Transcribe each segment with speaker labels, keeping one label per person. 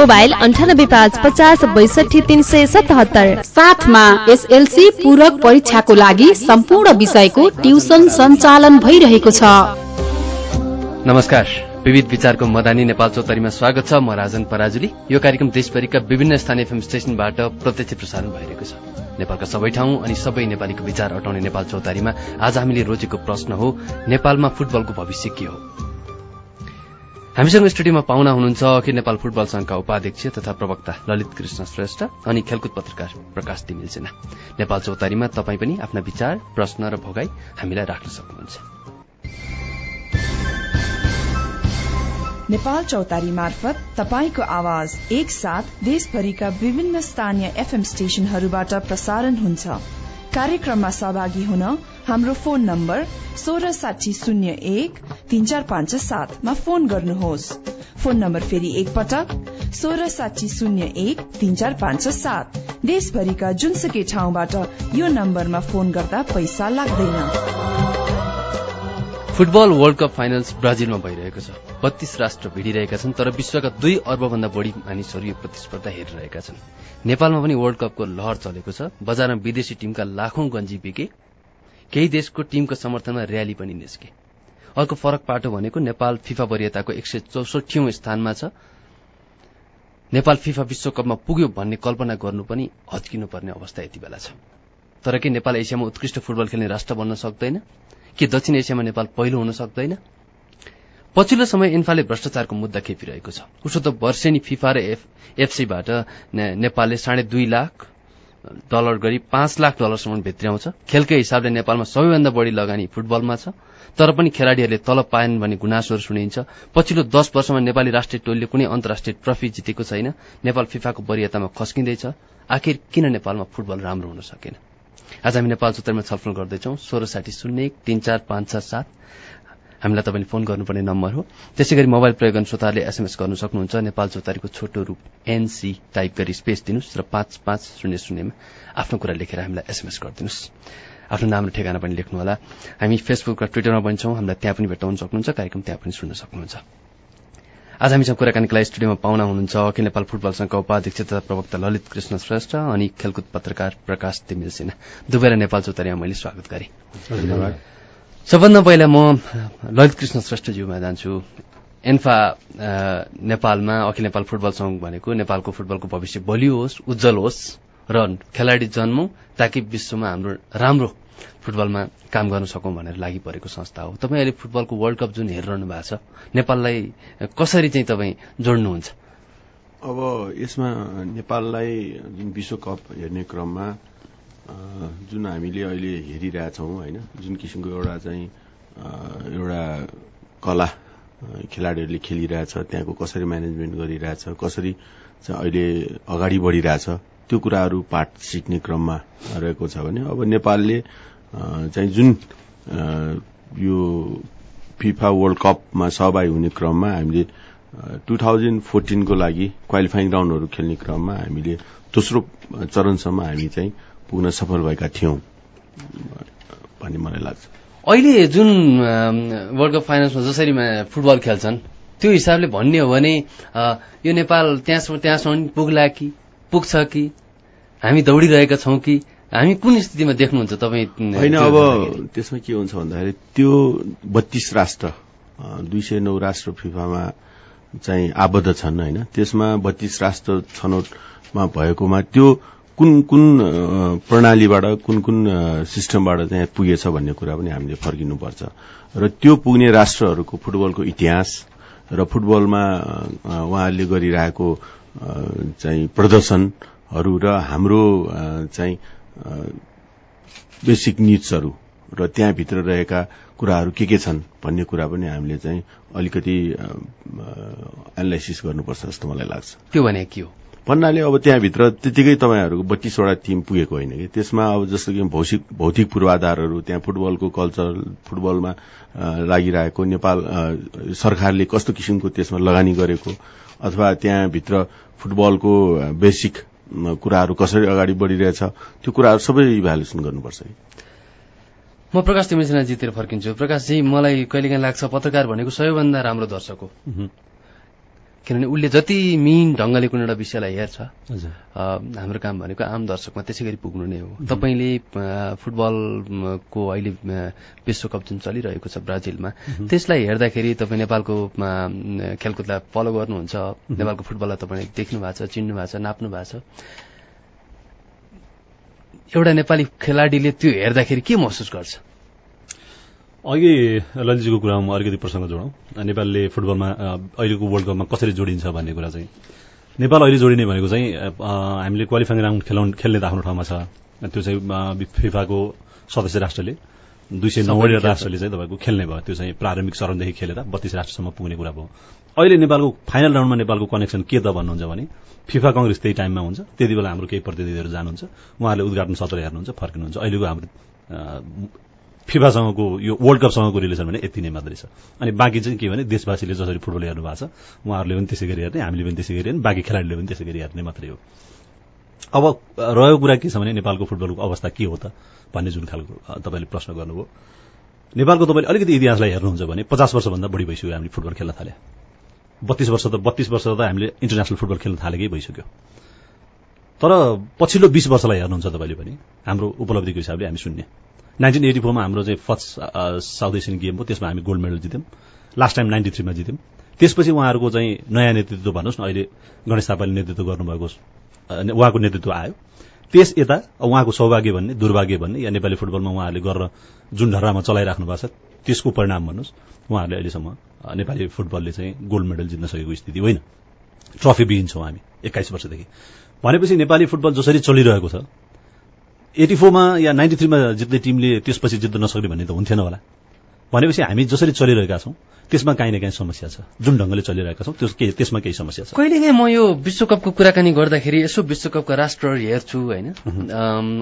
Speaker 1: Mobile अन्ठानब्बे पाँच पचास बैसठी तिन सय सतहत्तर।
Speaker 2: साथमा एसएलसी पूरक परीक्षाको लागि सम्पूर्ण विषयको ट्युसन सञ्चालन भइरहेको छ।
Speaker 3: नमस्कार विविध विचारको मदानी नेपाल चौतारीमा स्वागत छ। म राजन पराजुली। यो कार्यक्रम देशभरिका विभिन्न स्थानीय फिल्म स्टेशनबाट प्रत्यक्ष प्रसारण भइरहेको छ। नेपालका सबै ठाउँ अनि सबै नेपालीको विचार अटाउने नेपाल चौतारीमा आज हामीले रोजेको प्रश्न हो नेपालमा फुटबलको भविष्य के हो? हामीसँग स्टुडियोमा पाहुना हुनुहुन्छ अखिल नेपाल फुटबल संघका उपाध्यक्ष तथा प्रवक्ता ललित कृष्ण श्रेष्ठ अनि खेलकुद पत्रकार प्रकाश तिमिल सेना नेपाल चौतारीमा तपाईँ पनि आफ्ना विचार प्रश्न र भोगाई हामीलाई राख्न सक्नुहुन्छ।
Speaker 4: नेपाल चौतारी मार्फत तपाईँको आवाज एकसाथ देशभरिका विभिन्न स्थानीय एफएम स्टेशनहरूबाट प्रसारण हुन्छ। कार्यक्रममा सहभागी हुन हाम्रो फोन नम्बर सोह्र साठी शून्य एक तीन चार पाँच सातमा फोन गर्नुहोस्। फोन नम्बर फेरि एकपटक सोह्र साठी शून्य एक तीन चार पाँच सात। देशभरिका जुनसुकै ठाउँबाट यो नम्बरमा फोन गर्दा पैसा लाग्दैन।
Speaker 3: फुटबल वर्ल्ड कप फाइनल्स ब्राजिलमा भइरहेको छ। बत्तीस राष्ट्र भिडिरहेका छन् तर विश्वका दुई अर्बभन्दा बढ़ी मानिसहरू यो प्रतिस्पर्धा हेरिरहेका छन्। नेपालमा पनि वर्ल्ड कपको लहर चलेको छ। बजारमा विदेशी टीमका लाखौं गन्जी बिके केही देशको टीमको समर्थनमा र्याली पनि निस्के। अर्को फरक पाटो भनेको नेपाल फिफा वरियताको एक सय स्थानमा छ। नेपाल फिफा विश्वकपमा पुग्यो भन्ने कल्पना गर्नु पनि हच्किनुपर्ने अवस्था यति बेला छ। तर के नेपाल एसियामा उत्कृष्ट फुटबल खेल्ने राष्ट्र बन्न सक्दैन? के दक्षिण एसियामा नेपाल पहिलो हुन सक्दैन? पछिल्लो समय इन्फाले भ्रष्टाचारको मुद्दा खेपिरहेको छ। उसो त वर्षेनी फिफा र एफसीबाट नेपालले साढे दुई लाख डलर गरी पाँच लाख डलरसम्म भित्र्याउँछ खेलकै हिसाबले नेपालमा सबैभन्दा बढ़ी लगानी फुटबलमा छ। तर पनि खेलाड़ीहरूले तलब पाएन भन्ने गुनासोहरू सुनिन्छ। पछिल्लो दश वर्षमा नेपाली राष्ट्रिय टोलीले कुनै अन्तर्राष्ट्रिय ट्रफी जितेको छैन। नेपाल फिफाको वरियतामा खस्किँदैछ। आखिर किन नेपालमा फुटबल राम्रो हुन सकेन? आज हामी नेपाल सूत्रमा छलफल गर्दैछौ। सोह्र साठी शून्य एक तीन चार पाँच छ सात। हामीलाई तपाईँले फोन गर्नुपर्ने नम्बर हो। त्यसै गरी मोबाइल प्रयोग गर्ने श्रोताहरूले एसएमएस गर्नु सक्नुहुन्छ। नेपाल चौतारीको छोटो रूप एनसी टाइप गरी स्पेस दिनुहोस् र पाँच पाँच शून्य शून्यमा आफ्नो कुरा लेखेर हामीलाई एसएमएस गरिदिनुहोस्। आफ्नो नाम र ठेगाना पनि लेख्नुहोला। हामी फेसबुक र ट्विटरमा पनि छौं। हामीलाई त्यहाँ पनि भेटाउन सक्नुहुन्छ। कार्यक्रम त्यहाँ पनि सुन्न सक्नुहुन्छ। आज हामीसँग कुराकानीको लागि स्टुडियोमा पाहुना हुनुहुन्छ। अखिल नेपाल फुटबल संघका उपाध्यक्ष तथा प्रवक्ता ललित कृष्ण श्रेष्ठ अनि खेलकुद पत्रकार प्रकाश तिमिल सिन्हा। दुवैलाई नेपाल चौतारीमा मैले स्वागत गरेँ। धन्यवाद। सबभन्दा पहिला म ललित कृष्ण श्रेष्ठज्यूमा जान्छु। एन्फा नेपालमा अखिल नेपाल फुटबल संघ भनेको नेपालको फुटबलको भविष्य बलियो होस् उज्जवल होस् र खेलाड़ी जन्मौं ताकि विश्वमा हाम्रो राम्रो फुटबलमा काम गर्न सकौं भनेर लागि परेको संस्था हो। तपाईँ अहिले फुटबलको वर्ल्ड कप जुन हेरिरहनु भएको छ नेपाललाई कसरी चाहिँ तपाईँ जोड्नुहुन्छ?
Speaker 5: अब यसमा नेपाललाई जुन विश्वकप हेर्ने क्रममा जुन हामीले अहिले हेरिरहेछौँ होइन जुन किसिमको एउटा चाहिँ एउटा कला खेलाडीहरूले खेलिरहेछ त्यहाँको कसरी म्यानेजमेन्ट गरिरहेछ कसरी चाहिँ अहिले अगाडि बढिरहेछ त्यो कुराहरू पाठ सिक्ने क्रममा रहेको छ भने अब नेपालले चाहिँ जुन यो फिफा वर्ल्ड कपमा सहभागी हुने क्रममा हामीले टु थाउजन्ड फोर्टिनको लागि क्वालिफाइङ राउन्डहरू खेल्ने क्रममा हामीले दोस्रो चरणसम्म हामी चाहिँ पुग्न सफल भएका थियौं भन्ने मलाई लाग्छ।
Speaker 3: अहिले जुन वर्ल्ड कप फाइनल्समा जसरी फुटबल खेल्छन् त्यो हिसाबले भन्ने हो भने यो नेपाल त्यहाँ त्यहाँसम्म पुग्ला कि? पुग्छ कि? हामी दौडिरहेका छौँ कि? हामी कुन स्थितिमा देख्नुहुन्छ तपाईँ
Speaker 5: होइन अब त्यसमा के हुन्छ भन्दाखेरि त्यो बत्तीस राष्ट्र दुई सय नौ राष्ट्र फिफामा चाहिँ आबद्ध छन् होइन? त्यसमा बत्तीस राष्ट्र छनौटमा भएकोमा त्यो कुन कुन प्रणालीबाट कुन कुन सिस्टमबाट चाहिँ पुगेछ भन्ने कुरा पनि हामीले फर्किनुपर्छ। र त्यो पुग्ने राष्ट्रहरूको फुटबलको इतिहास र फुटबलमा उहाँहरूले गरिरहेको चाहिँ प्रदर्शनहरू र हाम्रो चाहिँ बेसिक निड्सहरू र त्यहाँभित्र रहेका कुराहरू के के छन् भन्ने कुरा पनि हामीले चाहिँ अलिकति एनालाइसिस गर्नुपर्छ जस्तो मलाई लाग्छ।
Speaker 3: त्यो भने के हो?
Speaker 5: भन्नाले अब त्यहाँभित्र त्यतिकै तपाईँहरूको बत्तीसवटा टिम पुगेको होइन कि? त्यसमा अब जस्तो कि भौतिक भौतिक पूर्वाधारहरू त्यहाँ फुटबलको कल्चर फुटबलमा लागिरहेको नेपाल सरकारले कस्तो किसिमको त्यसमा लगानी गरेको? अथवा त्यहाँभित्र फुटबलको बेसिक कुराहरू कसरी अगाडि बढिरहेछ? त्यो कुराहरू सबै इभ्यालुएसन गर्नुपर्छ
Speaker 3: म प्रकाश तिमीसँग जितेर फर्किन्छु। प्रकाशजी मलाई कहिलेकाहीँ लाग्छ पत्रकार भनेको सबैभन्दा राम्रो दर्शक हो। किनभने उसले जति मिहिन ढङ्गले कुनै एउटा विषयलाई हेर्छ हाम्रो काम भनेको आम दर्शकमा त्यसै गरी पुग्नु नै हो। तपाईँले फुटबलको अहिले विश्वकप जुन चलिरहेको छ ब्राजिलमा त्यसलाई हेर्दाखेरि तपाईँ नेपालको खेलकुदलाई फलो गर्नुहुन्छ नेपालको फुटबललाई तपाईँले देख्नु भएको छ चिन्नु भएको छ नाप्नु भएको छ। एउटा नेपाली खेलाडीले त्यो हेर्दाखेरि के महसुस गर्छ?
Speaker 6: अघि ललितजीको कुरामा म अलिकति प्रसङ्ग जोडौँ। नेपालले फुटबलमा अहिलेको वर्ल्ड कपमा कसरी जोडिन्छ भन्ने कुरा चाहिँ। नेपाल अहिले जोडिने भनेको चाहिँ हामीले क्वालिफाइङ राउन्ड खेलाउनु खेल्ने त आफ्नो ठाउँमा छ। त्यो चाहिँ फिफाको सदस्य राष्ट्रले दुई सय नब्बे राष्ट्रले चाहिँ तपाईँको खेल्ने भयो। त्यो चाहिँ प्रारम्भिक चरणदेखि खेलेर बत्तीस राष्ट्रसम्म पुग्ने कुरा भयो। अहिले नेपालको फाइनल राउन्डमा नेपालको कनेक्सन के त भन्नुहुन्छ भने फिफा कङ्ग्रेस त्यही टाइममा हुन्छ। त्यति बेला हाम्रो केही प्रतिनिधिहरू जानुहुन्छ। उहाँहरूले उद्घाटन सत्र हेर्नुहुन्छ फर्किनुहुन्छ। अहिलेको हाम्रो फिफासँगको यो वर्ल्ड कपसँगको रिलेसन भने यति नै मात्रै छ। अनि बाँकी चाहिँ के भने देशवासीले जसरी फुटबल हेर्नु भएको छ उहाँहरूले पनि त्यसै गरी हेर्ने हामीले पनि त्यसै गरी हेर्ने बाँकी खेलाडीले पनि त्यसै गरी हेर्ने मात्रै हो। अब अ, रहेको कुरा के छ भने नेपालको फुटबलको अवस्था के हो त भन्ने जुन खालको तपाईँले प्रश्न गर्नुभयो। नेपालको तपाईँले अलिकति इतिहासलाई हेर्नुहुन्छ भने पचास वर्षभन्दा बढी भइसक्यो हामीले फुटबल खेल्न थाले। बत्तीस वर्ष त बत्तीस वर्ष त हामीले इन्टरनेसनल फुटबल खेल्न थालेकै भइसक्यो। तर पछिल्लो बिस वर्षलाई हेर्नुहुन्छ तपाईँले पनि हाम्रो उपलब्धिको हिसाबले हामी शून्य नाइन्टिन एटी फोरमा हाम्रो चाहिँ फर्स्ट साउथ एसियन गेम हो त्यसमा हामी गोल्ड मेडल जित्यौँ। लास्ट टाइम नाइन्टी थ्रीमा जित्यौँ। त्यसपछि उहाँहरूको चाहिँ नयाँ नेतृत्व भन्नुहोस् न अहिले गणेश थापाले नेतृत्व गर्नुभएको उहाँको नेतृत्व आयो। त्यस यता उहाँको सौभाग्य भन्ने दुर्भाग्य भन्ने या नेपाली फुटबलमा उहाँहरूले गरेर जुन ढर्रामा चलाइराख्नु भएको छ त्यसको परिणाम भन्नुहोस् उहाँहरूले अहिलेसम्म नेपाली फुटबलले चाहिँ गोल्ड मेडल जित्न सकेको स्थिति होइन। ट्रफी विहीन छौँ हामी एक्काइस वर्षदेखि। भनेपछि नेपाली फुटबल जसरी चलिरहेको छ एटी फोरमा या नाइन्टी थ्रीमा जित्ने टिमले त्यसपछि जित्न नसक्ने भन्ने त हुन्थेन होला। भनेपछि हामी जसरी चलिरहेका छौँ त्यसमा काहीँ न काहीँ समस्या छ। जुन ढङ्गले चलिरहेका छौँ त्यस त्यसमा केही समस्या छ?
Speaker 3: कहिलेकाहीँ म यो विश्वकपको कुराकानी गर्दाखेरि यसो विश्वकपका राष्ट्रहरू हेर्छु होइन?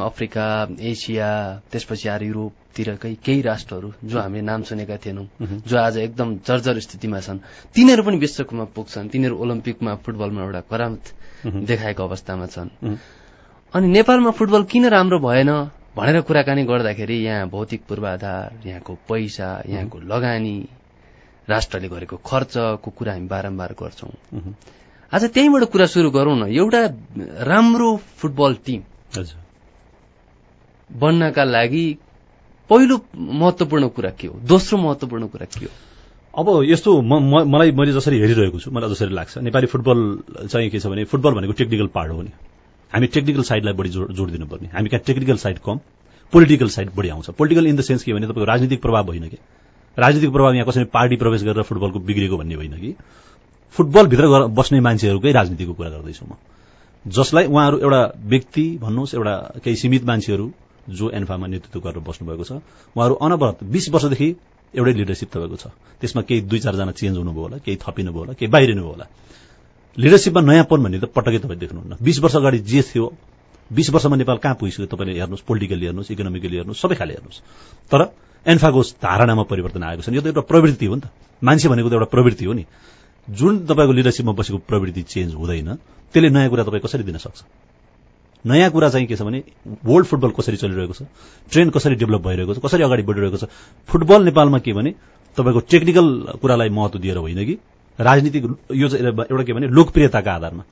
Speaker 3: अफ्रिका एसिया त्यसपछि आएर युरोपतिरकै केही राष्ट्रहरू जो हामीले नाम सुनेका थिएनौँ जो आज एकदम जर्जर स्थितिमा छन्। तिनीहरू पनि विश्वकपमा पुग्छन्। तिनीहरू ओलम्पिकमा फुटबलमा एउटा करामत देखाएको अवस्थामा छन्। अनि नेपालमा फुटबल किन राम्रो भएन भनेर कुराकानी गर्दाखेरि यहाँ भौतिक पूर्वाधार यहाँको पैसा यहाँको लगानी राष्ट्रले गरेको खर्चको कुरा हामी बारम्बार गर्छौं। आज त्यहीँबाट कुरा सुरु गरौँ न। एउटा राम्रो फुटबल टिम बन्नका लागि पहिलो महत्वपूर्ण कुरा के हो? दोस्रो महत्वपूर्ण कुरा के हो?
Speaker 6: अब यस्तो म- मलाई मैले जसरी हेरिरहेको छु मलाई जसरी लाग्छ। नेपाली फुटबल चाहिँ के छ भने फुटबल भनेको टेक्निकल पार्ट हो नि। हामी टेक्निकल साइडलाई बढी जोड जोड दिनुपर्ने हामी कहाँ टेक्निकल साइड कम पोलिटिकल साइड बढी आउँछ। पोलिटिकल इन द सेन्स के भने तपाईँको राजनीतिक प्रभाव होइन कि? राजनीतिक प्रभाव यहाँ कसरी पार्टी प्रवेश गरेर फुटबलको बिग्रेको भन्ने होइन कि? फुटबलभित्र बस्ने मान्छेहरूकै राजनीतिको कुरा गर्दैछु म। जसलाई उहाँहरू एउटा व्यक्ति भन्नुहोस् एउटा केही सीमित मान्छेहरू जो एन्फामा नेतृत्व गरेर बस्नुभएको छ उहाँहरू अनवरत बीस वर्षदेखि एउटै लिडरसिप तपाईँको छ। त्यसमा केही दुई चारजना चेन्ज हुनुभयो होला केही थपिनुभयो होला केही बाहिरिनुभयो होला। लिडरसिपमा नयाँपन भन्ने त पटक्कै तपाईँ देख्नुहुन्न। बीस वर्ष अगाडि जे थियो बीस वर्षमा नेपाल कहाँ पुगिसक्यो तपाईँले हेर्नुहोस् पोलिटिकली हेर्नुहोस् इकोनोमिकली हेर्नुहोस् सबै खाले हेर्नुहोस्। तर एन्फाको धारणामा परिवर्तन आएको छ यो त एउटा प्रवृत्ति हो नि त। मान्छे भनेको त एउटा प्रवृत्ति हो नि। जुन तपाईँको लिडरसिपमा बसेको प्रवृत्ति चेन्ज हुँदैन त्यसले नयाँ कुरा तपाईँ कसरी दिन सक्छ? नयाँ कुरा चाहिँ के छ भने वर्ल्ड फुटबल कसरी चलिरहेको छ? ट्रेन्ड कसरी डेभलप भइरहेको छ? कसरी अगाडि बढिरहेको छ? फुटबल नेपालमा के भने तपाईँको टेक्निकल कुरालाई महत्व दिएर होइन कि? राजनीतिक यो एउटा के भने लोकप्रियताका आधारमा।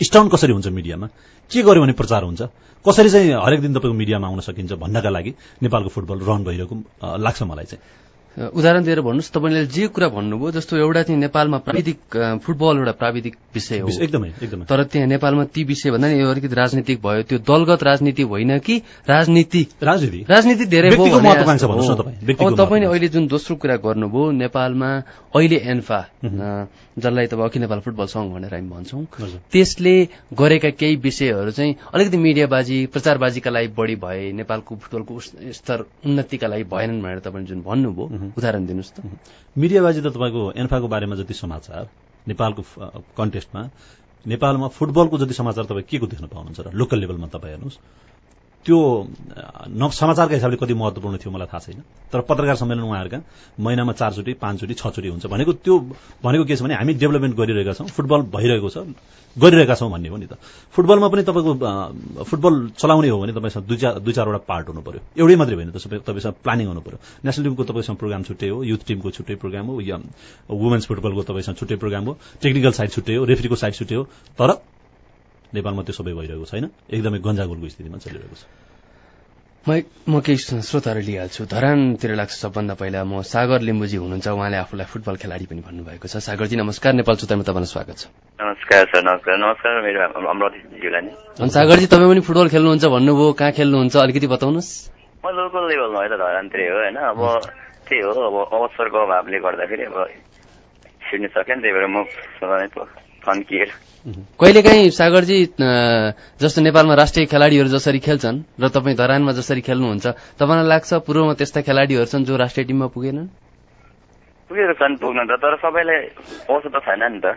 Speaker 6: स्टाउन कसरी हुन्छ मिडियामा? के गर्यो भने प्रचार हुन्छ? कसरी चाहिँ हरेक दिन तपाईँको मिडियामा आउन सकिन्छ भन्नका लागि नेपालको फुटबल रन भइरहेको लाग्छ मलाई चाहिँ।
Speaker 3: उदाहरण दिएर भन्नुहोस् तपाईँले जे कुरा भन्नुभयो जस्तो एउटा चाहिँ नेपालमा प्राविधिक फुटबल एउटा प्राविधिक विषय हो।
Speaker 6: एकदमै एकदमै।
Speaker 3: तर त्यहाँ नेपालमा ती विषय भन्दा नि यो अलिकति राजनीतिक भयो। त्यो दलगत राजनीति होइन कि राजनीति?
Speaker 6: राजनीति।
Speaker 3: राजनीति धेरै अब तपाईँले। अहिले जुन दोस्रो कुरा गर्नुभयो नेपालमा अहिले एन्फा जसलाई तपाईँ अखिल नेपाल फुटबल सङ्घ भनेर हामी भन्छौँ। त्यसले गरेका केही विषयहरू चाहिँ अलिकति मिडियाबाजी प्रचारबाजीका लागि बढी भए नेपालको फुटबलको स्तर उन्नतिका लागि भएनन् भनेर तपाईँले जुन भन्नुभयो। उदाहरण दिनुहोस् त।
Speaker 6: मिडियाबाजी त तपाईँको एन्फाको बारेमा जति समाचार नेपालको कन्टेस्टमा नेपालमा फुटबलको जति समाचार तपाईँ के को देख्न पाउनुहुन्छ र लोकल लेभलमा तपाईँ हेर्नुहोस्। त्यो न समाचारका हिसाबले कति महत्त्वपूर्ण थियो मलाई थाहा छैन। तर पत्रकार सम्मेलन उहाँहरूका महिनामा चारचोटि पाँचचोटि छचोटि हुन्छ भनेको त्यो भनेको के छ भने हामी डेभलपमेन्ट गरिरहेका छौँ फुटबल भइरहेको छ गरिरहेका छौँ भन्ने हो नि त। फुटबलमा पनि तपाईँको फुटबल चलाउने हो भने तपाईँसँग दुई चार दुई चारवटा पार्ट हुनु पर्यो। एउटै मात्रै होइन त तपाईँसँग प्लानिङ हुनु पर्यो। नेसनल टिमको तपाईँसँग प्रोग्राम छुट्टै हो युथ टिमको छुट्टै प्रोग्राम हो या वुमेन्स फुटबलको तपाईँसँग छुट्टै प्रोग्राम हो टेक्निकल साइड छुट्टै हो रेफ्रीको साइड छुट्टै हो तर नेपालमा त्यो सबै भइरहेको छैन। एकदमै गन्जागोलको स्थितिमा चलिरहेको छ।
Speaker 3: म म केही स्रोतहरू लिइहाल्छु। धरानतिर लाग्छ सबभन्दा पहिला म सागर लिम्बुजी हुनुहुन्छ। उहाँले आफूलाई फुटबल खेलाडी पनि भन्नुभएको छ। सागरजी नमस्कार। नेपाल चुतारमा तपाईँलाई स्वागत छ।
Speaker 7: नमस्कार सर। नमस्कार। नमस्कार मेरो अमरावतीज्यूलाई नि
Speaker 3: अनि सागरजी तपाईँ पनि फुटबल खेल्नुहुन्छ भन्नुभयो। कहाँ खेल्नुहुन्छ? अलिकति बताउनुहोस्।
Speaker 7: म लोकल लेभलमा होइन धरानतिरै हो होइन? अब त्यही हो। अब अवसरको अभावले गर्दाखेरि अब छिर्नु सकेन। त्यही भएर म फन्किएर
Speaker 3: कहिलेकाहीँ सागरजी जस्तो नेपालमा राष्ट्रिय खेलाडीहरू जसरी खेल्छन् र तपाईँ धरानमा जसरी खेल्नुहुन्छ तपाईँलाई लाग्छ पूर्वमा त्यस्ता खेलाडीहरू छन् जो राष्ट्रिय टिममा पुगेनन्?
Speaker 7: पुगेको छन् पुग्न त तर सबैलाई अवसर त छैन नि त।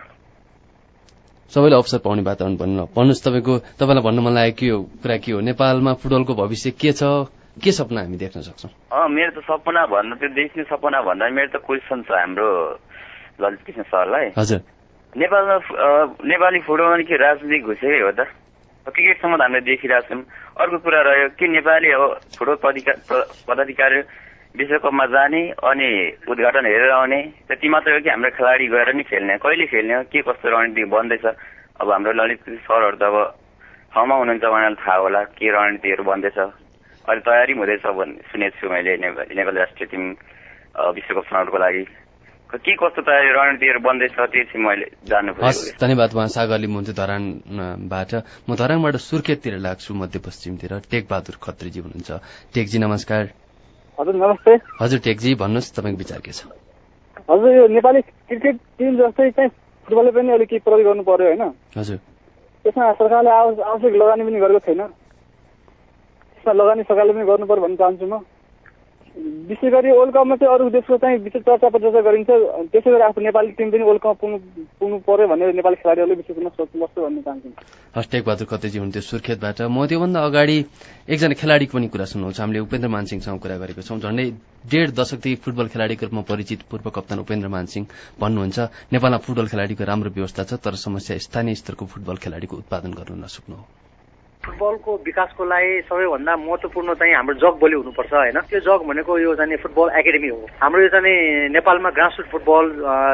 Speaker 3: सबैले अवसर पाउने वातावरण भन्नु भन्नुहोस् तपाईँको तपाईँलाई भन्नु मन लागेको के हो कुरा के हो? नेपालमा फुटबलको भविष्य के छ? के सपना हामी देख्न सक्छौँ?
Speaker 7: मेरो त सपना भन्नु त्यो देख्ने सपना भन्दा मेरो त क्वेसन छ हाम्रो ललित कृष्ण सरलाई।
Speaker 3: हजुर।
Speaker 7: नेपालमा नेपाली फुटबलमा के राजनीति घुसेकै हो त? क्रिकेटसम्म हामीले देखिरहेको छौँ? अर्को कुरा रह्यो कि नेपाली अब फुटबल पदाधिकारी विश्वकपमा जाने अनि उद्घाटन हेरेर आउने त्यति मात्रै हो कि हाम्रो खेलाडी गएर नि खेल्ने। कहिले खेल्ने के कस्तो रणनीति बन्दैछ? अब हाम्रो ललित सरहरू त अब ठाउँमा हुनुहुन्छ उहाँलाई थाहा होला के रणनीतिहरू बन्दैछ। अहिले तयारी हुँदैछ भन्ने सुनेको छु मैले नेपाली राष्ट्रिय टिम विश्वकप छनौटको लागि। के कस्तो तयारी रणनीतिहरू बन्दैछ त्यो चाहिँ मैले जान्नु
Speaker 3: हस् धन्यवाद उहाँ सागर हुन्थ्यो धरानबाट। म धरानबाट सुर्खेततिर लाग्छु मध्यपश्चिमतिर। टेकबहादुर खत्रीजी हुनुहुन्छ। टेकजी नमस्कार।
Speaker 8: हजुर नमस्ते।
Speaker 3: हजुर टेकजी भन्नुहोस् तपाईँको विचार के छ?
Speaker 8: हजुर यो नेपाली क्रिकेट टिम जस्तै चाहिँ फुटबलले पनि अलिक केही प्रयोग गर्नु पर्यो होइन?
Speaker 3: हजुर।
Speaker 8: त्यसमा सरकारले आवश्यक लगानी पनि गरेको छैन। त्यसमा लगानी सरकारले पनि गर्नु पर्यो भन्न चाहन्छु म। विशेष गरी वर्ल्ड कपमा चाहिँ अरू देशको चाहिँ विशेष चर्चा प्रचर्चा गरिन्छ। त्यसै गरी आफू नेपाली टिम पनि वर्ल्ड कपमा पुग्नु पुग्नु पर्यो भनेर नेपाली खेलाडीहरूले विशेष रूपमा सोच्नुपर्छ भन्ने चाहन्छु
Speaker 3: हस्टेक बहादुर कतेजी हुन्थ्यो सुर्खेतबाट। म त्योभन्दा अगाडि एकजना खेलाडीको पनि कुरा सुन्नुहुन्छ। हामीले उपेन्द्र मानसिंहसँग कुरा गरेको छौँ। झन्डै डेढ दशकदेखि फुटबल खेलाडीको रूपमा परिचित पूर्व कप्तान उपेन्द्र मानसिंह भन्नुहुन्छ नेपालमा फुटबल खेलाडीको राम्रो व्यवस्था छ तर समस्या स्थानीय स्तरको फुटबल खेलाडीको उत्पादन गर्नु नसक्नु हो।
Speaker 9: फुटबलको विकासको लागि सबैभन्दा महत्वपूर्ण चाहिँ हाम्रो जग बोली हुनुपर्छ होइन? त्यो जग भनेको यो चाहिँ फुटबल एकाडेमी हो। हाम्रो यो चाहिँ नेपालमा ग्रासरुट फुटबल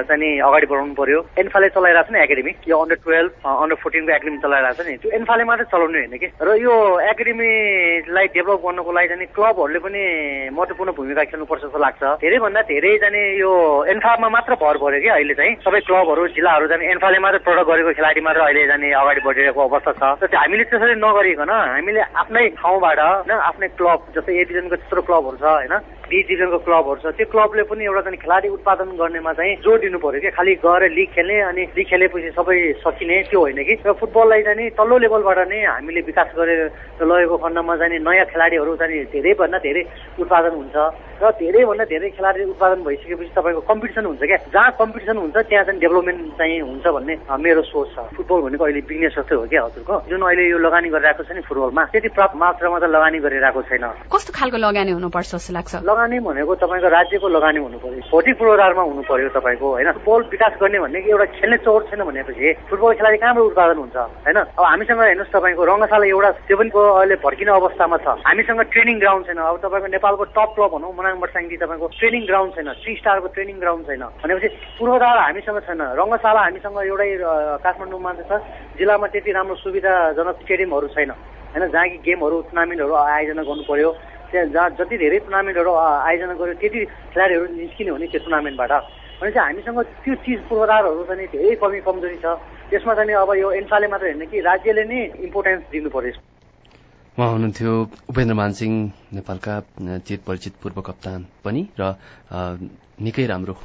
Speaker 9: चाहिँ अगाडि बढाउनु पर्यो। एन्फाले चलाइरहेको छ नि एकाडेमी। यो अन्डर टुवेल्भ अन्डर फोर्टिनको एकाडेमी चलाइरहेको छ नि। त्यो एन्फाले मात्रै चलाउने होइन कि? र यो एकाडेमीलाई डेभलप गर्नको लागि चाहिँ क्लबहरूले पनि महत्वपूर्ण भूमिका खेल्नुपर्छ जस्तो लाग्छ। धेरैभन्दा धेरै जाने यो एन्फामा मात्र भर पऱ्यो कि अहिले चाहिँ। सबै क्लबहरू जिल्लाहरू जाने एन्फाले मात्रै प्रडक्ट गरेको खेलाडी मात्र अहिले जाने अगाडि बढिरहेको अवस्था छ। हामीले त्यसरी नगरिकन हामीले आफ्नै ठाउँबाट होइन आफ्नै क्लब जस्तै ए डिभिजनको त्यत्रो क्लबहरू छ होइन बी डिभिजनको क्लबहरू छ त्यो क्लबले पनि एउटा चाहिँ खेलाडी उत्पादन गर्नेमा चाहिँ जोड दिनु पर्यो कि खालि गएर लिग खेल्ने अनि लिग खेलेपछि सबै सकिने त्यो होइन कि। र फुटबललाई चाहिँ तल्लो लेभलबाट नै हामीले विकास गरेर लगेको खण्डमा चाहिँ नयाँ खेलाडीहरू चाहिँ धेरैभन्दा धेरै उत्पादन हुन्छ। र धेरैभन्दा धेरै खेलाडी उत्पादन भइसकेपछि तपाईँको कम्पिटिसन हुन्छ क्या। जहाँ कम्पिटिसन हुन्छ त्यहाँ चाहिँ डेभलपमेन्ट चाहिँ हुन्छ भन्ने मेरो सोच छ। फुटबल भनेको अहिले बिजनेस जस्तै हो क्या हजुरको। जुन अहिले यो लगानी गरिरहेको छ नि फुटबलमा त्यति प्राप्त मात्रामा त लगानी गरिरहेको छैन।
Speaker 2: कस्तो खालको लगानी हुनुपर्छ जस्तो लाग्छ?
Speaker 9: लगानी भनेको तपाईँको राज्यको लगानी हुनु पर्यो भौतिक पूर्वाधारमा हुनु पर्यो तपाईँको होइन? फुटबल विकास गर्ने भनेको एउटा खेल्ने चौर छैन भनेपछि फुटबल खेलाडी कहाँबाट उत्पादन हुन्छ होइन? अब हामीसँग हेर्नुहोस् तपाईँको रङ्गशाला एउटा त्यो पनि अहिले भर्किने अवस्थामा छ। हामीसँग ट्रेनिङ ग्राउन्ड छैन। अब तपाईँको नेपालको टप क्लब भनौँ मनाङबाट साङ्गी तपाईँको ट्रेनिङ ग्राउन्ड छैन थ्री स्टारको ट्रेनिङ ग्राउन्ड छैन। भनेपछि पूर्वाधार हामीसँग छैन रङ्गशाला हामीसँग एउटै काठमाडौँमा छ जिल्लामा त्यति राम्रो सुविधाजनक स्टेडियमहरू छैन। होइन जहाँ कि गेमहरू टुर्नामेन्टहरू आयोजना गर्नु पर्यो त्यहाँ जहाँ जति धेरै टुर्नामेन्टहरू आयोजना गर्यो त्यति खेलाडीहरू निस्किने हो नि त्यो टुर्नामेन्टबाट। भने चाहिँ हामीसँग त्यो चिज पूर्वाधारहरू चाहिँ धेरै कमी कमजोरी छ। त्यसमा चाहिँ अब यो एन्फाले मात्र होइन कि राज्यले नै इम्पोर्टेन्स दिनु पर्यो।
Speaker 3: उहाँ हुनुहुन्थ्यो उपेन्द्र मानसिंह नेपालका चिर परिचित पूर्व कप्तान पनि र निकै राम्रो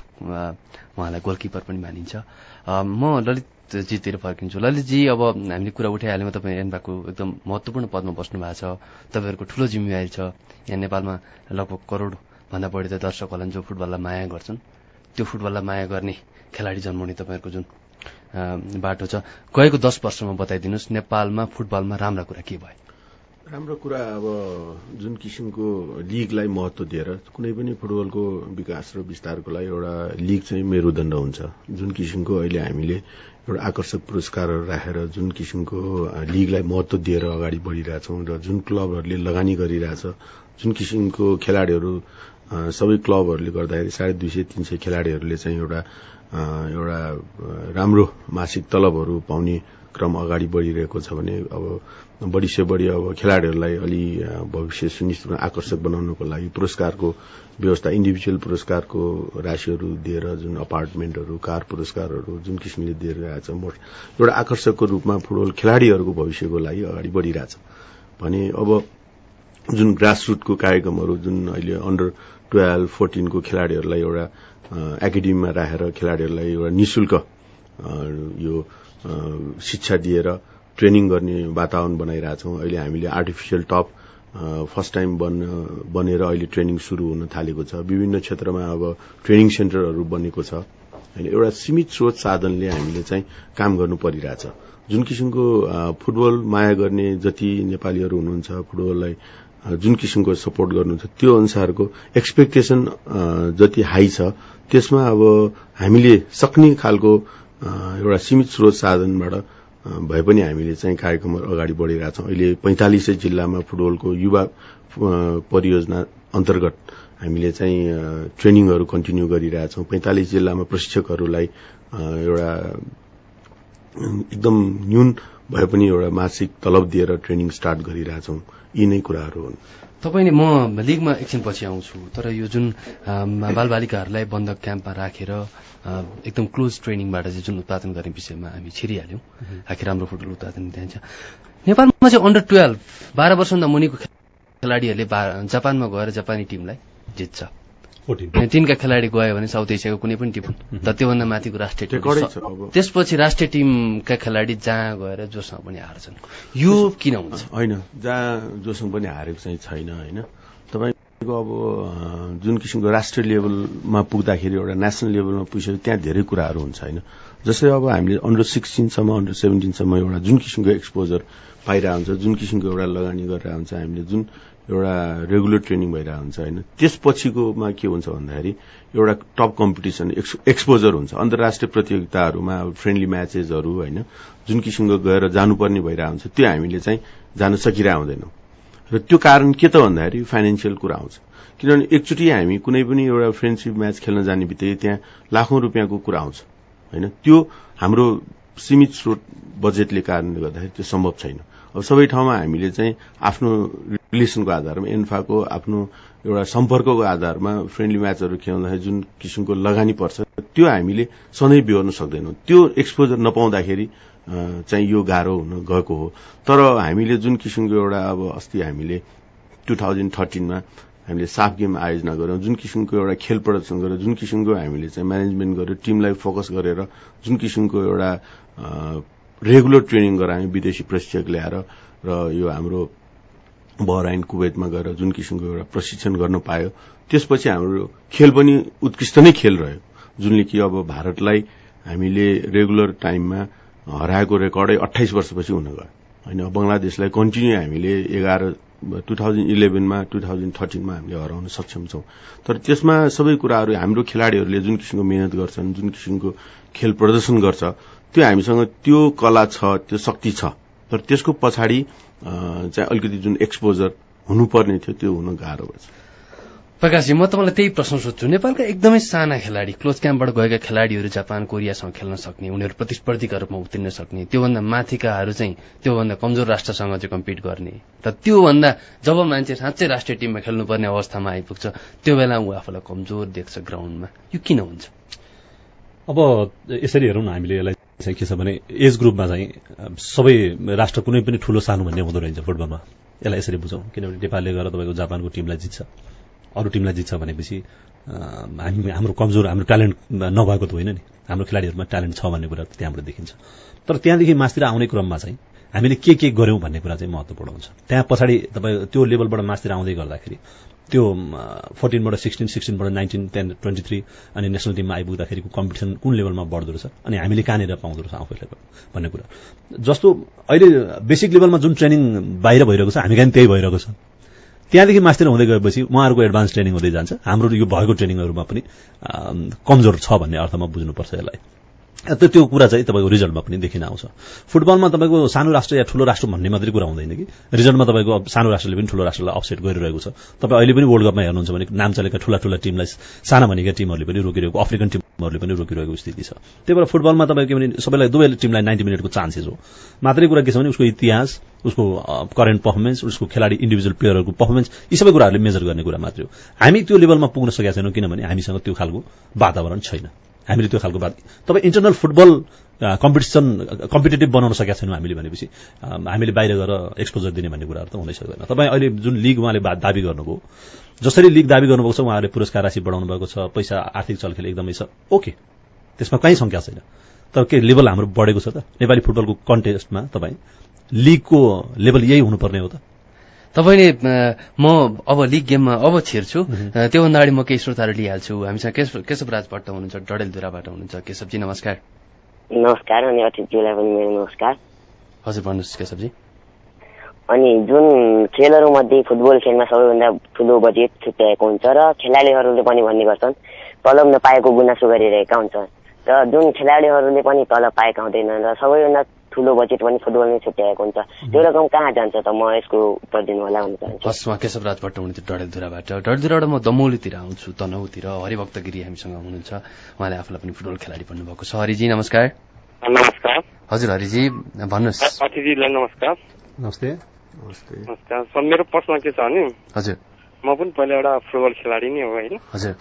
Speaker 3: उहाँलाई गोलकिपर पनि मानिन्छ। म ललित जीतिर फर्किन्छु। ललितजी अब हामीले कुरा उठाइहाल्यौँ तपाईँ एनबाको एकदम महत्त्वपूर्ण पदमा बस्नु भएको छ। तपाईँहरूको ठुलो जिम्मेवारी छ। यहाँ नेपालमा लगभग करोडभन्दा बढी त दर्शक होलान् जो फुटबललाई माया गर्छन्। त्यो फुटबललाई माया गर्ने खेलाडी जन्माउने तपाईँहरूको जुन बाटो छ। गएको दस वर्षमा बताइदिनुहोस् नेपालमा फुटबलमा राम्रा कुरा के भयो?
Speaker 5: राम्रो कुरा अब जुन किसिमको लिगलाई महत्व दिएर कुनै पनि फुटबलको विकास र विस्तारको लागि एउटा लिग चाहिँ मेरुदण्ड हुन्छ। जुन किसिमको अहिले हामीले एउटा आकर्षक पुरस्कारहरू राखेर जुन किसिमको लिगलाई महत्व दिएर अगाडि बढिरहेछौँ र जुन क्लबहरूले लगानी गरिरहेछ जुन किसिमको खेलाडीहरू सबै क्लबहरूले गर्दाखेरि साढे दुई सय तिन सय खेलाडीहरूले चाहिँ एउटा एउटा राम्रो मासिक तलबहरू पाउने क्रम अगाडि बढिरहेको छ भने अब बढी से बढी अब खेलाडीहरूलाई अलि भविष्य सुनिश्चित आकर्षक बनाउनको लागि पुरस्कारको व्यवस्था इन्डिभिजुअल पुरस्कारको राशिहरू दिएर जुन अपार्टमेन्टहरू कार पुरस्कारहरू जुन किसिमले दिएर आएको छ एउटा आकर्षकको रूपमा फुटबल खेलाडीहरूको भविष्यको लागि अगाडि बढिरहेछ। भने अब जुन ग्रासरुटको कार्यक्रमहरू जुन अहिले अन्डर टुवेल्भ फोर्टिनको खेलाडीहरूलाई एउटा एकाडेमीमा राखेर खेलाडीहरूलाई एउटा निशुल्क यो शिक्षा दिएर ट्रेनिङ गर्ने वातावरण बनाइरहेछौँ अहिले हामीले आर्टिफिसियल टप फर्स्ट टाइम बन बनेर अहिले ट्रेनिङ सुरु हुन थालेको छ। विभिन्न क्षेत्रमा अब ट्रेनिङ सेन्टरहरू बनेको छ। होइन एउटा सीमित स्रोत साधनले हामीले चाहिँ काम गर्नु परिरहेछ। जुन किसिमको फुटबल माया गर्ने जति नेपालीहरू हुनुहुन्छ फुटबललाई जुन किसिमको सपोर्ट गर्नुहुन्छ त्यो अनुसारको एक्सपेक्टेसन जति हाई छ त्यसमा अब हामीले सक्ने खालको एउटा सीमित स्रोत साधनबाट भए पनि हामीले चाहिँ कार्यक्रमहरू अगाडि बढिरहेछौँ अहिले पैंतालिसै जिल्लामा फुटबलको युवा परियोजना अन्तर्गत हामीले चाहिँ ट्रेनिङहरू कन्टिन्यू गरिरहेछौँ पैंतालिस जिल्लामा प्रशिक्षकहरूलाई एउटा एकदम न्यून भए पनि एउटा मासिक तलब दिएर ट्रेनिङ स्टार्ट गरिरहेछौँ यी नै कुराहरू हुन्।
Speaker 3: तपाईँले म लिगमा एकछिन पछि आउँछु तर यो जुन बालबालिकाहरूलाई बन्धक क्याम्पमा राखेर एकदम क्लोज ट्रेनिङबाट चाहिँ जुन उत्पादन गर्ने विषयमा हामी छिरिहाल्यौँ। आखिर राम्रो फुटबल उत्पादन दिन्छ नेपालमा चाहिँ अन्डर टुवेल्भ बाह्र वर्षभन्दा मुनिको खेलाडीहरूले जापानमा गएर जापानी टिमलाई जित्छ। तिनका खेलाडी गयो भने साउथ एसियाको कुनै पनि टिम त त्योभन्दा माथिको राष्ट्रिय टिम त्यसपछि राष्ट्रिय टिमका खेलाडी जहाँ गएर जोसँग पनि हार्छन्। यो किन हुन्छ?
Speaker 5: होइन जहाँ जोसँग पनि हारेको चाहिँ छैन होइन। तपाईँको अब जुन किसिमको राष्ट्रिय लेभलमा पुग्दाखेरि एउटा नेसनल लेभलमा पुगिसक्यो त्यहाँ धेरै कुराहरू हुन्छ होइन। जस्तै अब हामीले अन्डर सिक्सटिनसम्म अन्डर सेभेन्टिनसम्म एउटा जुन किसिमको एक्सपोजर पाइरहेको हुन्छ जुन किसिमको एउटा लगानी गरेर हुन्छ हामीले जुन एउटा रेगुलर ट्रेनिङ भइरहेको हुन्छ होइन। त्यसपछिकोमा के हुन्छ भन्दाखेरि एउटा टप कम्पिटिसन एक्सपोजर हुन्छ। अन्तर्राष्ट्रिय प्रतियोगिताहरूमा अब फ्रेन्डली म्याचेसहरू होइन जुन किसिमको गएर जानुपर्ने भइरहेको हुन्छ त्यो हामीले चाहिँ जान सकिरहेको हुँदैनौँ। र त्यो कारण के त भन्दाखेरि फाइनेन्सियल कुरा आउँछ। किनभने एकचोटि हामी कुनै पनि एउटा फ्रेन्डसिप म्याच खेल्न जाने बित्तिकै त्यहाँ लाखौं रुपियाँको कुरा आउँछ होइन? त्यो हाम्रो सीमित स्रोत बजेटले कारणले गर्दाखेरि त्यो सम्भव छैन। अब सबै ठाउँमा हामीले चाहिँ आफ्नो रिलेसनको आधारमा एन्फाको आफ्नो एउटा सम्पर्कको आधारमा फ्रेन्डली म्याचहरू खेल्दाखेरि जुन किसिमको लगानी पर्छ त्यो हामीले सधैँ बिहोर्न सक्दैनौँ। त्यो एक्सपोजर नपाउँदाखेरि चाहिँ यो गाह्रो हुन गएको हो। तर हामीले जुन किसिमको एउटा अब अस्ति हामीले टु थाउजन्ड थर्टिनमा हामीले साफ गेम आयोजना गऱ्यौँ जुन किसिमको एउटा खेल प्रदर्शन गरेर जुन किसिमको हामीले चाहिँ म्यानेजमेन्ट गरेर टिमलाई फोकस गरेर जुन किसिमको एउटा रेगुलर ट्रेनिङ गरायौँ विदेशी प्रशिक्षक ल्याएर र यो हाम्रो बहराइन कुवेतमा गएर जुन किसिमको एउटा प्रशिक्षण गर्न पायो त्यसपछि हाम्रो खेल पनि उत्कृष्ट नै खेल रह्यो जुनले कि अब भारतलाई हामीले रेगुलर टाइममा हराएको रेकर्डै अठाइस वर्षपछि हुन गयो। होइन बङ्गलादेशलाई कन्टिन्यू हामीले एघार टु थाउजन्ड इलेभेनमा टु थाउजन्ड थर्टिनमा हामीले हराउन सक्षम छौँ। तर त्यसमा सबै कुराहरू हाम्रो खेलाडीहरूले जुन किसिमको मेहनत गर्छन् जुन किसिमको खेल प्रदर्शन गर्छ त्यो हामीसँग त्यो कला छ त्यो शक्ति छ। तर त्यसको पछाडि चाहिँ अलिकति जुन एक्सपोजर हुनुपर्ने थियो त्यो हुन गाह्रो भएछ।
Speaker 3: प्रकाशजी म तपाईँलाई त्यही प्रश्न सोध्छु। नेपालका एकदमै साना खेलाडी क्लोज क्याम्पबाट गएका खेलाडीहरू जापान कोरियासँग खेल्न सक्ने उनीहरू प्रतिस्पर्धीका रूपमा उत्रिन सक्ने त्योभन्दा माथिकाहरू चाहिँ त्योभन्दा कमजोर राष्ट्रसँग चाहिँ कम्पिट गर्ने। र त्योभन्दा जब मान्छे साँच्चै राष्ट्रिय टिममा खेल्नुपर्ने अवस्थामा आइपुग्छ त्यो बेला ऊ आफूलाई कमजोर देख्छ ग्राउन्डमा। यो किन हुन्छ?
Speaker 6: अब यसरी हेरौँ न हामीले यसलाई। चाहिँ के छ भने एज ग्रुपमा चाहिँ सबै राष्ट्र कुनै पनि ठूलो सानो भन्ने हुँदो रहेछ फुटबलमा। यसलाई यसरी बुझौँ। किनभने नेपालले गएर तपाईँको जापानको टिमलाई जित्छ। अरू टिमलाई जित्छ भनेपछि हामी हाम्रो कमजोर हाम्रो ट्यालेन्ट नभएको त होइन नि। हाम्रो खेलाडीहरूमा ट्यालेन्ट छ भन्ने कुरा त्यहाँबाट देखिन्छ। तर त्यहाँदेखि मासतिर आउने क्रममा चाहिँ हामीले के के गर्यौँ भन्ने कुरा चाहिँ महत्त्वपूर्ण हुन्छ। त्यहाँ पछाडि तपाईँ त्यो लेभलबाट मास्तिर आउँदै गर्दाखेरि त्यो फोर्टिनबाट सिक्सटिन सिक्सटिनबाट नाइन्टिन टेन ट्वेन्टी थ्री अनि नेसनल टिममा आइपुग्दाखेरिको कम्पिटिसन कुन लेभलमा बढ्दो रहेछ अनि हामीले कहाँनिर पाउँदो रहेछ आफूलाई भन्ने कुरा। जस्तो अहिले बेसिक लेभलमा जुन ट्रेनिङ बाहिर भइरहेको छ हामी कहाँ त्यही भइरहेको छ। त्यहाँदेखि मास्तिर हुँदै गएपछि उहाँहरूको एडभान्स ट्रेनिङ हुँदै जान्छ। हाम्रो यो भएको ट्रेनिङहरूमा पनि कमजोर छ भन्ने अर्थमा बुझ्नुपर्छ यसलाई। त्यो त्यो कुरा चाहिँ तपाईँको रिजल्टमा पनि देखिन आउँछ। फुटबलमा तपाईँको सानो राष्ट्र या ठुलो राष्ट्र भन्ने मात्रै कुरा हुँदैन कि। रिजल्टमा तपाईँको सानो राष्ट्रले पनि ठुलो राष्ट्रलाई अफसेट गरिरहेको छ। तपाईँ अहिले पनि वर्ल्ड कपमा हेर्नुहुन्छ भने नाम चलेका ठुला ठुला टिमलाई साना भनेका टिमहरूले पनि रोकिरहेको अफ्रिकन टिमहरूले पनि रोकिरहेको स्थिति छ। त्यही भएर फुटबलमा तपाईँको के भने सबैलाई दुवै टिमलाई नाइन्टी मिनटको चान्सेस हो। मात्रै कुरा के छ भने उसको इतिहास उसको करेन्ट पर्फर्मेन्स उसको खेलाडी इन्डिभिजुअल प्लेयरहरूको पर्फर्मेन्स यी सबै कुराहरूले मेजर गर्ने कुरा मात्रै हो। हामी त्यो लेभलमा पुग्न सकेका छैनौँ किनभने हामीसँग त्यो खालको वातावरण छैन। हामीले त्यो खालको बात तपाईँ इन्टरनल फुटबल कम्पिटिसन कम्पिटेटिभ बनाउन सकेका छैनौँ हामीले भनेपछि हामीले बाहिर गएर एक्सपोजर दिने भन्ने कुराहरू त हुनै सक्दैन तपाईँ अहिले जुन लिग उहाँले दावी गर्नुभयो जसरी लिग दावी गर्नुभएको छ उहाँहरूले पुरस्कार राशि बढाउनु भएको छ पैसा आर्थिक चलखेल एकदमै छ ओके। त्यसमा कहीँ सङ्ख्या छैन। तर के लेभल हाम्रो बढेको छ त? नेपाली फुटबलको कन्टेस्टमा तपाईँ लिगको लेभल यही हुनुपर्ने हो त।
Speaker 3: तपाईँले म अब लिग गेममा अब छिर्छु। त्योभन्दा अगाडि म केही श्रोताहरू लिइहाल्छु। हामीसँग केशव राज भट्ट हुनुहुन्छ डडेलधुराबाट हुनुहुन्छ। केशवजी नमस्कार।
Speaker 10: नमस्कार अनि अतिथिज्यूलाई पनि मेरो नमस्कार।
Speaker 3: हजुर भन्नुहोस् केशवजी।
Speaker 10: अनि जुन खेलहरूमध्ये फुटबल खेलमा सबैभन्दा ठुलो बजेट छुट्याएको हुन्छ र खेलाडीहरूले पनि भन्ने गर्छन् तलब नपाएको गुनासो गरिरहेका हुन्छन्। र जुन खेलाडीहरूले पनि तलब पाएका हुँदैनन् र सबैभन्दा ठुलो बजेट पनि फुटबलमै छुट्याएको हुन्छ। त्यो रकम कहाँ जान्छ त? म यसको उत्तर दिनु होला भन्न चाहन्छु।
Speaker 3: हस् उहाँ केशवराज भट्ट हुनुहुन्थ्यो डडेलधुराबाट। डडेलधुराबाट म दमौलीतिर आउँछु तनहुतिर। हरिभक्त गिरी हामीसँग हुनुहुन्छ। उहाँले आफूलाई पनि फुटबल खेलाडी भन्नुभएको छ। हरिजी नमस्कार।
Speaker 11: नमस्कार।
Speaker 3: हजुर हरिजी भन्नुहोस्।
Speaker 11: अतिथिलाई नमस्कार।
Speaker 6: नमस्ते।
Speaker 11: नमस्कार। सर मेरो प्रश्न के छ भने
Speaker 3: हजुर।
Speaker 11: म पनि पहिला एउटा फुटबल खेलाडी नै हो होइन।
Speaker 3: हजुर।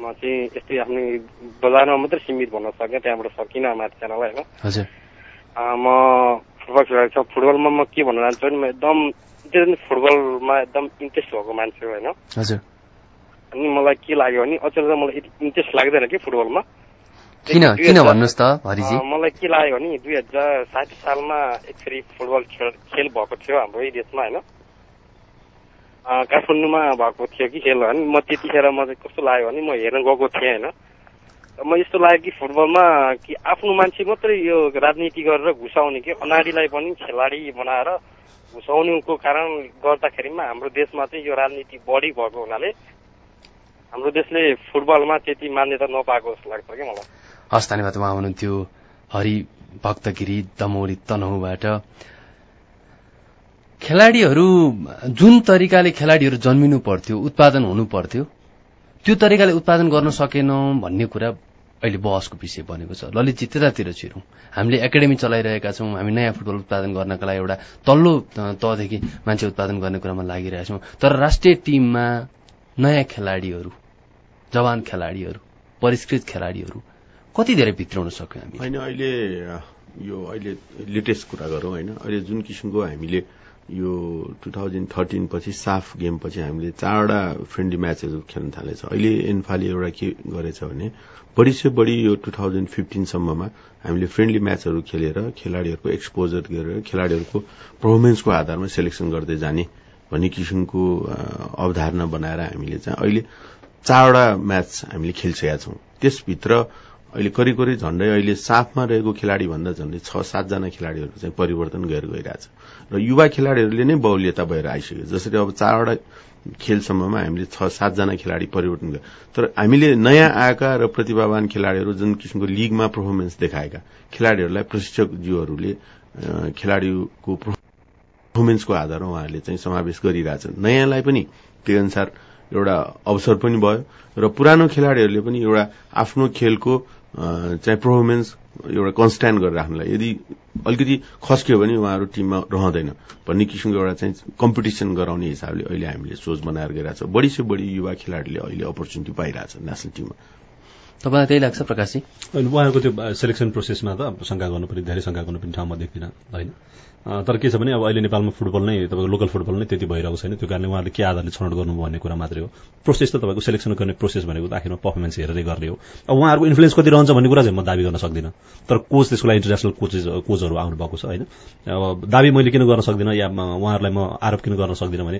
Speaker 11: म चाहिँ यस्तै आफ्नो बजारमा मात्रै सीमित भन्न सकेँ त्यहाँबाट सकिनँ माथि जानलाई होइन।
Speaker 3: हजुर।
Speaker 11: म फुटबल खेलाडी छ। फुटबलमा म के भन्न चाहन्छु भने म एकदम फुटबलमा एकदम इन्ट्रेस्ट भएको मान्छे हो होइन?
Speaker 3: हजुर।
Speaker 11: अनि मलाई के लाग्यो भने अचेल मलाई इन्ट्रेस्ट लाग्दैन कि फुटबलमा।
Speaker 3: किन? किन भन्नुहोस् त हरिजी।
Speaker 11: मलाई के लाग्यो भने दुई हजार साठी सालमा एकचोटि फुटबल खेल खेल भएको थियो हाम्रो देशमा होइन? काठमाडौँमा भएको थियो कि खेल होइन? म त्यतिखेर म चाहिँ कस्तो लाग्यो भने म हेर्न गएको थिएँ होइन? म यस्तो लाग्यो कि फुटबलमा कि आफ्नो मान्छे मात्रै यो राजनीति गरेर घुसाउने कि अनाडीलाई पनि खेलाडी बनाएर घुसाउनुको कारण गर्दाखेरिमा हाम्रो देशमा चाहिँ यो राजनीति बढी भएको हुनाले हाम्रो देशले फुटबलमा त्यति मान्यता नपाएको जस्तो लाग्छ क्या मलाई।
Speaker 3: हस् धन्यवाद उहाँ हुनुहुन्थ्यो। हरि भक्तगिरी दमौली तनहुबाट। खेलाडीहरू जुन तरिकाले खेलाडीहरू जन्मिनु पर्थ्यो उत्पादन हुनु पर्थ्यो त्यो तरिकाले उत्पादन गर्न सकेनौँ भन्ने कुरा अहिले बहसको विषय बनेको छ। ललितजी त्यतातिर छिरौँ हामीले एकाडेमी चलाइरहेका छौँ हामी नयाँ फुटबल उत्पादन गर्नका लागि एउटा तल्लो तहदेखि मान्छे उत्पादन गर्ने क्रममा लागिरहेका छौँ। तर राष्ट्रिय टिममा नयाँ खेलाडीहरू जवान खेलाडीहरू परिष्कृत खेलाडीहरू कति धेरै भित्राउन सक्यौँ हामी?
Speaker 5: होइन अहिले यो अहिले लेटेस्ट कुरा गरौँ होइन। अहिले जुन किसिमको हामीले यो टु थाउजन्ड थर्टिन पछि साफ गेम पछि हामीले चारवटा फ्रेन्डली म्याचहरू खेल्न थालेछ। अहिले एन्फाले एउटा के गरेछ भने बढी से बढी यो टु थाउजन्ड फिफ्टिनसम्ममा हामीले फ्रेन्डली म्याचहरू खेलेर खेलाडीहरूको एक्सपोजर गरेर खेलाडीहरूको पर्फर्मेन्सको आधारमा सेलेक्सन गर्दै जाने भन्ने किसिमको अवधारणा बनाएर हामीले चाहिँ अहिले चारवटा म्याच हामीले खेलिसकेका छौँ। त्यसभित्र अहिले करिब करिब झण्डै अहिले साफमा रहेको खेलाडी भन्दा झन्डै छ सातजना खेलाडीहरू चाहिँ परिवर्तन गरेर गइरहेछ। र युवा खेलाडीहरूले नै बहुल्यता भएर आइसक्यो। जसरी अब चारवटा खेलसम्ममा हामीले छ सातजना खेलाडी परिवर्तन गरे। तर हामीले नयाँ आएका र प्रतिभावान खेलाडीहरू जुन किसिमको लिगमा पर्फर्मेन्स देखाएका खेलाडीहरूलाई प्रशिक्षकज्यूहरूले खेलाडीको पर्फर्मेन्सको आधारमा उहाँहरूले चाहिँ समावेश गरिरहेछन् नयाँलाई पनि त्यही अनुसार एउटा अवसर पनि भयो र पुरानो खेलाडीहरूले पनि एउटा आफ्नो खेलको चाहिँ पर्फर्मेन्स एउटा कन्सट्यान्ट गरेर राख्नलाई। यदि अलिकति खस्क्यो भने उहाँहरू टिममा रहँदैन। भन्ने किसिमको एउटा चाहिँ कम्पिटिसन गराउने हिसाबले अहिले हामीले सोच बनाएर गइरहेको छ। बढी से बढी युवा खेलाडीले अहिले अपर्च्युनिटी पाइरहेछ नेसनल टिममा
Speaker 3: तपाईँलाई त्यही लाग्छ प्रकाशजी?
Speaker 6: उहाँहरूको त्यो सेलेक्सन प्रोसेसमा त शङ्का गर्नुपर्ने धेरै शङ्का गर्नुपर्ने ठाउँमा देख्दिनँ होइन। तर के छ भने अब अहिले नेपालमा फुटबल नै तपाईँको लोकल फुटबल नै त्यति भइरहेको छैन। त्यो कारणले उहाँले के आधारले छनौट गर्नु भन्ने कुरा मात्रै हो। प्रोसेस त तपाईँको सेलेक्सन गर्ने प्रोसेस भनेको त आखिरमा पर्फर्मेन्स हेरेरै गर्ने हो। अब उहाँहरूको इन्फ्लुएन्स कति रहन्छ भन्ने कुरा चाहिँ म दावी गर्न सक्दिनँ। तर कोच त्यसको लागि इन्टरनेसनल कोचेस कोचहरू आउनु भएको छ होइन? अब दावी मैले किन गर्न सक्दिनँ या उहाँहरूलाई म आरोप किन गर्न सक्दिनँ भने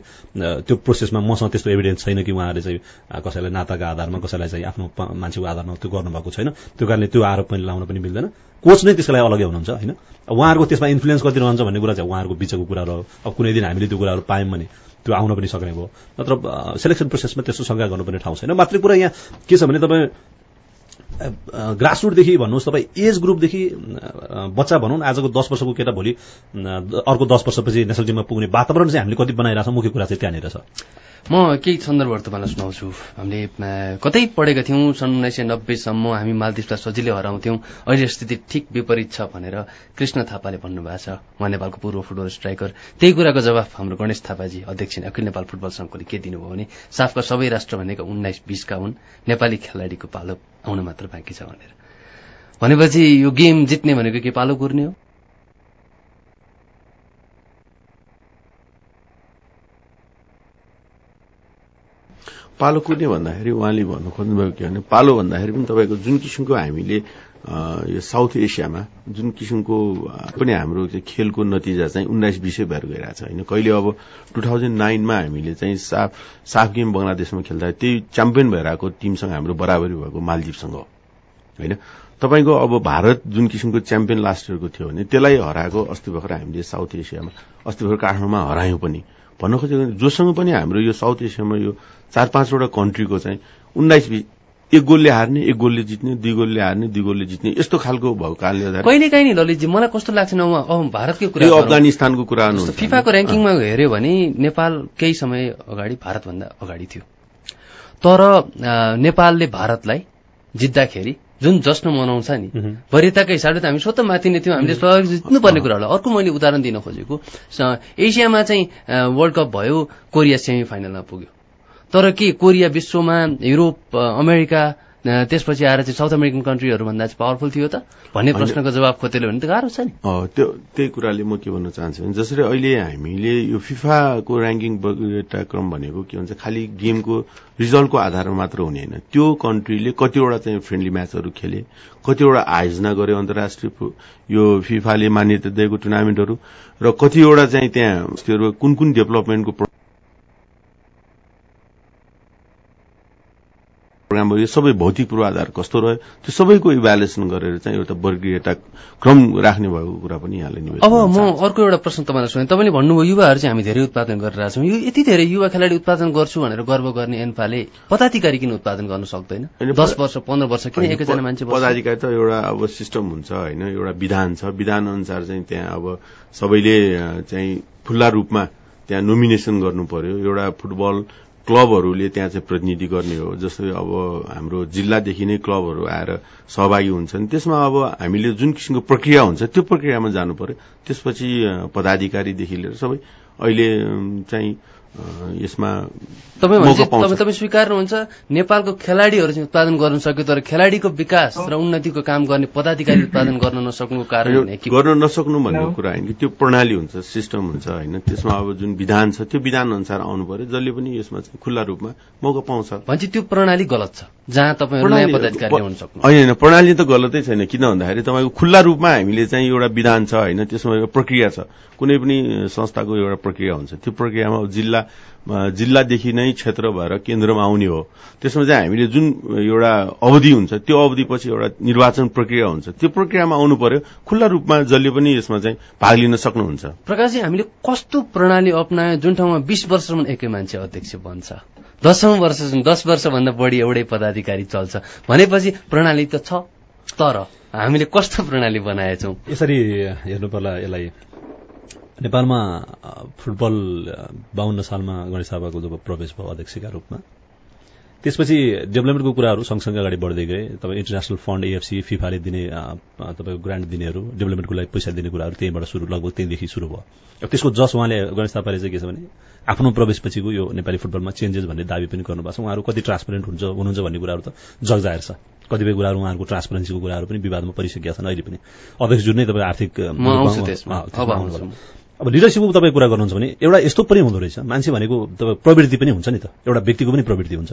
Speaker 6: त्यो प्रोसेसमा मसँग त्यस्तो एभिडेन्स छैन कि उहाँहरूले चाहिँ कसैलाई नाताका आधारमा कसैलाई चाहिँ आफ्नो मान्छेको आधारमा त्यो गर्नुभएको छैन। त्यो कारणले त्यो आरोप मैले लाउन पनि मिल्दैन। कोच नै त्यसको लागि अलगै हुनुहुन्छ होइन? उहाँहरूको त्यसमा इन्फ्लुएन्स कति रहन्छ भन्ने कुरा चाहिँ उहाँहरूको बिचको कुराहरू हो अब कुनै दिन हामीले त्यो कुराहरू पायौँ भने त्यो आउन पनि सक्ने भयो। नत्र सेलेक्सन प्रोसेसमा त्यस्तो शङ्का गर्नुपर्ने ठाउँ छैन। मात्रै कुरा यहाँ के छ भने तपाईँ ग्रासरुटदेखि भन्नुहोस् तपाईँ एज ग्रुपदेखि बच्चा भनौँ आजको दस वर्षको केटा भोलि अर्को दस वर्षपछि नेसनल टिममा पुग्ने वातावरण चाहिँ हामीले कति बनाइरहेको छौँ मुख्य कुरा चाहिँ त्यहाँनिर छ।
Speaker 3: म केही सन्दर्भहरू तपाईँलाई सुनाउँछु। हामीले कतै पढेका थियौँ सन् उन्नाइस सय नब्बेसम्म हामी मालदिप्सलाई सजिलै हराउँथ्यौँ। अहिले स्थिति ठिक विपरीत छ भनेर कृष्ण थापाले भन्नुभएको छ। उहाँ नेपालको पूर्व फुटबल स्ट्राइकर। त्यही कुराको जवाफ हाम्रो गणेश थापाजी अध्यक्ष अखिल नेपाल फुटबल सङ्घले के दिनुभयो भने साफका सबै राष्ट्र भनेका उन्नाइस बिसका हुन् नेपाली खेलाडीको पालो आउन मात्र बाँकी छ भनेर। भनेपछि यो गेम जित्ने भनेको के पालो कुर्ने हो?
Speaker 5: पालो कुर्ने भन्दाखेरि उहाँले भन्नु खोज्नुभएको के भने पालो भन्दाखेरि पनि तपाईँको जुन किसिमको हामीले यो साउथ एसियामा जुन किसिमको पनि हाम्रो खेलको नतिजा चाहिँ उन्नाइस बिसै भएर गइरहेको छ होइन। कहिले अब टु थाउजन्ड नाइनमा हामीले चाहिँ साफ साफ गेम बङ्गलादेशमा खेल्दा त्यही च्याम्पियन भएर आएको टिमसँग हाम्रो बराबरी भएको मालदिवसँग हो। होइन? तपाईँको अब भारत जुन किसिमको च्याम्पियन लास्ट इयरको थियो भने त्यसलाई हराएको अस्ति भर्खर हामीले साउथ एसियामा अस्ति भर्खर काठमाडौँमा हरायौँ पनि। भन्न खोजेको जोसँग पनि हाम्रो यो साउथ एसियामा यो चार पाँचवटा कन्ट्रीको चाहिँ उन्नाइस बिस एक गोलले हार्ने एक गोलले जित्ने दुई गोलले हार्ने दुई गोलले जित्ने यस्तो खालको भएको कारणले गर्दा।
Speaker 3: कहिले काहीँ नि ललितजी मलाई कस्तो लाग्छ भारतकै कुरा।
Speaker 5: अफगानिस्तानको कुरा
Speaker 3: फिफाको ऱ्याङ्किङमा हेऱ्यो भने नेपाल केही समय अगाडि भारतभन्दा अगाडि थियो। तर नेपालले भारतलाई जित्दाखेरि जुन जश्न मनाउँछ नि वरियताकै हिसाबले त हामी स्वतः माथि नै थियौँ। हामीले सहयोग जित्नुपर्ने कुराहरूलाई अर्को मैले उदाहरण दिन खोजेको एसियामा चाहिँ वर्ल्ड कप भयो कोरिया सेमी फाइनलमा पुग्यो। तर के कोरिया विश्वमा युरोप अमेरिका त्यसपछि आएर चाहिँ साउथ अमेरिकन कन्ट्रीहरूभन्दा चाहिँ पावरफुल थियो त? भन्ने प्रश्नको जवाब खोतेल्यो भने त गाह्रो छ नि।
Speaker 5: त्यो त्यही कुराले म के भन्न चाहन्छु भने जसरी अहिले हामीले यो फिफाको ऱ्याङ्किङ क्रम भनेको के भन्छ खालि गेमको रिजल्टको आधारमा मात्र हुने होइन। त्यो कन्ट्रीले कतिवटा चाहिँ फ्रेन्डली म्याचहरू खेले कतिवटा आयोजना गर्यो अन्तर्राष्ट्रिय यो फिफाले मान्यता दिएको टुर्नामेन्टहरू र कतिवटा चाहिँ त्यहाँ त्यो कुन कुन डेभलपमेन्टको प्रो- प्रोग्रामहरू यो सबै भौतिक पूर्वाधार कस्तो रह्यो त्यो सबैको इभ्यालुएसन गरेर चाहिँ एउटा वर्गीयता क्रम राख्ने भएको कुरा पनि यहाँले निवेदन
Speaker 3: अब म अर्को एउटा प्रश्न तपाईँलाई सोधेँ। तपाईँले भन्नुभयो युवाहरू चाहिँ हामी धेरै उत्पादन गरिरहेका छौँ। यो यति धेरै युवा खेलाडी उत्पादन गर्छु भनेर गर्व गर्ने एन्फाले पदाधिकारी किन उत्पादन गर्न सक्दैन? दस वर्ष पन्ध्र वर्ष किन एकैजना मान्छे?
Speaker 5: पदाधिकारी त एउटा अब सिस्टम हुन्छ होइन एउटा विधान छ। विधान अनुसार चाहिँ त्यहाँ अब सबैले चाहिँ खुल्ला रूपमा त्यहाँ नोमिनेसन गर्नु पर्यो। एउटा फुटबल क्लबहरूले त्यहाँ चाहिँ प्रतिनिधि गर्ने हो। जस्तै अब हाम्रो जिल्लादेखि नै क्लबहरू आएर सहभागी हुन्छन्। त्यसमा अब हामीले जुन किसिमको प्रक्रिया हुन्छ त्यो प्रक्रियामा जानु पर्यो। त्यसपछि पदाधिकारीदेखि लिएर सबै अहिले चाहिँ यसमा
Speaker 3: तपाईँ स्वीकार्नुहुन्छ नेपालको खेलाडीहरू चाहिँ उत्पादन गर्न सक्यो तर खेलाडीको विकास र उन्नतिको काम गर्ने पदाधिकारी उत्पादन गर्न नसक्नुको कारण
Speaker 5: गर्न नसक्नु भन्ने कुरा होइन कि त्यो प्रणाली हुन्छ सिस्टम हुन्छ होइन। त्यसमा अब जुन विधान छ त्यो विधान अनुसार आउनु पर्यो जसले पनि यसमा चाहिँ खुल्ला रूपमा मौका पाउँछ।
Speaker 3: भन्छ त्यो प्रणाली गलत छ जहाँ तपाईँहरू नयाँ पदाधिकारी ल्याउन सक्नु
Speaker 5: होइन होइन प्रणाली त गलतै छैन। किन भन्दाखेरि तपाईँको खुल्ला रूपमा हामीले चाहिँ एउटा विधान छ होइन त्यसमा एउटा प्रक्रिया छ। कुनै पनि संस्थाको एउटा प्रक्रिया हुन्छ। त्यो प्रक्रियामा जिल्ला अ, जिल्लादेखि नै क्षेत्र भएर केन्द्रमा आउने हो। त्यसमा चाहिँ हामीले जुन एउटा अवधि हुन्छ त्यो अवधिपछि एउटा निर्वाचन प्रक्रिया हुन्छ। त्यो प्रक्रियामा आउनु पर्यो। खुल्ला रूपमा जसले पनि यसमा चाहिँ भाग लिन सक्नुहुन्छ।
Speaker 3: प्रकाशजी हामीले कस्तो प्रणाली अप्नायो? जुन ठाउँमा बिस वर्षसम्म एकै मान्छे अध्यक्ष बन्छ। दसौँ वर्षसम्म दस वर्षभन्दा बढी एउटै पदाधिकारी चल्छ। भनेपछि प्रणाली त छ तर हामीले कस्तो प्रणाली बनाएछौँ?
Speaker 6: यसरी हेर्नु पर्ला यसलाई। नेपालमा फुटबल बाहन्न सालमा गणेश थापाको जब प्रवेश भयो अध्यक्षका रूपमा त्यसपछि डेभलपमेन्टको कुराहरू सँगसँगै अगाडि बढ्दै गए। तपाईँ इन्टरनेसनल फन्ड एएफसी फिफाले दिने तपाईँको ग्रान्ट दिनेहरू डेभलपमेन्टको लागि पैसा दिने कुराहरू त्यहीँबाट सुरु लगभग त्यहीँदेखि सुरु भयो। अब त्यसको जस उहाँले गणेश थापाले चाहिँ के छ भने आफ्नो प्रवेशपछिको यो नेपाली फुटबलमा चेन्जेस भन्ने दावी पनि गर्नुभएको छ। उहाँहरू कति ट्रान्सपेरेन्ट हुन्छ हुनुहुन्छ भन्ने कुराहरू त जगजाहेर छ कतिपय कुराहरू उहाँहरूको ट्रान्सपरेन्सीको कुराहरू पनि विवादमा परिसकेका छन् अहिले पनि। अध्यक्षज्यू नै तपाईँ आर्थिक
Speaker 3: अब
Speaker 6: लिडरसिपको तपाईँ कुरा गर्नुहुन्छ भने एउटा यस्तो पनि हुँदो रहेछ। मान्छे भनेको तपाईँ प्रवृत्ति पनि हुन्छ नि त। एउटा व्यक्तिको पनि प्रवृत्ति हुन्छ।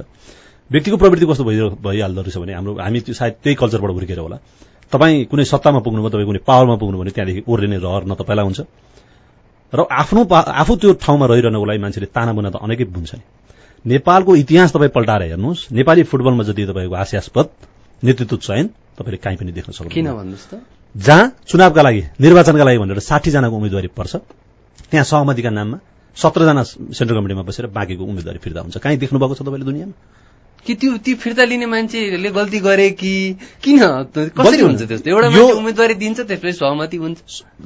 Speaker 6: व्यक्तिको प्रवृत्ति कस्तो भइहाल्दो रहेछ भने हाम्रो हामी त्यो सायद त्यही कल्चरबाट हुर्केर होला। तपाईँ कुनै सत्तामा पुग्नुभयो तपाईँ कुनै पावरमा पुग्नु भने त्यहाँदेखि ओर्लिने रहर न तपाईँलाई हुन्छ। र आफ्नो आफू त्यो ठाउँमा रहिरहनको लागि मान्छेले ताना बुना त अनेकै बुन्छ नि। नेपालको इतिहास तपाईँ पल्टाएर हेर्नुहोस्। नेपाली फुटबलमा जति तपाईँको हास्यास्पद नेतृत्व चयन तपाईँले काहीँ पनि देख्न सक्नुहुन्छ
Speaker 3: किन भन्नुहोस् त?
Speaker 6: जहाँ चुनावका लागि निर्वाचनका लागि भनेर साठीजनाको उम्मेदवारी पर्छ त्यहाँ सहमतिका नाममा सत्रजना सेन्ट्रल कमिटीमा बसेर बाँकीको उम्मेदवारी फिर्ता हुन्छ। कहीँ देख्नुभएको छ तपाईँले दुनियाँमा?
Speaker 3: कि त्यो त्यो फिर्ता लिने मान्छेले गल्ती गरे कि? किन? कसरी हुन्छ। त्यस्तो एउटा मान्छे उम्मेदवारी दिन्छ त्यसपछि सहमति हुन्छ।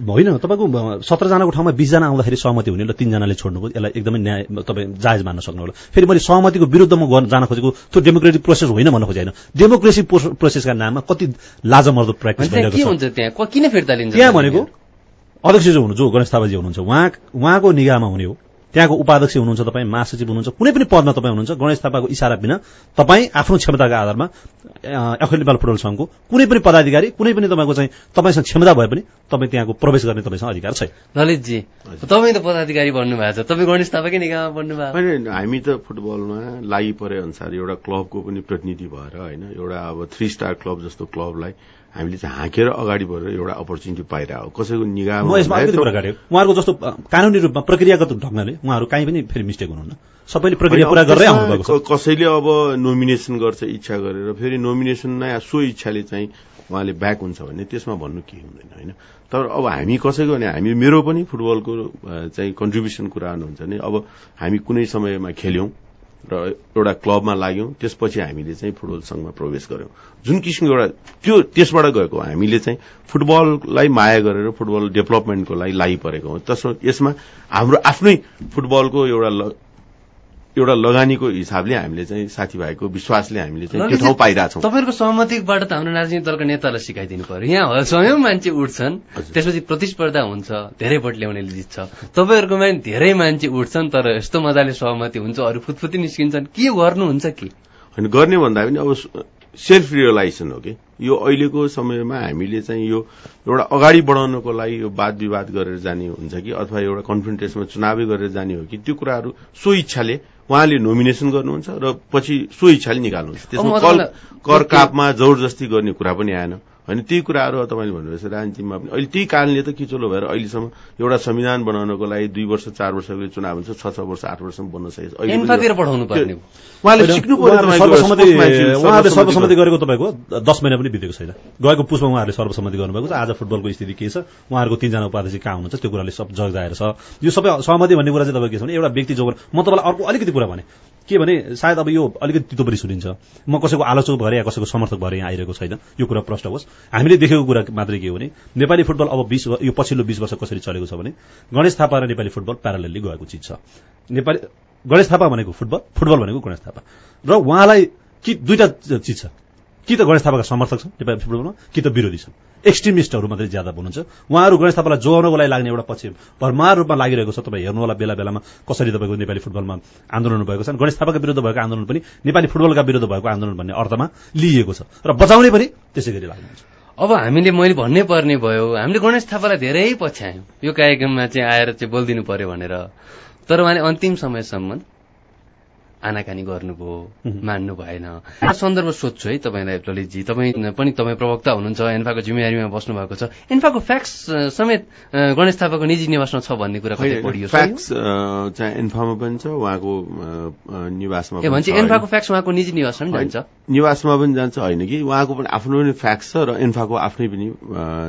Speaker 6: होइन तपाईँको सत्रजनाको ठाउँमा बिसजना आउँदाखेरि सहमति हुने र तिनजनाले छोड्नुभयो यसलाई एकदमै न्याय तपाईँ जायज मान्न सक्नु होला। फेरि मैले सहमतिको विरुद्धमा गर्न जान खोजेको त्यो डेमोक्रेटिक प्रोसेस होइन भन्न खोजेको होइन। डेमोक्रेसी प्रोस- प्रोसेसका नाममा कति लाजमर्दो प्र्याक्टिस
Speaker 3: के हुन्छ त्यहाँ? किन फिर्ता लिन्छ
Speaker 6: त्यहाँ भनेको अध्यक्ष जो हुनु जो गणेश थापाजी हुनुहुन्छ उहाँ उहाँको निगाहमा हुने हो। त्यहाँको उपाध्यक्ष हुनुहुन्छ तपाईँ महासचिव हुनुहुन्छ कुनै पनि पदमा तपाईँ हुनुहुन्छ गणेश थापाको इसारा बिना तपाईँ आफ्नो क्षमताका आधारमा अखिल नेपाल फुटबल सङ्घको कुनै पनि पदाधिकारी कुनै पनि तपाईँको चाहिँ तपाईँसँग क्षमता भए पनि तपाईँ त्यहाँको प्रवेश गर्ने तपाईँसँग अधिकार छैन।
Speaker 3: ललितजी तपाईँ त पदाधिकारी बन्नु भएको छ तपाईँ गणेश थापाकै निगाहमा बन्नु भएको
Speaker 5: होइन हामी त फुटबलमा लागि परे अनुसार एउटा क्लबको पनि प्रतिनिधि भएर होइन एउटा अब थ्री स्टार क्लब जस्तो क्लबलाई हामीले चाहिँ हाँकेर अगाडि बढेर एउटा अपर्च्युनिटी पाइरहेको हो। कसैको निगाहमा
Speaker 6: म यसमा अलिकति
Speaker 5: भन्दाखेरि
Speaker 6: कुरा गरेँ। उहाँहरूको जस्तो कानुनी रूपमा प्रक्रियागत ढङ्गले उहाँहरू काहीँ पनि फेरि मिस्टेक हुनुहुन्न। सबैले प्रक्रिया पुरा गरेरै आउनुभएको
Speaker 5: कसैले अब नोमिनेसन गर्छ इच्छा गरेर फेरि नोमिनेसन नै सो इच्छाले चाहिँ उहाँले ब्याक हुन्छ भने त्यसमा भन्नु के हुँदैन होइन? तर अब हामी कसैको भने हामी मेरो पनि फुटबलको चाहिँ कन्ट्रिब्युसन कुरा गर्नुहुन्छ भने अब हामी कुनै समयमा खेल्यौं। र एउटा क्लबमा लाग्यौं त्यसपछि हामीले चाहिँ फुटबल संघमा प्रवेश गर्यौं जुन किसिमको एउटा त्यो त्यसबाट गएको। हामीले चाहिँ फुटबललाई माया गरेर फुटबल डेभलपमेन्टको लागि लागि परेको हो त्यसो यसमा हाम्रो आफ्नै फुटबलको एउटा एउटा लगानीको हिसाबले हामीले चाहिँ साथीभाइको विश्वासले हामीले चाहिँ त्यो ठाउँ पाइरहेछौँ।
Speaker 3: तपाईँहरूको सहमतिबाट त हाम्रो राजनीतिक दलका नेतालाई सिकाइदिनु पर्यो। यहाँ स्वयं मान्छे उठ्छन् त्यसपछि प्रतिस्पर्धा हुन्छ धेरै भोट ल्याउनेले जित्छ तपाईँहरूकोमा धेरै मान्छे उठ्छन् तर यस्तो मजाले सहमति हुन्छ अरू फुतफुती निस्किन्छन्। के गर्नुहुन्छ कि?
Speaker 5: होइन गर्ने भन्दा पनि अब सेल्फ रियलाइजेसन हो कि? यो अहिलेको समयमा हामीले चाहिँ यो एउटा अगाडि बढाउनको लागि यो वाद विवाद गरेर जाने हुन्छ कि? अथवा एउटा कन्फ्रन्टेसनमा चुनावै गरेर जाने हो कि? त्यो कुराहरू सो इच्छाले उहाँले नोमिनेसन गर्नुहुन्छ र पछि सो इच्छाले निकाल्नुहुन्छ। त्यसमा कर कापमा जबरजस्ती गर्ने कुरा पनि आएन। होइन त्यही कुराहरू तपाईँले भन्नुभएछ राजनीतिमा पनि। अहिले त्यही कारणले त किचोलो भएर अहिलेसम्म एउटा संविधान बनाउनको लागि दुई वर्ष चार वर्षको चुनाव हुन्छ छ छ वर्ष आठ वर्षसम्म बन्न सकेको। उहाँले तपाईँको
Speaker 6: सर्वसम्मति गरेको तपाईँको दस महिना पनि बितेको छैन। गएको पुष्पमा उहाँहरूले सर्वसम्मति गर्नुभएको छ। आज फुटबलको स्थिति के छ? उहाँहरूको तिनजना उपाध्यक्ष कहाँ हुनुहुन्छ? त्यो कुराले सब जग छ। यो सबै सहमति भन्ने कुरा चाहिँ तपाईँ के छ भने एउटा व्यक्ति जो म तपाईँलाई अर्को अलिकति कुरा भने। के भने सायद अब यो अलिकति तितो पनि सुनिन्छ। म कसैको आलोचक भएर या कसैको समर्थक भएर यहाँ आइरहेको छैन। यो कुरा प्रष्ट होस्। हामीले देखेको कुरा मात्रै के हो भने नेपाली फुटबल अब बिस यो पछिल्लो बिस वर्ष कसरी चलेको छ भने गणेश थापा र नेपाली फुटबल प्यारालेली गएको चिज छ। नेपाली गणेश थापा भनेको फुटबल फुटबल भनेको गणेश थापा। र उहाँलाई कि दुईटा चिज छ। कि त गणेश थापाका समर्थक छन् नेपाली फुटबलमा कि त विरोधी छन्। एक्सट्रिमिस्टहरू मात्रै ज्यादा हुनुहुन्छ उहाँहरू गणेश थापालाई जोगाउनको लागि लाग्ने एउटा पछि भरमार रूपमा लागिरहेको छ। तपाईँ हेर्नु होला बेला बेलामा कसरी तपाईँको नेपाली फुटबलमा आन्दोलन भएको छ गणेश थापाका विरुद्ध भएको आन्दोलन पनि नेपाली फुटबलका विरुद्ध भएको आन्दोलन भन्ने अर्थमा लिइएको छ र बचाउने पनि त्यसै गरी लाग्नुहुन्छ
Speaker 3: अब हामीले मैले भन्नै पर्ने भयो। हामीले गणेश थापालाई धेरै पछ्यायौँ। यो कार्यक्रममा चाहिँ आएर चाहिँ बोलिदिनु पर्यो भनेर। तर उहाँले अन्तिम समयसम्म आनाकानी गर्नुभयो मान्नु भएन। सन्दर्भ सोध्छु है तपाईँलाई ललितजी। तपाईँ पनि तपाईँ प्रवक्ता हुनुहुन्छ एन्फाको जिम्मेवारीमा बस्नु भएको छ। एन्फाको फ्याक्स समेत गणेश थापाको निजी निवासमा छ भन्ने कुरा कतै पढियो?
Speaker 5: फ्याक्स चाहिँ इन्फामा पनि छ उहाँको निवासमा
Speaker 3: ए
Speaker 5: पनि
Speaker 3: भन्छ एन्फाको। फ्याक्स उहाँको निजी निवासमा पनि जान्छ।
Speaker 5: निवासमा पनि जान्छ होइन कि? उहाँको पनि आफ्नो पनि फ्याक्स छ र इन्फाको आफ्नै पनि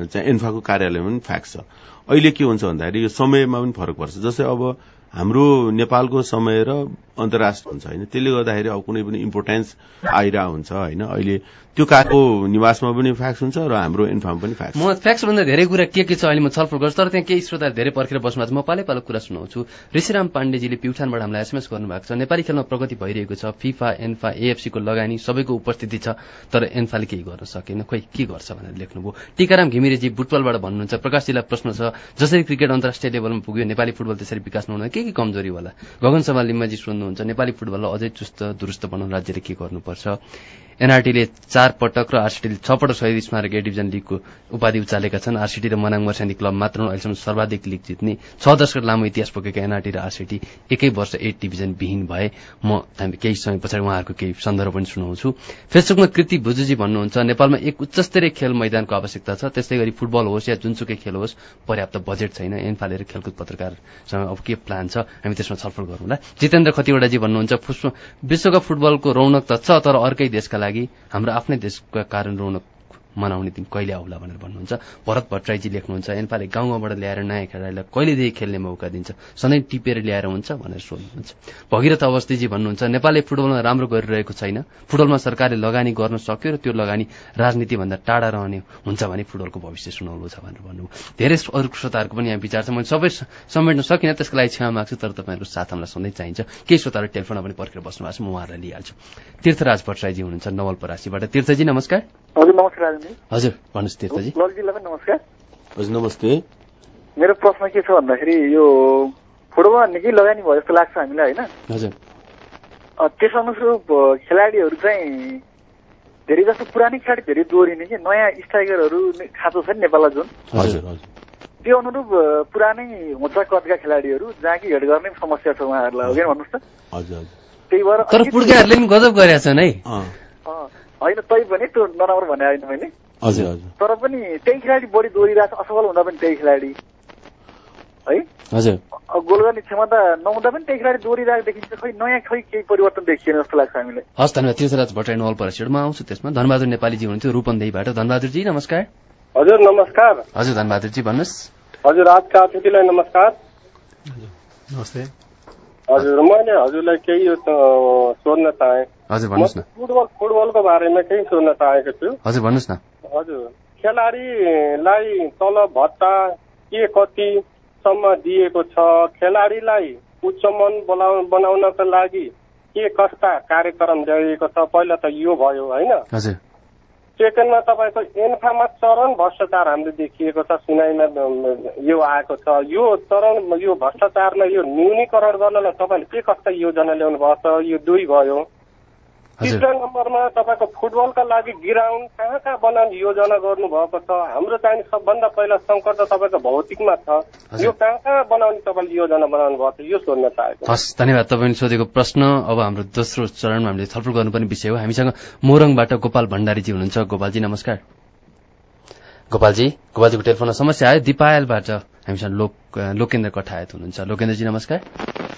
Speaker 5: चाहिँ इन्फाको कार्यालयमा पनि फ्याक्स छ। अहिले के हुन्छ भन्दाखेरि यो समयमा पनि फरक पर्छ। जस्तै अब हाम्रो नेपालको समय र अन्तर्राष्ट्रिय हुन्छ होइन। त्यसले गर्दाखेरि अब कुनै पनि इम्पोर्टेन्स आइरहेको हुन्छ होइन। अहिले त्यो कारको निवासमा पनि फ्याक्स हुन्छ र हाम्रो इन्फामा पनि फ्याक्स
Speaker 3: म फ्याक्स भन्दा धेरै कुरा के के छ अहिले म छलफल गर्छु तर त्यहाँ केही श्रोताहरू धेरै पर्खेर बस्नु भएको छ म पालै पालो कुरा सुनाउँछु। ऋषिराम पाण्डेजीले प्युठानबाट हामीलाई एसएमएस गर्नुभएको छ। नेपाली खेलमा प्रगति भइरहेको छ। फिफा एन्फा एएफसीको लगानी सबैको उपस्थिति छ तर एन्फाले केही गर्न सकेन। खोइ के गर्छ भनेर लेख्नुभयो। टीकाराम घिमिरेजी बुटबलबाट भन्नुहुन्छ। प्रकाशजीलाई प्रश्न छ जसरी क्रिकेट अन्तर्राष्ट्रिय लेभलमा पुग्यो नेपाली फुटबल त्यसरी विकास नहुँदा के के कमजोरी होला? गगन सभा लिम्बाजी सोध्नुहुन्छ नेपाली फुटबललाई अझै चुस्त दुरुस्त बनाउन राज्यले के गर्नुपर्छ? एनआरटीले चार पटक र आरसिटीले छ पटक शहीद स्मारक ए डिभिजन लिगको उपाधि उचालेका छन्। आरसिटी र मनाङ मर्स्यानी क्लब मात्र अहिलेसम्म सर्वाधिक लिग जित्ने छ दशक लामो इतिहास बोकेका एनआरटी र आरसिटी एकै वर्ष ए डिभिजन विहीन भए। म हामी केही समय पछाडि उहाँहरूको केही सन्दर्भ पनि सुनाउँछु। फेसबुकमा कृति भुजुजी भन्नुहुन्छ नेपालमा एक उच्चस्तरीय खेल मैदानको आवश्यकता छ। त्यस्तै गरी फुटबल होस् या जुनसुकै खेल होस् पर्याप्त बजेट छैन। एन फालेर खेलकुद पत्रकारसँग अब के प्लान छ हामी त्यसमा छलफल गरौँला। जितेन्द्र खतिवड़ाजी भन्नुहुन्छ विश्वकप फुटबलको रौनक त छ तर अर्कै देशका हाम्रो आफ्नै देशका कारण रौनक मनाउने दिन कहिले आउला भनेर भन्नुहुन्छ। भरत भट्टराईजी लेख्नुहुन्छ एन्फाले गाउँ गाउँबाट ल्याएर नयाँ खेलाडीलाई कहिलेदेखि खेल्ने मौका दिन्छ? सधैँ टिपेर ल्याएर हुन्छ? भनेर सोध्नुहुन्छ। भगीरथ अवस्थीजी भन्नुहुन्छ नेपालले फुटबलमा राम्रो गरिरहेको छैन। फुटबलमा सरकारले लगानी गर्न सक्यो र त्यो लगानी राजनीतिभन्दा टाढा रहने हुन्छ भने फुटबलको भविष्य सुनौलो छ भनेर भन्नुभयो। धेरै अरू श्रोताहरूको पनि यहाँ विचार छ। मैले सबै समेट्न सकिनँ त्यसको लागि क्षमा माग्छु तर तपाईँहरूको साथ हामीलाई सधैँ चाहिन्छ। केही श्रोताहरू टेलिफोनमा पनि पर्खेर बस्नु भएको छ म उहाँहरूलाई लिइहाल्छु। तीर्थराज भट्टराईजी हुनुहुन्छ नवलपरासीबाट। तीर्थजी नमस्कार।
Speaker 12: हजुर नमस्कार
Speaker 3: हजुर भन्नुहोस् तीर्थजी।
Speaker 12: ललितजीलाई पनि नमस्कार।
Speaker 5: हजुर नमस्ते।
Speaker 12: मेरो प्रश्न के छ भन्दाखेरि यो फुटबलमा निकै लगानी भयो जस्तो लाग्छ हामीलाई होइन?
Speaker 3: हजुर।
Speaker 12: त्यस अनुरूप खेलाडीहरू चाहिँ धेरै जस्तो पुरानै खेलाडी धेरै दोहोरिने कि नयाँ स्ट्राइकरहरू खाँचो छ नि नेपाललाई जुन
Speaker 5: हजुर हजुर।
Speaker 12: त्यो अनुरूप पुरानै होचा कदका खेलाडीहरू जहाँ कि हेड गर्ने समस्या छ उहाँहरूलाई हो कि भन्नुहोस् त?
Speaker 5: हजुर हजुर।
Speaker 12: त्यही भएर
Speaker 3: तर पुड्काहरूले पनि गजब गरेका छन् है।
Speaker 12: होइन तै पनि त्यो नराम्रो भने होइन मैले।
Speaker 5: हजुर हजुर।
Speaker 12: तर पनि त्यही खेलाडी बढी दोहोरिरहेको छ असफल हुँदा पनि त्यही खेलाडी। है?
Speaker 3: हजुर।
Speaker 12: गोल गर्ने क्षमता नहुँदा पनि त्यही खेलाडी दोहोरिरहेको देखिन्छ खै नयाँ खै केही परिवर्तन देखिएन जस्तो लाग्छ हामीले
Speaker 3: हस् धन्यवाद। तीर्थराज भट्टराई नवल परिषदमा आउँछु त्यसमा। धनबहादुर नेपालीजी हुनुहुन्थ्यो रूपन्देहीबाट धनबहादुरजी नमस्कार।
Speaker 13: हजुर नमस्कार।
Speaker 3: हजुर धनबहादुरजी भन्नुहोस्।
Speaker 13: हजुर आजका अतिथिलाई नमस्कार।
Speaker 6: नमस्ते।
Speaker 13: हजुर मैले हजुरलाई केही सोध्न चाहेँ।
Speaker 3: हजुर भन्नुहोस् न।
Speaker 13: फुटबल फुटबलको बारेमा केही सोध्न चाहेको छु।
Speaker 3: हजुर भन्नुहोस् न।
Speaker 13: हजुर। खेलाडीलाई तलब भत्ता के कतिसम्म दिएको छ? खेलाडीलाई उच्च मन बोलाउ बनाउनका लागि के कस्ता कार्यक्रम ल्याइएको छ? पहिला त यो भयो होइन?
Speaker 3: हजुर।
Speaker 13: सेकेन्डमा तपाईँको एन्फामा चरण भ्रष्टाचार हामीले देखिएको छ सुनाइमा यो आएको छ। यो चरण यो भ्रष्टाचारलाई यो न्यूनीकरण गर्नलाई तपाईँले के कस्ता योजना ल्याउनु भएको छ? यो दुई भयो। तिसरा नम्बरमा तपाईँको फुटबलका लागि ग्राउन्ड कहाँ कहाँ बनाउने योजना गर्नु भएको छ? हाम्रो चाहिँ सबभन्दा पहिला सङ्कट त तपाईँको भौतिकमा छ। यो कहाँ कहाँ बनाउने तपाईँले योजना बनाउनु भएको छ? यो सोध्न चाहेको।
Speaker 3: हस् धन्यवाद तपाईँले सोधेको प्रश्न। अब हाम्रो दोस्रो चरणमा हामीले छलफल गर्नुपर्ने विषय हो। हामीसँग मोरङबाट गोपाल भण्डारीजी हुनुहुन्छ। गोपालजी नमस्कार। गोपालजी गोपालजीको टेलिफोनमा समस्या आयो। दिपायलबाट हामीसँग लोक लोकेन्द्र कठायत हुनुहुन्छ। लोकेन्द्रजी नमस्कार।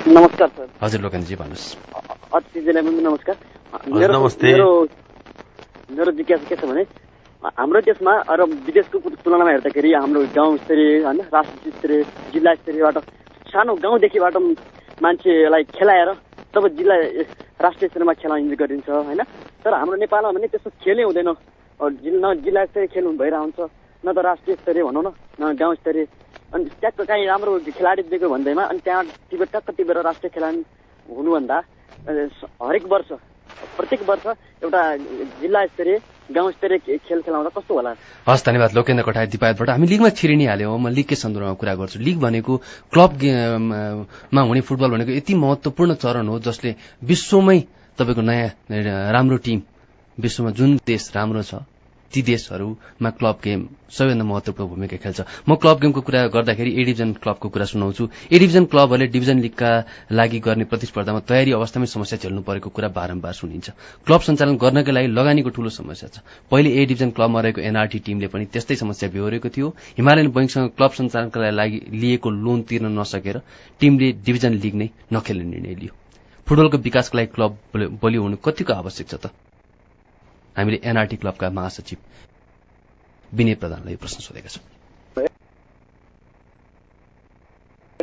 Speaker 14: नमस्कार सर।
Speaker 3: हजुर लोकेन्द्रजी भन्नुहोस्।
Speaker 14: अतिथिजीलाई पनि नमस्कार।
Speaker 5: नमस्ते।
Speaker 14: मेरो मेरो जिज्ञासा के छ भने हाम्रो देशमा र विदेशको तुलनामा हेर्दाखेरि हाम्रो गाउँ स्तरीय होइन राष्ट्रिय स्तरीय जिल्ला स्तरीयबाट सानो गाउँदेखिबाट मान्छेलाई खेलाएर तब जिल्ला राष्ट्रिय स्तरमा खेलाइने गरिन्छ होइन। तर हाम्रो नेपालमा भने त्यस्तो खेलै हुँदैन। न जिल्ला स्तरीय खेल भइरहेको हुन्छ न त राष्ट्रिय स्तरीय भनौँ न न गाउँ स्तरीय। अनि ट्याक्क काहीँ राम्रो खेलाडी दिएको भन्दैमा अनि त्यहाँ टिपेर टक्क टिपेर राष्ट्रिय खेलाडी हुनुभन्दा हरेक वर्ष प्रत्येक वर्ष एउटा जिल्ला स्तरीय गाउँ स्तरीय खेल खेलाउँदा कस्तो होला?
Speaker 3: हस् धन्यवाद। लोकेन्द्र कटायत दिपायतबाट हामी लिगमा छिरिनिहाल्यौँ। म लिगकै सन्दर्भमा कुरा गर्छु। लिग भनेको क्लबमा हुने फुटबल भनेको यति महत्वपूर्ण चरण हो जसले विश्वमै तपाईँको नयाँ राम्रो टिम विश्वमा जुन देश राम्रो छ ती देशहरूमा क्लब गेम सबैभन्दा महत्वपूर्ण भूमिका खेल्छ। म क्लब गेमको कुरा गर्दाखेरि ए डिभिजन क्लबको कुरा सुनाउँछु। ए डिभिजन क्लबहरूले डिभिजन लिगका लागि गर्ने प्रतिस्पर्धामा तयारी अवस्थामै समस्या झेल्नु परेको कुरा बारम्बार सुनिन्छ। क्लब सञ्चालन गर्नकै लागि लगानीको ठूलो समस्या छ। पहिले ए डिभिजन क्लबमा रहेको एनआरटी टिमले पनि त्यस्तै समस्या बेहोरेको थियो। हिमालयन बैङ्कसँग क्लब सञ्चालनका लागि लिएको लोन तिर्न नसकेर टिमले डिभिजन लिग नै नखेल्ने निर्णय लियो। फुटबलको विकासको लागि क्लब बलियो हुनु कतिको आवश्यक छ त? हामीले एनआरटी क्लबका महासचिव विनय प्रधानलाई प्रश्न सोधेका छौँ।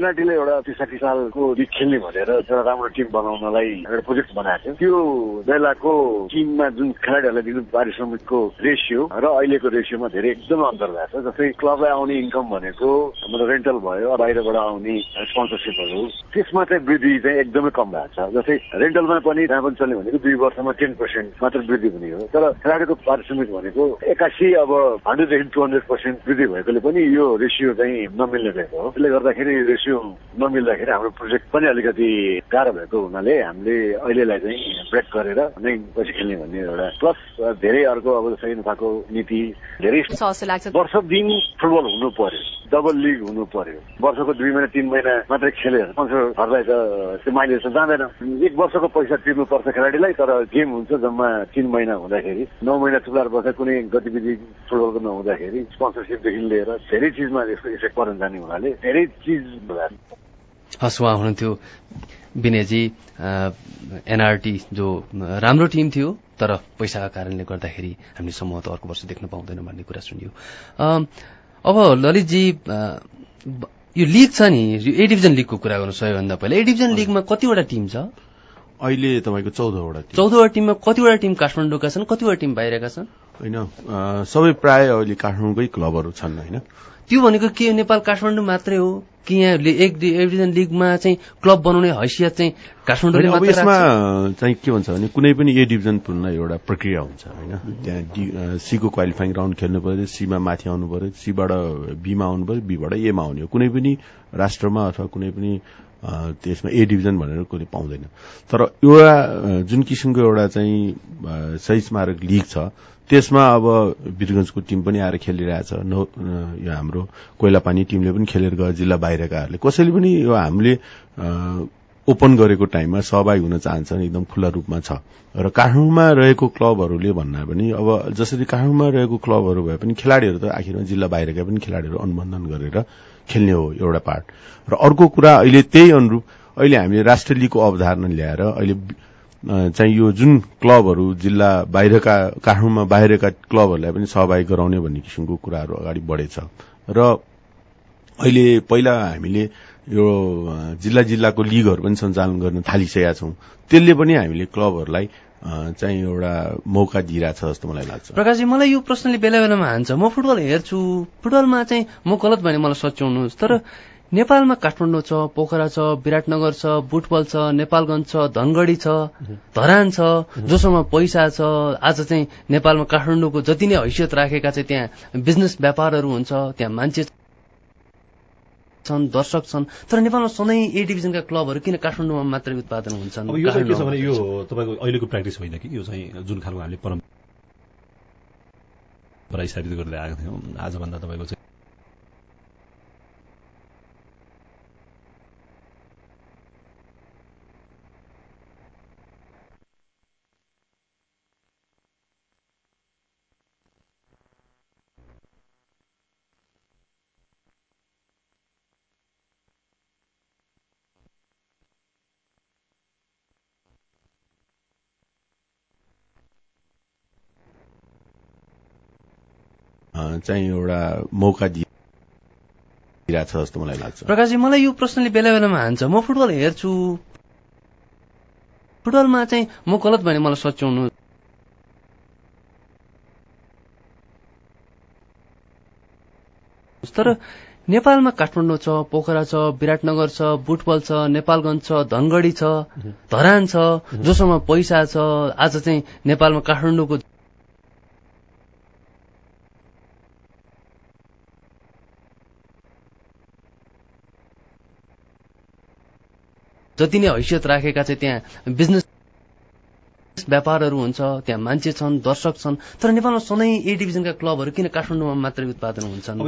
Speaker 15: एनआरटीले एउटा त्रिसाठी सालको लिग खेल्ने भनेर एउटा राम्रो टिम बनाउनलाई एउटा प्रोजेक्ट बनाएको थियो। त्यो बेलाको टिममा जुन खेलाडीहरूलाई दिनु पारिश्रमिकको रेसियो र अहिलेको रेसियोमा धेरै एकदमै अन्तर भएको छ। जस्तै क्लबलाई आउने इन्कम भनेको मतलब रेन्टल भयो बाहिरबाट आउने स्पोन्सरसिपहरू त्यसमा चाहिँ वृद्धि चाहिँ एकदमै कम भएको छ। जस्तै रेन्टलमा पनि पनि चल्ने भनेको दुई वर्षमा टेन पर्सेन्ट मात्र वृद्धि हुने हो। तर खेलाडीको पारिश्रमिक भनेको एक्कासी अब हन्ड्रेडदेखि टू हन्ड्रेड पर्सेन्ट वृद्धि भएकोले पनि यो रेसियो चाहिँ नमिल्ने रहेको हो। त्यसले गर्दाखेरि रेसियो रेसियो नमिल्दाखेरि हाम्रो प्रोजेक्ट पनि अलिकति गाह्रो भएको हुनाले हामीले अहिलेलाई चाहिँ ब्रेक गरेर नै पछि खेल्ने भन्ने एउटा प्लस धेरै अर्को अब सैनिकाको नीति धेरै
Speaker 2: जस्तो लाग्छ।
Speaker 15: वर्ष दिन फुटबल हुनु पर्यो डबल लिग हुनु पर्यो। वर्षको दुई महिना तिन महिना मात्रै खेलेर स्पोन्सरहरूलाई त त्यो माइलेज त जाँदैन। एक वर्षको पैसा तिर्नुपर्छ खेलाडीलाई तर गेम हुन्छ जम्मा तिन महिना हुँदाखेरि नौ महिना चुलाएर बस्दा कुनै गतिविधि फुटबलको नहुँदाखेरि स्पोन्सरसिपदेखि लिएर धेरै चिजमा यसको इफेक्ट पर्न जाने हुनाले धेरै चिज
Speaker 3: हस् उहाँ हुनुहुन्थ्यो। विनयजी एनआरटी जो राम्रो टिम थियो तर पैसाका कारणले गर्दाखेरि हामीले समूह त अर्को वर्ष देख्न पाउँदैनौँ भन्ने कुरा सुनियो। अब ललितजी यो लिग छ नि ए डिभिजन लिगको कुरा गर्नु सबैभन्दा पहिला। ए डिभिजन लिगमा कतिवटा टिम छ?
Speaker 5: अहिले तपाईँको चौधवटा
Speaker 3: चौधवटा टिममा कतिवटा टिम काठमाडौँका छन् कतिवटा टिम बाहिरका छन्?
Speaker 5: होइन सबै प्राय अहिले काठमाडौँकै क्लबहरू छन् होइन?
Speaker 3: त्यो भनेको के नेपाल काठमाडौँ मात्रै हो कि यहाँ एक डिभिजन लिगमा चाहिँ क्लब बनाउने हैसियत चाहिँ काठमाडौँले
Speaker 5: यसमा चाहिँ के भन्छ भने कुनै पनि ए डिभिजन पुग्न एउटा प्रक्रिया हुन्छ होइन? त्यहाँ सीको क्वालिफाइङ राउन्ड खेल्नु पर्यो सीमा माथि आउनु पर्यो सीबाट बीमा आउनु पर्यो बीबाट एमा आउने हो। कुनै पनि राष्ट्रमा अथवा कुनै पनि त्यसमा ए डिभिजन भनेर कुनै पाउँदैन। तर एउटा जुन किसिमको एउटा चाहिँ सही स्मारक लिग छ त्यसमा अब वीरगंजको टिम पनि आएर खेलिरहेछ। नौ यो हाम्रो कोइलापानी टिमले पनि खेलेर गयो जिल्ला बाहिरकाहरूले। कसैले पनि यो हामीले ओपन गरेको टाइममा सहभागी हुन चाहन्छन् एकदम खुल्ला रूपमा छ। र काठमाडौँमा रहेको क्लबहरूले भन्दा पनि अब जसरी काठमाडौँमा रहेको क्लबहरू भए पनि खेलाडीहरू त आखिरमा जिल्ला बाहिरका पनि खेलाडीहरू अनुबन्धन गरेर खेल्ने हो एउटा पार्ट। र अर्को कुरा अहिले त्यही अनुरूप अहिले हामीले राष्ट्रिय लिगको अवधारणा ल्याएर अहिले चाहिँ यो जुन क्लबहरू जिल्ला बाहिरका काठमाडौँमा बाहिरका क्लबहरूलाई पनि सहभागी गराउने भन्ने किसिमको कुराहरू अगाडि बढेछ। र अहिले पहिला हामीले यो जिल्ला जिल्लाको लिगहरू पनि सञ्चालन गर्न थालिसकेका छौँ। त्यसले पनि हामीले क्लबहरूलाई चाहिँ एउटा मौका दिइरहेछ जस्तो मलाई लाग्छ।
Speaker 3: प्रकाशजी मलाई यो प्रश्नले बेला बेलामा हान्छ। म फुटबल हेर्छु। फुटबलमा चाहिँ म गलत भने मलाई सच्याउनुहोस् तर नेपालमा काठमाडौँ छ पोखरा छ विराटनगर छ बुटबल छ नेपालगञ्ज छ धनगढी छ धरान छ जोसँग पैसा छ आज चाहिँ नेपालमा काठमाडौँको जति नै हैसियत राखेका चाहिँ त्यहाँ बिजनेस व्यापारहरू हुन्छ त्यहाँ मान्छे छन् दर्शक छन् तर नेपालमा सधैँ ए डिभिजनका क्लबहरू किन काठमाडौँमा मात्रै उत्पादन हुन्छन्?
Speaker 6: अब यो चाहिँ के छ भने यो तपाईँको अहिलेको प्र्याक्टिस होइन कि? यो चाहिँ जुन खालको हामीले परम्परा स्थापित गर्दै आएको थियौँ आजभन्दा तपाईँको चाहिँ
Speaker 5: चाहिँ एउटा मौका जस्तो मलाई लाग्छ।
Speaker 3: प्रकाशजी मलाई यो प्रश्नले बेला बेलामा हान्छ। म फुटबल हेर्छु। फुटबलमा चाहिँ म गलत भने मलाई सच्याउनु। तर नेपालमा काठमाडौँ छ पोखरा छ विराटनगर छ बुटबल छ नेपालगञ्ज छ धनगढी छ धरान छ जोसँग पैसा छ आज चाहिँ नेपालमा काठमाडौँको जति नै हैसियत राखेका चाहिँ त्यहाँ बिजनेस व्यापारहरू हुन्छ त्यहाँ मान्छे छन् दर्शक छन् तर नेपालमा सधैँ ए डिभिजनका क्लबहरू किन काठमाडौँमा मात्रै उत्पादन हुन्छन्?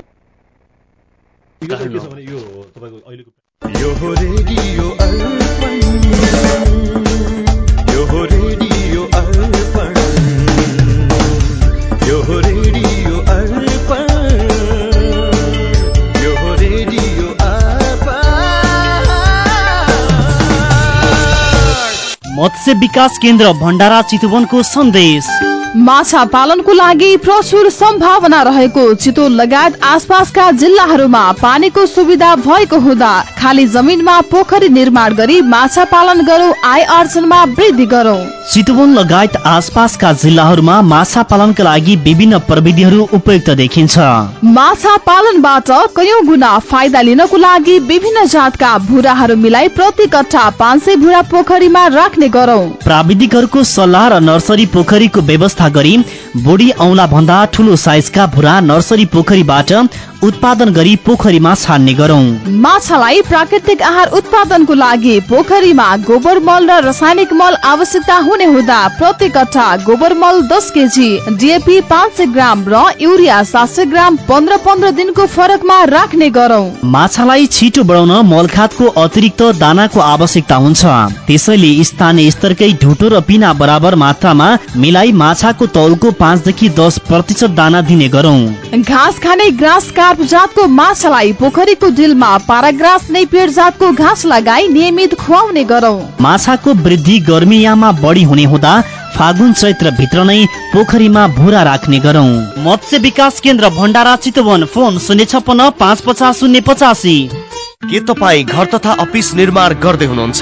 Speaker 16: मत्स्य विकास केन्द्र भण्डारा चितवनको सन्देश।
Speaker 1: माछा पालनको लागि प्रचुर सम्भावना रहेको चितवन लगायत आसपासका जिल्लाहरूमा पानीको सुविधा भएको हुँदा खाली जमिनमा पोखरी निर्माण गरी माछा पालन गरौँ आय आर्जनमा वृद्धि गरौँ।
Speaker 16: चितवन लगायत आसपासका जिल्लाहरूमा माछा पालनका लागि विभिन्न प्रविधिहरू उपयुक्त देखिन्छ।
Speaker 1: माछा पालनबाट कयौं गुणा फाइदा लिनको लागि विभिन्न जातका भुराहरू मिलाई प्रति कट्ठा पाँच सय भुरा पोखरीमा राख्ने गरौँ।
Speaker 16: प्राविधिकहरूको सल्लाह र नर्सरी पोखरीको व्यवस्था व्यवस्था गरी बोडी औंला भन्दा ठूलो साइजका भुरा नर्सरी पोखरीबाट उत्पादन गरी पोखरीमा छान्ने गरौं।
Speaker 1: माछालाई प्राकृतिक आहार उत्पादनको लागि पोखरीमा गोबर मल र रासायनिक मल आवश्यकता हुने हुँदा प्रति कट्ठा गोबर मल दस केजी डिएपी पाँच सय ग्राम र युरिया सात सय ग्राम पन्ध्र पन्ध्र दिनको फरकमा राख्ने गरौं।
Speaker 16: माछालाई छिटो बढाउन मलखातको अतिरिक्त दानाको आवश्यकता हुन्छ। त्यसैले स्थानीय स्तरकै ढुटो र पिना बराबर मात्रामा मिलाई माछाको तौलको पाँचदेखि दस प्रतिशत दाना दिने गरौं।
Speaker 1: घाँस खाने ग्रास कार्प जातको माछालाई पोखरीको डिलमा पाराग्रास नैपियर जातको घाँस लगाई नियमित खुवाउने गरौं।
Speaker 16: माछाको वृद्धि गर्मीयाममा बढी हुने हुँदा फागुन चैत्र भित्र नै पोखरीमा भुरा राख्ने गरौं। मत्स्य विकास केन्द्र भण्डारा चितवन फोन शून्य छपन्न पाँच पचास शून्य पचासी।
Speaker 17: के तपाईँ घर तथा अफिस निर्माण गर्दै हुनुहुन्छ?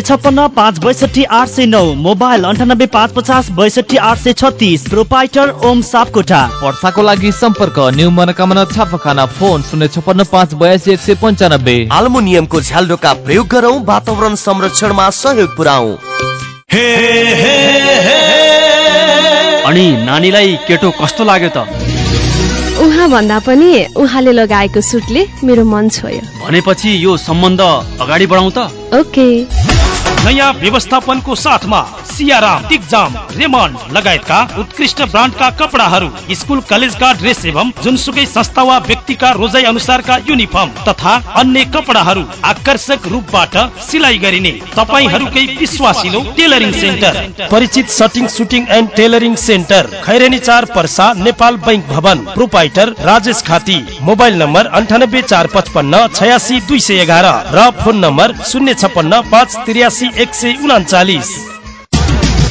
Speaker 16: छप्पन्न पाँच बैसठी आठ सय नौ मोबाइल अन्ठानब्बे पाँच पचास बैसठी आठ सय छत्तिस प्रोपाइटर ओम सापकोटा
Speaker 18: वर्षाको लागि सम्पर्क न्यू मनोकामना छापाखाना फोन शून्य छप्पन्न पाँच बयासी एक सय पन्चानब्बे।
Speaker 17: आल्मुनियमको झ्यालडोका प्रयोग गरौँ वातावरण संरक्षणमा सहयोग पुऱ्याउ
Speaker 19: अनि नानीलाई केटो कस्तो लाग्यो त?
Speaker 20: उहाँ भन्दा पनि उहाँले लगाएको सुटले मेरो मन छोयो।
Speaker 19: भनेपछि यो सम्बन्ध अगाडि बढाउँ त?
Speaker 20: ओके।
Speaker 21: नयाँ व्यवस्थापनको साथमा सियाराम टिकजाम रेमन्ड लगायतका उत्कृष्ट ब्रान्डका कपडाहरू स्कुल कलेजका ड्रेस एवं जुनसुकै संस्था वा व्यक्तिका रोजाइ अनुसारका युनिफर्म तथा अन्य कपडाहरू आकर्षक रूपबाट सिलाइ गरिने विश्वासिलो टेलरिङ सेन्टर। परिचित shirting suiting and tailoring centre Khaireni चार पर्सा नेपाल बैंक भवन। Proprietor Rajesh Khati. Mobile number अन्ठानब्बे चार पचपन्न छयासी दुई सय एघार र फोन नम्बर शून्य छप्पन्न पाँच त्रियासी एक सय उनाचालिस।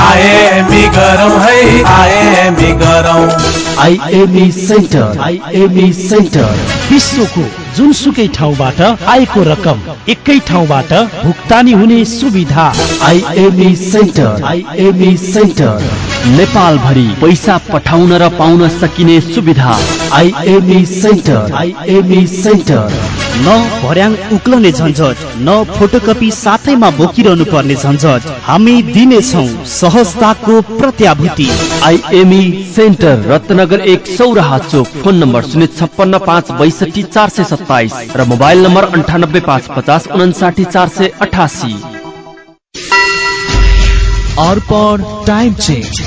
Speaker 22: आइएमई गरौँ है आइएमई गरौँ।
Speaker 23: IME centre IME centre.
Speaker 21: विश्वको जुनसुकै ठाउँबाट आएको रकम एकै ठाउँबाट भुक्तानी हुने सुविधा।
Speaker 23: IME centre IME centre.
Speaker 18: Nepal भरि पैसा पठाउन र पाउन सकिने सुविधा।
Speaker 23: IME centre IME centre.
Speaker 16: न भर्याङ उक्लने झन्झट न फोटोकपी साथैमा बोकिरहनु पर्ने झन्झट। हामी दिनेछौ सहजताको प्रत्याभूति।
Speaker 18: आइएमई सेन्टर रत्नगर एक सौराहा चोक फोन नम्बर शून्य छप्पन्न पाँच बैसठी चार सय सत्ताइस र मोबाइल नम्बर अन्ठानब्बे पाँच पचास उनासाठी चार सय अठासी।
Speaker 23: Arpan time change.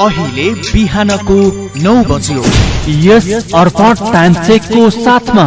Speaker 23: अहिले बिहानको नौ बज्यो।
Speaker 18: यस अर्पण टाइम चेकको साथमा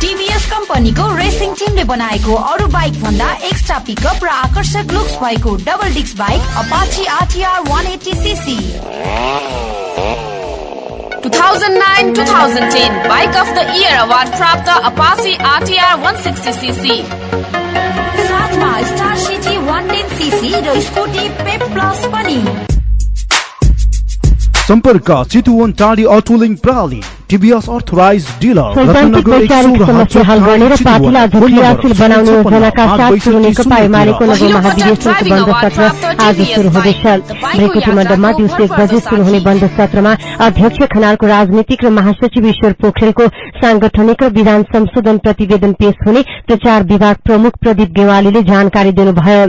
Speaker 24: टिभीएस कम्पनीको रेसिङ टिमले बनाएको अरू बाइक भन्दा एक्स्ट्रा पिकअप र आकर्षक लुक्स भएको double disc bike Apache RTR 180 CC 2009-2010 bike of the year award प्राप्त अपाची आरटीआर 160 सीसी साथमा स्टार सिटी 110 सीसी र स्कुटी पेप प्लस पनि।
Speaker 25: सम्पर्क चितुवन टाढी अटोलिङ प्रणाली। टिभीएस अर्थराइज डिलर
Speaker 26: सैद्धान्तिक वैचारिक समस्या हल गर्ने र पार्टीलाई अधिक क्रियाशील बनाउने योजनाका साथ शुरू नेकपा एमालेको नव महाधिवेशनको बन्द सत्र आज शुरू हुँदैछ भ्रेकुटी मण्डपमा दिउँसो एक बजे शुरू हुने बन्द सत्रमा अध्यक्ष खनालको राजनीतिक र महासचिव ईश्वर पोखरेलको सांगठनिक र विधान संशोधन प्रतिवेदन पेश हुने प्रचार विभाग प्रमुख प्रदीप गेवालीले जानकारी दिनुभयो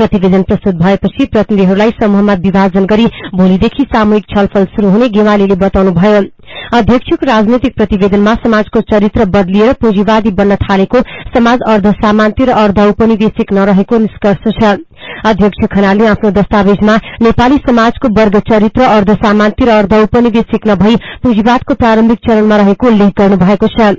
Speaker 26: प्रतिवेदन प्रस्तुत भएपछि प्रतिनिधिहरूलाई समूहमा विभाजन गरी भोलिदेखि सामूहिक छलफल शुरू हुने गेवालीले बताउनुभयो राजनैतिक प्रतिवेदनमा समाजको चरित्र बदलिएर पुँजीवादी बन्न थालेको समाज अर्ध सामान्तिर, अर्ध औपनिवेशिक नरहेको निष्कर्ष छ। अध्यक्ष खनालले आफ्नो दस्तावेजमा नेपाली समाजको वर्ग चरित्र अर्ध सामान्तिर, अर्ध औपनिवेशिक नभई पुँजीवादको प्रारम्भिक चरणमा रहेको उल्लेख गर्नुभएको छ।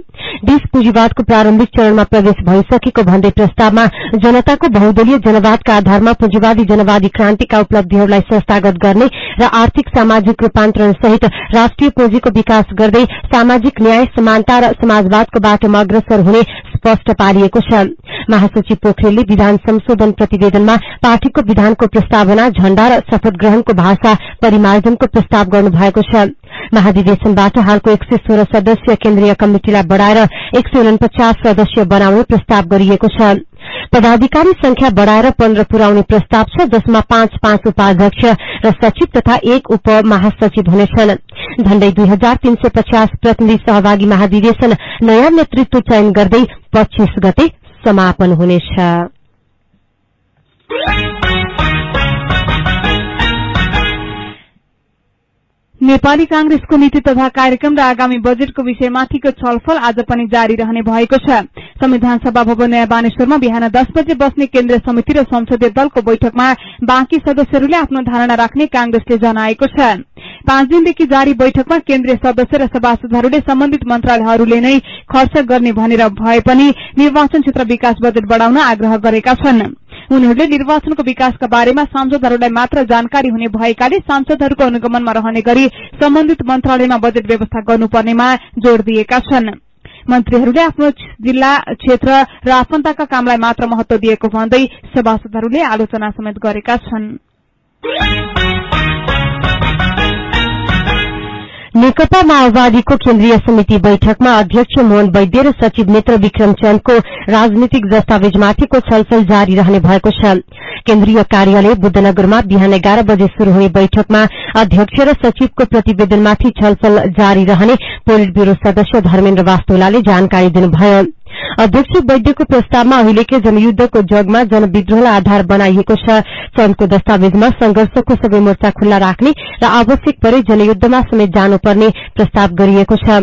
Speaker 26: देश पुँजीवादको प्रारम्भिक चरणमा प्रवेश भइसकेको भन्दै प्रस्तावमा जनताको बहुदलीय जनवादका आधारमा पुँजीवादी जनवादी क्रान्तिका उपलब्धिहरूलाई संस्थागत गर्ने र आर्थिक सामाजिक रूपान्तरण सहित राष्ट्रिय पुँजीको विकास गर्दै सामाजिक न्याय समानता र समाजवादको बाटोमा अग्रसर हुने स्पष्ट पारिएको छ। महासचिव पोखरेलले विधान संशोधन प्रतिवेदनमा पार्टीको विधानको प्रस्तावना झण्डा र शपथ ग्रहणको भाषा परिमार्जनको प्रस्ताव गर्नु भएको छ। महाधिवेशनबाट हालको एक सय सोह्र सदस्यीय केन्द्रीय कमिटिलाई बढ़ाएर एक सय उनपचास सदस्य बनाउने प्रस्ताव गरिएको छ। पदाधिकारी संख्या बढ़ाएर पन्ध्र पुर्याउने प्रस्ताव छ जसमा पाँच पाँच उपाध्यक्ष र सचिव तथा एक उप महासचिव हुनेछन्। झण्डै दुई हजार तीन सय पचास प्रतिनिधि सहभागी महाधिवेशन नयाँ नेतृत्व चयन गर्दै पच्चीस गते समापन हुनेछ।
Speaker 27: नेपाली कांग्रेसको नीति तथा कार्यक्रम र आगामी बजेटको विषयमाथिको छलफल आज पनि जारी रहने भएको छ। संविधान सभा भवन नयाँ बानेश्वरमा बिहान दस बजे बस्ने केन्द्रीय समिति र संसदीय दलको बैठकमा बाँकी सदस्यहरूले आफ्नो धारणा राख्ने कांग्रेसले जनाएको छ। पाँच दिनदेखि जारी बैठकमा केन्द्रीय सदस्य र सभासदहरूले सम्बन्धित मन्त्रालयहरूले नै खर्च गर्ने भनेर भए पनि निर्वाचन क्षेत्र विकास बजेट बढ़ाउन आग्रह गरेका छन्। उनीहरूले निर्वाचनको विकासका बारेमा सांसदहरूलाई मात्र जानकारी हुने भएकाले सांसदहरूको अनुगमनमा रहने गरी सम्बन्धित मन्त्रालयमा बजेट व्यवस्था गर्नुपर्नेमा जोड़ दिएका छन्। मन्त्रीहरूले आफ्नो जिल्ला क्षेत्र र आफन्तका कामलाई मात्र महत्व दिएको भन्दै सभासदहरूले आलोचना समेत गरेका छन्।
Speaker 26: नेकपा माओवादीको केन्द्रीय समिति बैठकमा अध्यक्ष मोहन वैद्य र सचिव नेत्र विक्रम चन्दको राजनीतिक दस्तावेजमाथिको छलफल जारी रहने भएको छ। केन्द्रीय कार्यालय बुद्धनगरमा बिहान एघार बजे शुरू हुने बैठकमा अध्यक्ष र सचिवको प्रतिवेदनमाथि छलफल जारी रहने पोलिट ब्यूरो सदस्य धर्मेन्द्र वास्तोलाले जानकारी दिनुभयो। अध्यक्ष वैद्यको प्रस्तावमा अहिलेकै जनयुद्धको जगमा जनविद्रोहलाई आधार बनाइएको छ। चन्दको दस्तावेजमा संघर्षको सबै मोर्चा खुल्ला राख्ने र आवश्यक परे जनयुद्धमा समेत जानुपर्ने प्रस्ताव गरिएको छ।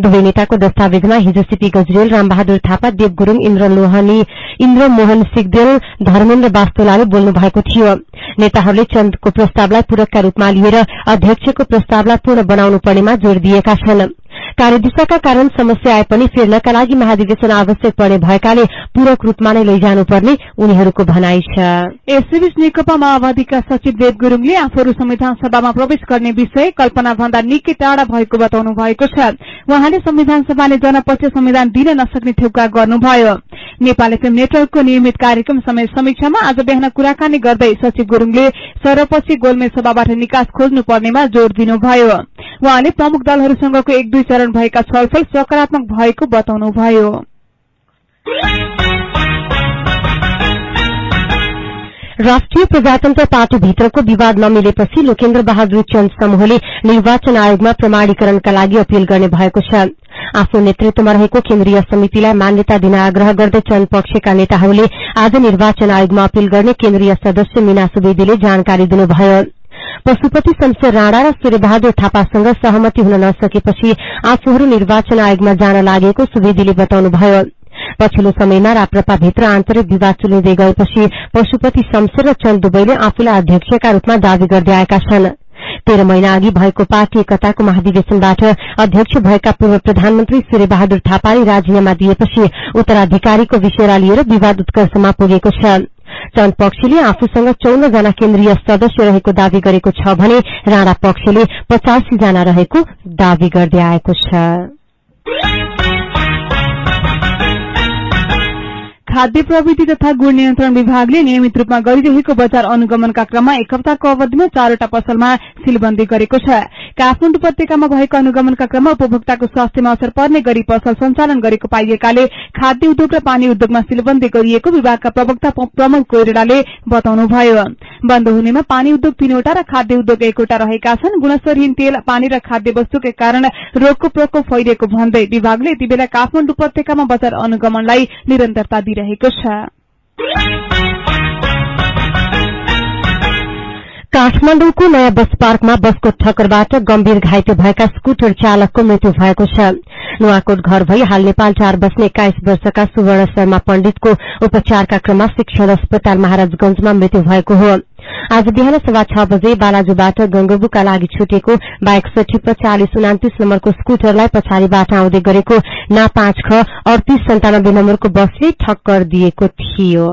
Speaker 26: दुवै नेताको दस्तावेजमा हिजो सीपी गजरेल रामबहादुर थापा देव गुरूङ इन्द्र लोहनी इन्द्र मोहन सिगदेल धर्मेन्द्र वास्तोलाले बोल्नु भएको थियो। नेताहरूले चन्दको प्रस्तावलाई पूरकका रूपमा लिएर अध्यक्षको प्रस्तावलाई पूर्ण बनाउनु पर्नेमा जोड़ दिएका छन्। कार्यदिशाका कारण समस्या आए पनि फेर्नका लागि महाधिवेशन आवश्यक पर्ने भएकाले पूरक रूपमा नै लैजानुपर्ने उनीहरूको भनाइ छ।
Speaker 27: यसैबीच नेकपा माओवादीका सचिव देव गुरूङले आफूहरू संविधान सभामा प्रवेश गर्ने विषय कल्पना भन्दा निकै टाढा भएको बताउनु भएको छ। उहाँले संविधान सभाले जनपक्ष संविधान दिन नसक्ने ठेउका गर्नुभयो। नेपाल एफएम नेटवर्कको नियमित कार्यक्रम समय समीक्षामा आज बिहान कुराकानी गर्दै सचिव गुरूङले सर्वपक्षी गोलमेल सभाबाट निकास खोज्नु पर्नेमा जोड़ दिनुभयो। उहाँले प्रमुख दलहरूसँगको एक दुई चरण भएका छलफल सकारात्मक भएको बताउनुभयो।
Speaker 26: राष्ट्रिय प्रजातन्त्र पार्टीभित्रको विवाद नमिलेपछि लोकेन्द्र बहादुर चन्द समूहले निर्वाचन आयोगमा प्रमाणीकरणका लागि अपील गर्ने भएको छ। आफ्नो नेतृत्वमा रहेको केन्द्रीय समितिलाई मान्यता दिन आग्रह गर्दै चन्द पक्षका नेताहरूले आज निर्वाचन आयोगमा अपील गर्ने केन्द्रीय सदस्य मीना सुवेदीले जानकारी दिनुभयो। पशुपति शमशेर राणा र सूर्यबहादुर थापासँग सहमति हुन नसकेपछि आफूहरू निर्वाचन आयोगमा जान लागेको सुवेदीले बताउनुभयो। पछिल्लो समयमा राप्रपाभित्र आन्तरिक विवाद चुलिँदै गएपछि पशुपति शमशेर र चन्द दुवैले आफूलाई अध्यक्षका रूपमा दावी गर्दै आएका छन्। तेह्र महिना अघि भएको पार्टी एकताको महाधिवेशनबाट अध्यक्ष भएका पूर्व प्रधानमन्त्री सूर्यबहादुर थापाले राजीनामा दिएपछि उत्तराधिकारीको विषयलाई लिएर विवाद उत्कर्षमा पुगेको छ। चन्द पक्षले आफूसँग चौन जना केन्द्रीय सदस्य रहेको दावी गरेको छ भने राणा पक्षले पचासी जना रहेको दावी गर्दै आएको छ।
Speaker 27: खाद्य प्रविधि तथा गुण नियन्त्रण विभागले नियमित रूपमा गरिरहेको बजार अनुगमनका क्रममा एक हप्ताको अवधिमा चारवटा पसलमा सीलबन्दी गरेको छ। काठमाडौँ उपत्यकामा भएको अनुगमनका क्रममा उपभोक्ताको स्वास्थ्यमा असर पर्ने गरी पसल सञ्चालन गरेको पाइएकाले खाद्य उद्योग र पानी उद्योगमा सीलबन्दी गरिएको विभागका प्रवक्ता प्रमोद कोइरालाले बताउनुभयो। बन्द हुनेमा पानी उद्योग तीनवटा र खाद्य उद्योग एकवटा रहेका छन्। गुणस्तरहीन तेल पानी र खाद्य वस्तुकै कारण रोगको प्रकोप फैलिएको भन्दै विभागले यति बेला काठमाडौँ उपत्यकामा बजार अनुगमनलाई निरन्तरता दिइरहेको छ।
Speaker 26: काठमाडौँको नयाँ बस पार्कमा बसको ठक्करबाट गम्भीर घाइते भएका स्कूटर चालकको मृत्यु भएको छ। नुवाकोट घर भई हाल नेपाल चार बस्ने एक्काइस वर्षका सुवर्ण शर्मा पण्डितको उपचारका क्रममा शिक्षण अस्पताल महाराजगंजमा मृत्यु भएको हो। आज बिहान सवा छ बजे बालाजुबाट गंगबुका लागि छुटेको बाइक साठी पचालिस उनातिस नम्बरको स्कूटरलाई पछाडिबाट आउँदै गरेको ना पाँच ख अडतिस सन्तानब्बे नम्बरको बसले ठक्कर दिएको थियो।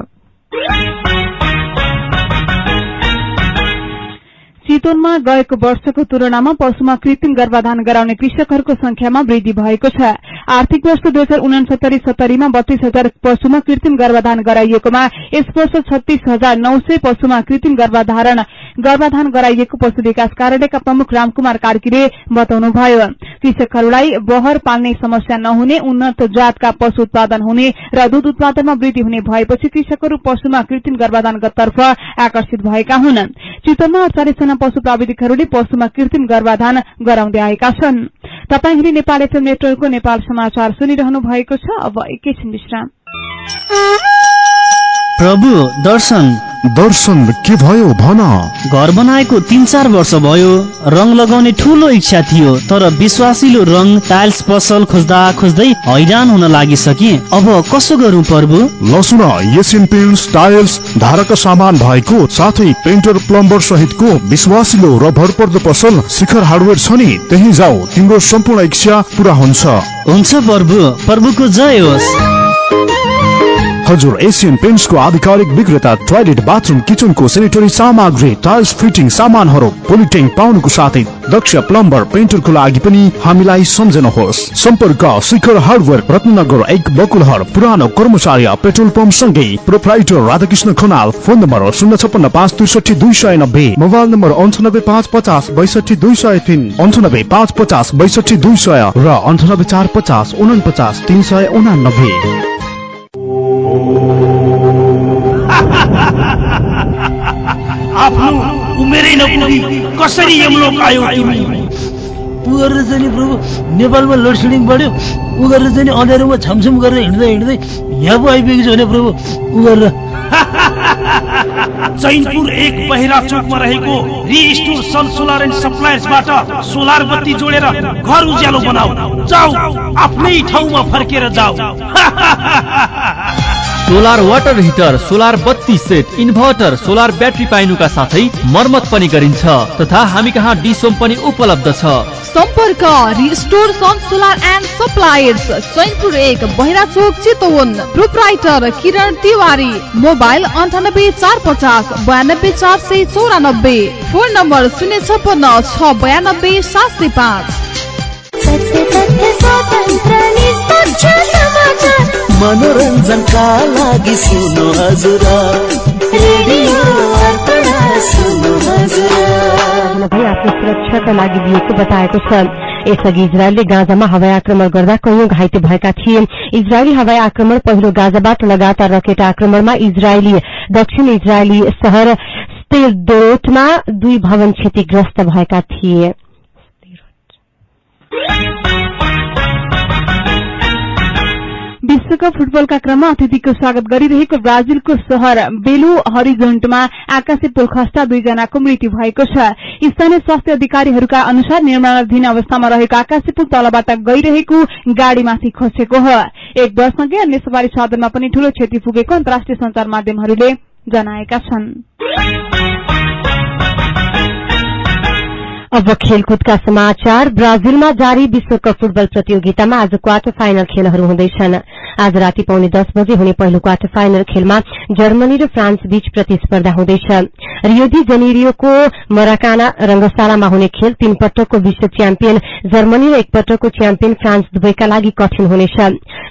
Speaker 27: चितवनमा गएको वर्षको तुलनामा पशुमा कृत्रिम गर्भाधान गराउने कृषकहरूको संख्यामा वृद्धि भएको छ। आर्थिक वर्ष दुई हजार उनासत्तरी सत्तरीमा बत्तीस हजार पशुमा कृत्रिम गर्भाधान गराइएकोमा यस वर्ष छत्तीस हजार नौ सय पशुमा कृत्रिम गर्भाधारण गर्भाधान गराइएको पशु विकास कार्यालयका प्रमुख रामकुमार कार्कीले बताउनुभयो। कृषकहरूलाई बहर पाल्ने समस्या नहुने उन्नत जातका पशु उत्पादन हुने र दूध उत्पादनमा वृद्धि हुने भएपछि कृषकहरू पशुमा कृत्रिम गर्भाधान तर्फ आकर्षित भएका हुन्। चितवनमा अडचालिसजना पशु प्राविधिकहरूले पशुमा कृत्रिम गर्भाधान गराउँदै आएका छन्। तपाईँहरूले नेपाल एफएम नेटवर्कको नेपाल समाचार सुनिरहनु भएको छ। अब एकैछिन विश्राम।
Speaker 16: प्रभु दर्शन।
Speaker 25: दर्शन के भयो भन।
Speaker 16: घर बनाएको तीन चार वर्ष भयो रङ लगाउने ठूलो इच्छा थियो तर विश्वासिलो रङ टाइल्स पसल खोज्दा खोज्दै हैरान हुन लागिसके। अब कसो गरौँ प्रभु?
Speaker 25: लसुन एसियन पेन्ट्स टाइल्स धारक सामान भएको साथै पेन्टर प्लम्बर सहितको विश्वासिलो र भरपर्दो पसल शिखर हार्डवेयर छ नि त्यही जाऊ तिम्रो सम्पूर्ण इच्छा पूरा हुन्छ।
Speaker 16: हुन्छ प्रभु प्रभुको जय होस्।
Speaker 25: हजुर एसियन पेन्ट्सको आधिकारिक विक्रेता टोयलेट बाथरुम किचनको सेनिटरी सामग्री टाइल्स फिटिङ सामानहरू पोलिट्याङ्क पाउनुको साथै दक्ष प्लम्बर पेन्टरको लागि पनि हामीलाई सम्झनुहोस्। सम्पर्क शिखर हार्डवेयर रत्नगर एक बकुलहर पुरानो कर्मचारी पेट्रोल पम्प सँगै proprietor Radhakrishna Khanal phone number शून्य छपन्न पाँच त्रिसठी दुई सय नब्बे मोबाइल नम्बर अन्ठानब्बे पाँच पचास बैसठी दुई सय तिन अन्ठानब्बे पाँच पचास बैसठी दुई सय र अन्ठानब्बे चार पचास उनपचास तिन सय उनानब्बे।
Speaker 21: आफ्नो उमेरै नपुगी कसरी यमलोक आयो तिमी?
Speaker 28: ऊ गरेर चाहिँ नि प्रभु नेपालमा लोड सेडिङ बढ्यो। ऊ गरेर चाहिँ नि अँध्यारोमा छमछम गरेर हिँड्दै हिँड्दै यहाँ पो आइपुगेको छु भने प्रभु ऊ गरेर
Speaker 21: चैनपुर एक बहिरा चोकमा रहेको रिस्टोर सन सोलर एन्ड सप्लायर्सबाट सोलर बत्ती जोडेर घर उज्यालो बनाऊ। जाऊ आफ्नै ठाउँमा फर्केर जाऊ।
Speaker 18: सोलर वाटर हिटर सोलर बत्ती सेट इन्भर्टर सोलर ब्याट्री पाइनुका साथै मर्मत पनि गरिन्छ तथा हामी कहाँ डिसोम पनि उपलब्ध छ।
Speaker 1: सम्पर्क restore sun solar and suppliers Chainpur एक बहिरा चोक चितवन प्रोप्राइटर किरण तिवारी मोबाइल अन्ठानब्बे चार पचास बयानब्बे चार सय चौरानब्बे फोन नम्बर शून्य छपन्न छ बयानब्बे सात सय पाँच।
Speaker 28: मनोरञ्जनका लागि सुन्नु हजुर।
Speaker 26: आफ्नो सुरक्षाका लागि दिएको बताएको छ। यसअघि इजरायलले गाजामा हवाई आक्रमण गर्दा कैयौं घाइते भएका थिए। इजरायली हवाई आक्रमण पहिलो गाजाबाट लगातार रकेट आक्रमणमा इजरायली दक्षिण इजरायली शहर स्तेदोटमा दुई भवन क्षतिग्रस्त भएका थिए।
Speaker 27: विश्वकप फुटबलका क्रममा अतिथिको स्वागत गरिरहेको ब्राजिलको शहर बेलो हरिजोन्टमा आकाशे पुल खस्दा दुईजनाको मृत्यु भएको छ। स्थानीय स्वास्थ्य अधिकारीहरूका अनुसार निर्माणाधीन अवस्थामा रहेको आकाशे पुल तलबाट गइरहेको गाड़ीमाथि खसेको हो। एक बससँगै अन्य सवारी साधनमा पनि ठूलो क्षति पुगेको अन्तर्राष्ट्रिय संचार माध्यमहरूले जनाएका छन्।
Speaker 26: अब खेलकुदका समाचार। ब्राजिलमा जारी विश्वकप फुटबल प्रतियोगितामा आज क्वार्टर फाइनल खेलहरू हुँदैछन्। आज राति पाउने दस बजे हुने पहिलो क्वार्टर फाइनल खेलमा जर्मनी र फ्रान्स बीच प्रतिस्पर्धा हुँदैछ। रियोदी जनेरियोको मराकाना रंगशालामा हुने खेल तीन पटकको विश्व च्याम्पियन जर्मनी र एकपटकको च्याम्पियन फ्रान्स दुवैका लागि कठिन हुनेछ।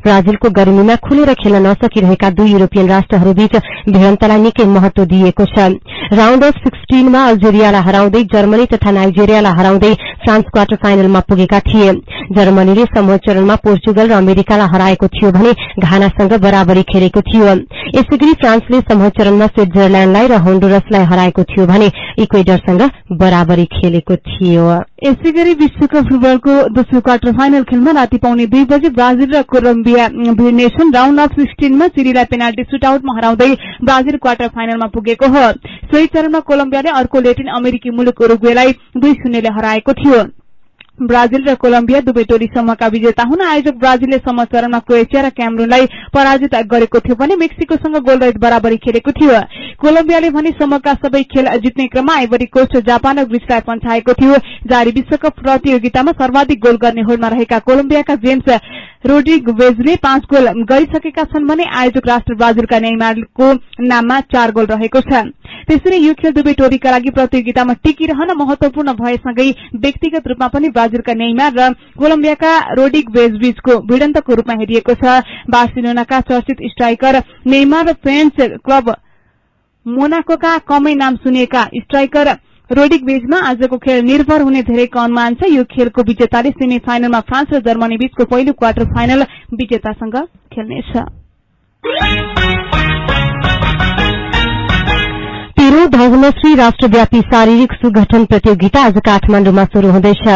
Speaker 26: ब्राजिलको गर्मीमा खुलेर खेल्न नसकिरहेका दुई युरोपियन राष्ट्रहरूबीच भिडन्तलाई निकै महत्व दिइएको छ। राउण्ड अफ सिक्सटिनमा अल्जेरियालाई हराउँदै जर्मनी तथा नाइजेरियालाई हराउँदै फ्रान्स क्वार्टर फाइनलमा पुगेका थिए। जर्मनीले समूह चरणमा पोर्चुगल र अमेरिकालाई हराएको थियो भने घानासँग बराबरी खेलेको थियो। यसैगरी फ्रान्सले समूह चरणमा स्विट्जरल्याण्डलाई र होन्डुरसलाई हराएको थियो भने इक्वेडरसँग बराबरी खेलेको थियो।
Speaker 27: यसै गरी विश्वकप फुटबलको दोस्रो क्वार्टर फाइनल खेलमा राति पाउने दुई बजे ब्राजिल र कोलम्बिया भिडनेसन राउण्ड अफ सिक्सटिनमा चिरीलाई पेनाल्टी सुटआउटमा हराउँदै ब्राजिल क्वार्टर फाइनलमा पुगेको हो। सोही चरणमा कोलम्बियाले अर्को लेटिन अमेरिकी मुलुक उरुग्वेलाई दुई शून्यले हराएको थियो। ब्राजिल र कोलम्बिया दुवै टोली समूहका विजेता हुन आयोजक ब्राजिलले समूह चरणमा क्रोएसिया र क्यामरूनलाई पराजित गरेको थियो भने मेक्सिकोसँग गोलरहित बराबरी खेलेको थियो। कोलम्बियाले भने समूहका सबै खेल जित्ने क्रममा आइभरी कोस्ट जापान र ग्रिसलाई पन्छाएको थियो। जारी विश्वकप प्रतियोगितामा सर्वाधिक गोल गर्ने होडमा रहेका कोलम्बियाका जेम्स रोड्रिग वेजले पाँच गोल गरिसकेका छन् भने आयोजक राष्ट्र ब्राजिलका नेइमारको नाममा चार गोल रहेको छ। त्यसरी यो खेल दुवै टोलीका लागि प्रतियोगितामा टिकिरहन महत्वपूर्ण भएसँगै व्यक्तिगत रूपमा पनि ब्राजिलका नेइमार र कोलम्बियाका रोडिग वेज बीचको भिडन्तको रूपमा हेरिएको छ। बार्सिलोनाका चर्चित स्ट्राइकर नेइमार र फ्रेन्च क्लब मोनाकोका कमै नाम सुनिएका स्ट्राइकर रोडिक बीचमा आजको खेल निर्भर हुने धेरैको अनुमान छ। यो खेलको विजेताले सेमी फाइनलमा फ्रान्स र जर्मनी बीचको पहिलो क्वार्टर फाइनल विजेतासँग खेल्नेछ।
Speaker 26: तेह्रौं धर्मश्री राष्ट्रव्यापी शारीरिक सुगठन प्रतियोगिता आज काठमाण्डुमा शुरू हुँदैछ।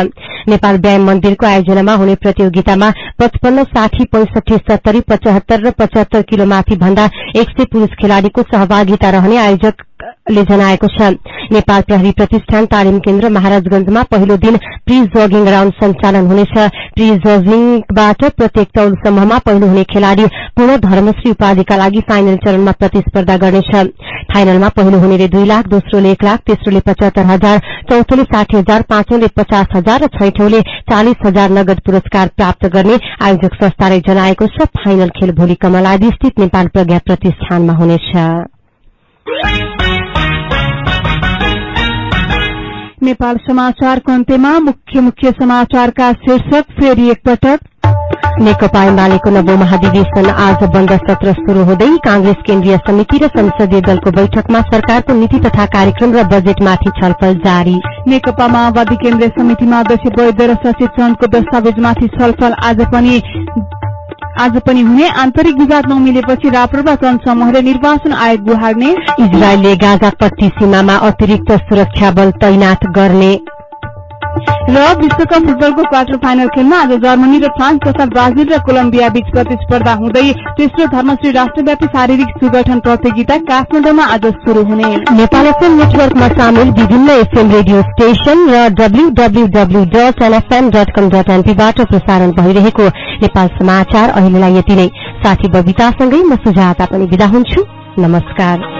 Speaker 26: नेपाल व्यायाम मन्दिरको आयोजनामा हुने प्रतियोगितामा पचपन्न साठी पैंसठी सत्तरी पचहत्तर र पचहत्तर किलोमाथि भन्दा एक सय पुरूष खेलाड़ीको सहभागिता रहने आयोजक ले जनाएको छ। नेपाल प्रहरी प्रतिष्ठान तालिम केन्द्र महाराजगंजमा पहिलो दिन प्री जगिङ राउण्ड सञ्चालन हुनेछ। प्री जगिङबाट प्रत्येक तौल समूहमा पहिलो हुने खेलाड़ी पूर्ण धर्मश्री उपाधिका लागि फाइनल चरणमा प्रतिस्पर्धा गर्नेछ। फाइनलमा पहिलो हुनेले दुई लाख दोस्रोले एक लाख तेस्रोले पचहत्तर हजार चौथोले साठी हजार पाँचौंले पचास हजार र छैठौंले चालिस हजार नगद पुरस्कार प्राप्त गर्ने आयोजक संस्थाले जनाएको छ। फाइनल खेल भोलि कमलादी स्थित नेपाल प्रज्ञा प्रतिष्ठानमा हुनेछ।
Speaker 27: नेपाल समाचारको अन्त्यमा मुख्य मुख्य समाचारका शीर्षक फेरि एकपटक।
Speaker 26: नेकपा एमालेको नवौं महाधिवेशन आज बन्द सत्र शुरू हुँदै कांग्रेस केन्द्रीय समिति र संसदीय दलको बैठकमा सरकारको नीति तथा कार्यक्रम र बजेटमाथि छलफल जारी।
Speaker 27: नेकपा माओवादी केन्द्रीय समितिमा अध्यक्ष वैद्य र शशि चन्दको दस्तावेजमाथि छलफल आज पनि आज पनि हुने आन्तरिक विवाद नमिलेपछि राप्रपा समूहले निर्वाचन आयोग गुहार्ने
Speaker 26: इजरायलले गाजापट्टी सीमामा अतिरिक्त सुरक्षा बल तैनात गर्ने।
Speaker 27: र विश्वकप फुटबलको क्वार्टर फाइनल खेलमा आज जर्मनी र फ्रान्स तथा ब्राजिल र कोलम्बिया बीच प्रतिस्पर्धा हुँदै तेस्रो धर्मश्री राष्ट्रव्यापी शारीरिक सुगठन प्रतियोगिता काठमाडौँमा आज शुरू हुने।
Speaker 26: नेपाल एफएम नेटवर्कमा सामेल विभिन्न एफएम रेडियो स्टेशन र डब्ल्यूडब्ल्यूडब्ल्यू प्रसारण भइरहेको नेपाल समाचार अहिलेलाई यति नै। साथी बबितासँगै म सुजाता पनि विदा हुन्छु। नमस्कार।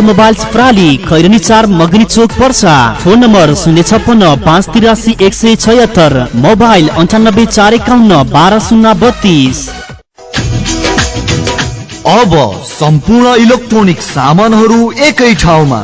Speaker 16: अटोमोबाइल्स प्राली खैरनी चार मगनी चोक पर्सा। फोन नम्बर शून्य छप्पन्न पाँच तिरासी एक सय छयत्तर। मोबाइल अन्ठानब्बे चार एकाउन्न बाह्र शून्य बत्तिस।
Speaker 29: अब सम्पूर्ण इलेक्ट्रोनिक सामानहरू एकै ठाउँमा।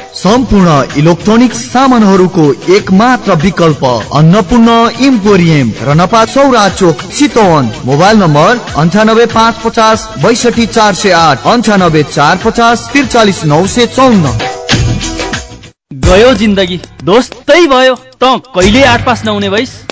Speaker 29: सम्पूर्ण इलेक्ट्रोनिक सामानहरूको एक मात्र विकल्प अन्नपूर्ण इम्पोरियम रनपा सौरा चोक चितवन मोबाइल नम्बर अन्ठानब्बे पाँच पचास बैसठी चार सय आठ अन्ठानब्बे चार पचास त्रिचालिस नौ सय चौन्न।
Speaker 30: गयो जिन्दगी। दोस्तै भयो। त कहिले आठ पास नहुने भइस?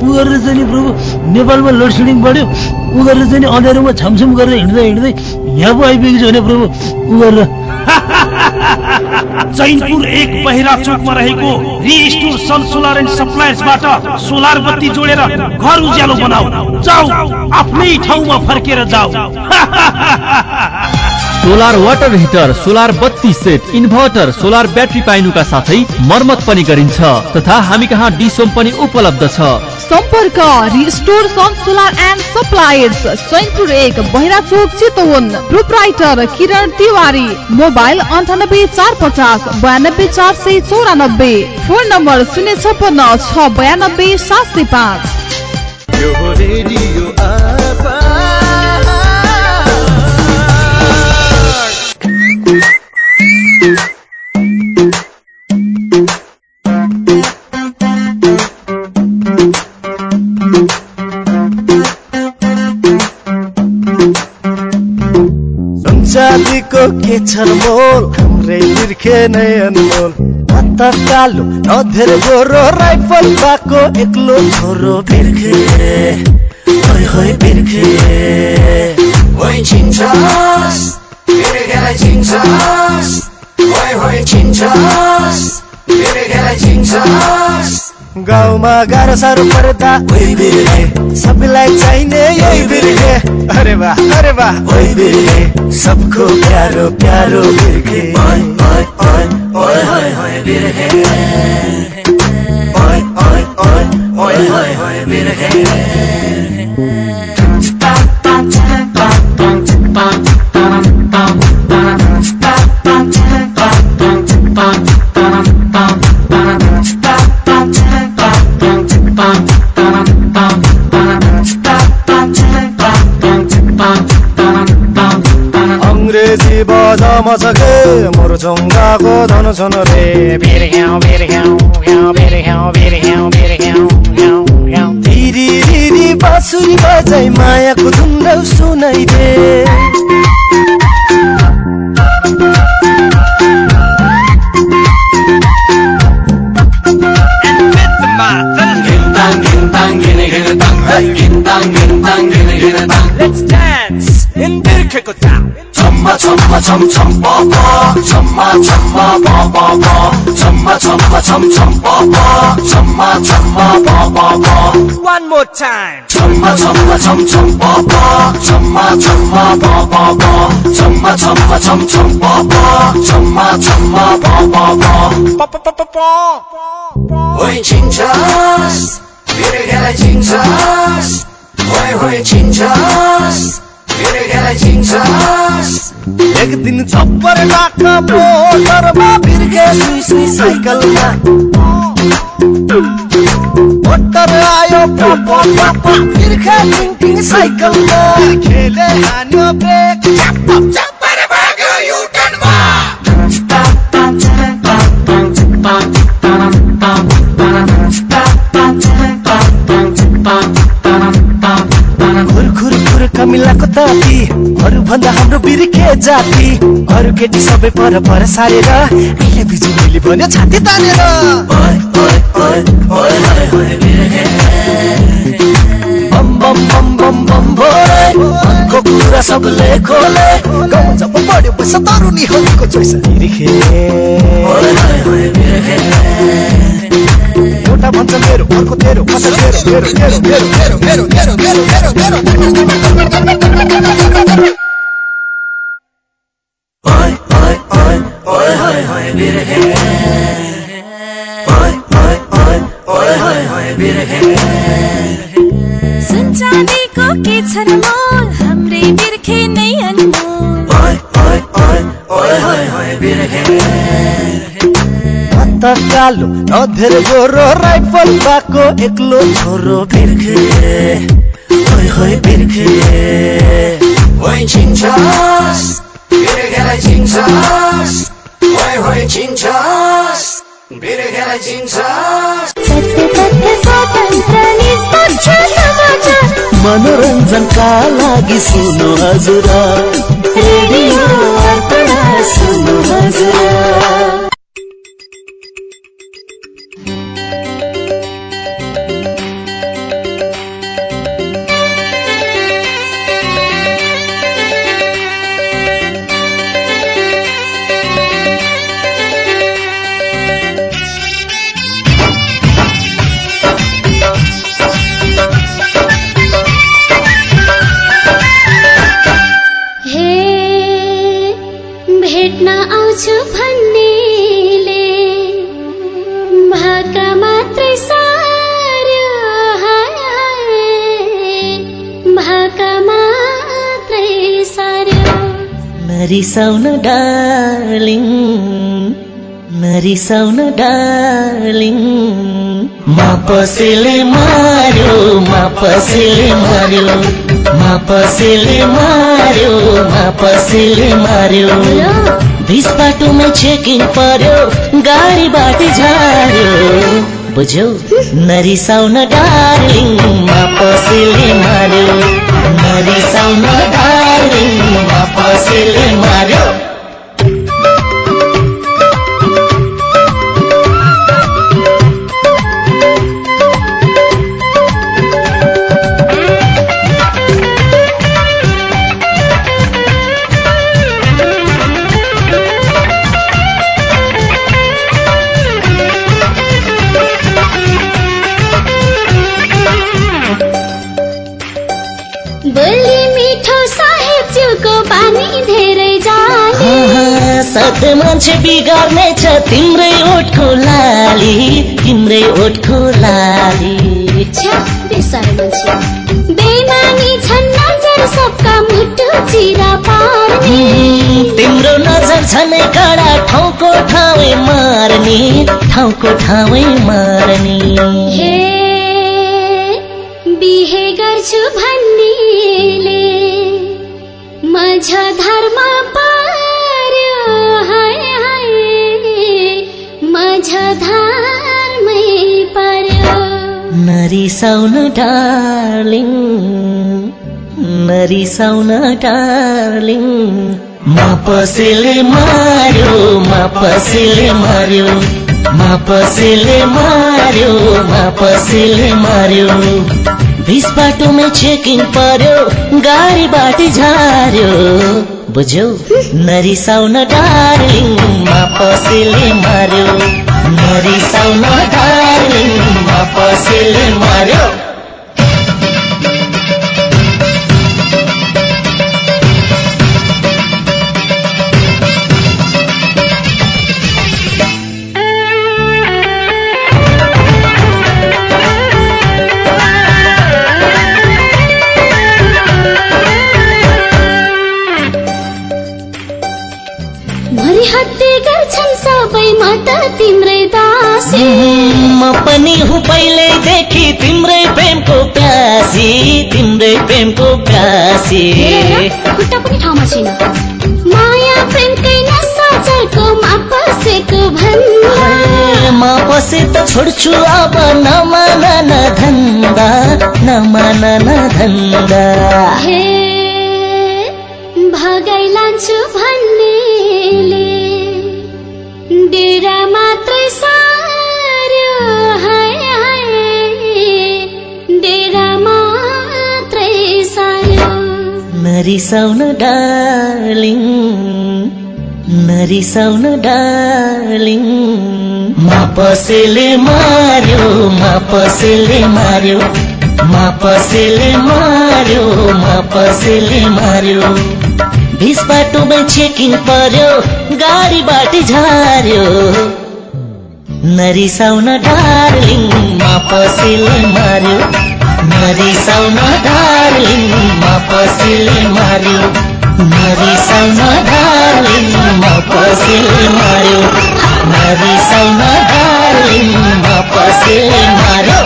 Speaker 28: उ गरेर चाहिँ नि प्रभु नेपालमा लोड सेडिङ बढ्यो। उ गरेर चाहिँ नि अँध्यारोमा छमछम गरेर हिँड्दै हिँड्दै यहाँ पो आइपुगेको छ भने प्रभु उ गरेर
Speaker 21: चैनपुर एक बहिरा चोकमा रहेको रिस्टोर सन सोलर एन्ड सप्लायर्सबाट सोलर बत्ती जोडेर घर उज्यालो बनाऊ। जाऊ आफ्नै ठाउँमा फर्केर जाऊ।
Speaker 18: सोलर वाटर हिटर सोलर बत्ती सेट इन्भर्टर सोलर ब्याट्री पाइनुका साथै मर्मत पनि गरिन्छ। तथा हामी कहाँ डिसोम पनि उपलब्ध छ।
Speaker 1: सम्पर्क restore sun solar and suppliers Chainpur एक बहिरा चोक चितवन प्रोपराइटर किरण तिवारी। मोबाइल अन्ठानब्बे चार पचास बयानब्बे चार सय चौरानब्बे। फोन नम्बर शून्य छप्पन्न छ बयानब्बे सात सय पाँच।
Speaker 31: रातीको के छ मोल? रैनिर के अनमोल पत्ता चालु नधेर गोरो राइफल बाको एक्लो छोरो भिरखिए होइ होइ बिर्खे।
Speaker 32: होइ चिन्चस फेरि गय चिन्चस होइ होइ चिन्चस फेरि गय चिन्चस
Speaker 31: गाउँमा गाह्रो साह्रो पर्दा ओइ बिर्खे सबैलाई चाहिने यही बिर्खे अरे वाह अरे वाह। सबको प्यारो प्यारो अङ्ग्रेजी बजा मचके मोर चङ्गाको धन छन रे। बिर्ख्याउ बिर्ख्याउ ह्याउ बिर्ख्याउ बिर्ख्याउ बिर्ख्याउ ह्याउ ह्याउ दिरी दिरी बाँसुरी बजाइ मायाको धुन्द्रौ सुनाइ दे।
Speaker 32: Let's dance in Birkeko town. Chumma chumma chum chum ba ba, chumma chumma ba ba ba, chumma chumma chum chum ba ba, chumma chumma ba ba ba. One more time. Chumma chumma chum chum ba ba, chumma chumma ba ba ba, chumma chumma chum chum ba ba, chumma chumma ba ba ba. Ba ba ba ba ba. Oi chinchas, birgele chinchas. Oi oi chinchas.
Speaker 31: एक दिन छप्पर लाख मोटरमा बिर्खे सुई साइकलमा। Motor आयो pop pop खेले हान्यो brake कमिलाको ताती अरू भन्दा हाम्रो बिर्खे जाति। अरू केटी सबै पर पर सारेर अहिले बिजुलीले भन्यो छाती तानेर। बम बम बम बम बम कुरा सबले खोले। बिर्खे
Speaker 33: एउटा भन्छ मेरो अर्को तेरो कता तेरो मेरो मेरो मेरो मेरो मेरो मेरो मेरो मेरो मेरो
Speaker 24: सुन चाँदीको के छ र मोल हाम्रै बिर्खे नै अनमोल
Speaker 33: त कालो अधेर गोरो राइफल भएको एक्लो छोरो बिर्खे।
Speaker 31: ओए होए बिरखे। ओए चिन्छस्। बिरखेलाई चिन्छस्। ओए होए चिन्छस्। बिरखेलाई चिन्छस्।
Speaker 33: मनोरञ्जनका लागि सुन्नु हजुर।
Speaker 24: रेडियो अर्पण सुन्नु हजुर।
Speaker 33: नरिसाउन डार्लिङ नरिसाउन डार्लिङ मा पसेले मार्यो मा पसेले मार्यो मा पसेले मार्यो मा पसेले मार्यो बिस बाटोमै चेकिङ पर्यो गाडीबाट झार्यो बुझ्यौ नरिसाउन डार्लिङ मा पसेले मार्यो रिसाउन थालिन पसिल सधैँ मान्छे बिगार्ने छ तिम्रै ओठको लाली तिम्रै ओठको लाली।
Speaker 24: बेमानी छन् नजर सबका मुटु चिरा पार्ने।
Speaker 33: तिम्रो नजर झनै कडा ठाउँको ठाउँ मार्ने ठाउँको ठाउँ मार्ने।
Speaker 24: बिहे गर्छु भन्नेले माझ धर्म पार्यो
Speaker 33: नरिसाउन डार्लिङ नरिसाउन टार्लिङ मापसेले मार्यो मापसेले मार्यो। मापसेले मार्यो मापसेले मार्यो। बिस बाटोमै चेकिङ पर्यो गाडीबाट झार्यो। बुझ्यौ? नरिसाउन डार्लिङ मा पसेले मार्यो। नरिसाउन डार्लिङ मा पसेले मार्यो।
Speaker 24: मरि हत्ते गर्छन् सबै म त तिम्रै दासी
Speaker 33: म पनि हुँ पहिल्यैदेखि तिम्रै प्रेमको प्यासी तिम्रै प्रेमको प्यासी
Speaker 24: खुट्टा पनि ठाउँमा छैन माया प्रेमकै नसा चर्को मा पसेको भन्दा
Speaker 33: म पसे त छोड्छु अब नमान न धन्दा नमान न धन्दा
Speaker 24: हे भगाइ लान्छु भन्नेले डेरा मात्रै सार्यो डेर सार्यो
Speaker 33: नरिसाउन डार्लिङ नरिसाउन डार्लिङ
Speaker 24: मापसेले मार्यो मापसेले मार्यो। मापसेले मार्यो मापसेले मार्यो। भिस बाटोमै चेकिङ पर्यो। गाडीबाट झार्यो। नरिसाउन डार्लिङ पसिले मार्यो। नरिसाउन डार्लिङ पसिले मार्यो। नरिसाउन डार्लिङ पसिले मार्यो। नरिसाउन डार्लिङ पसिले मार्यो।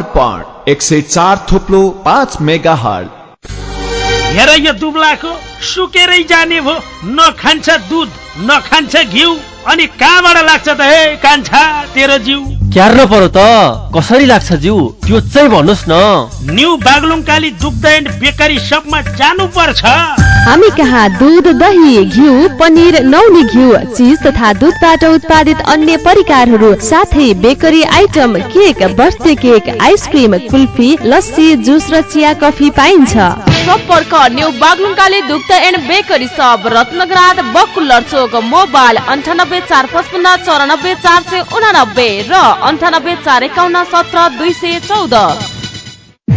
Speaker 34: अर्पण एक सय चार थोप्लो पाँच मेगा हल
Speaker 21: हेर यो दुब्लाको सुकेरै जाने भो न खान्छ दुध न खान्छ घिउ अनि कहाँबाट लाग्छ त हे कान्छा तेरो जिउ?
Speaker 18: क्यार्न पर्यो त कसरी लाग्छ जिउ? त्यो चाहिँ भन्नुहोस् न।
Speaker 21: न्यू बागलुङ काली दुग्ध एन्ड बेकरी सपमा जानु पर्छ
Speaker 35: हामी कहाँ दूध दही घिउ पनिर नौनी घिउ चिज तथा दूधबाट उत्पादित अन्य परिकारहरू साथै bakery item cake birthday cake ice cream kulfi lassi juice र चिया कफी पाइन्छ।
Speaker 36: सम्पर्क न्यू बागलुङकाले दुग्ध एन्ड बेकरी सब रत्नगराज बकुल्लर चोक मोबाइल अन्ठानब्बे चार पचपन्न चौरानब्बे चार सय उनानब्बे र अन्ठानब्बे चार एकाउन्न सत्र दुई सय चौध।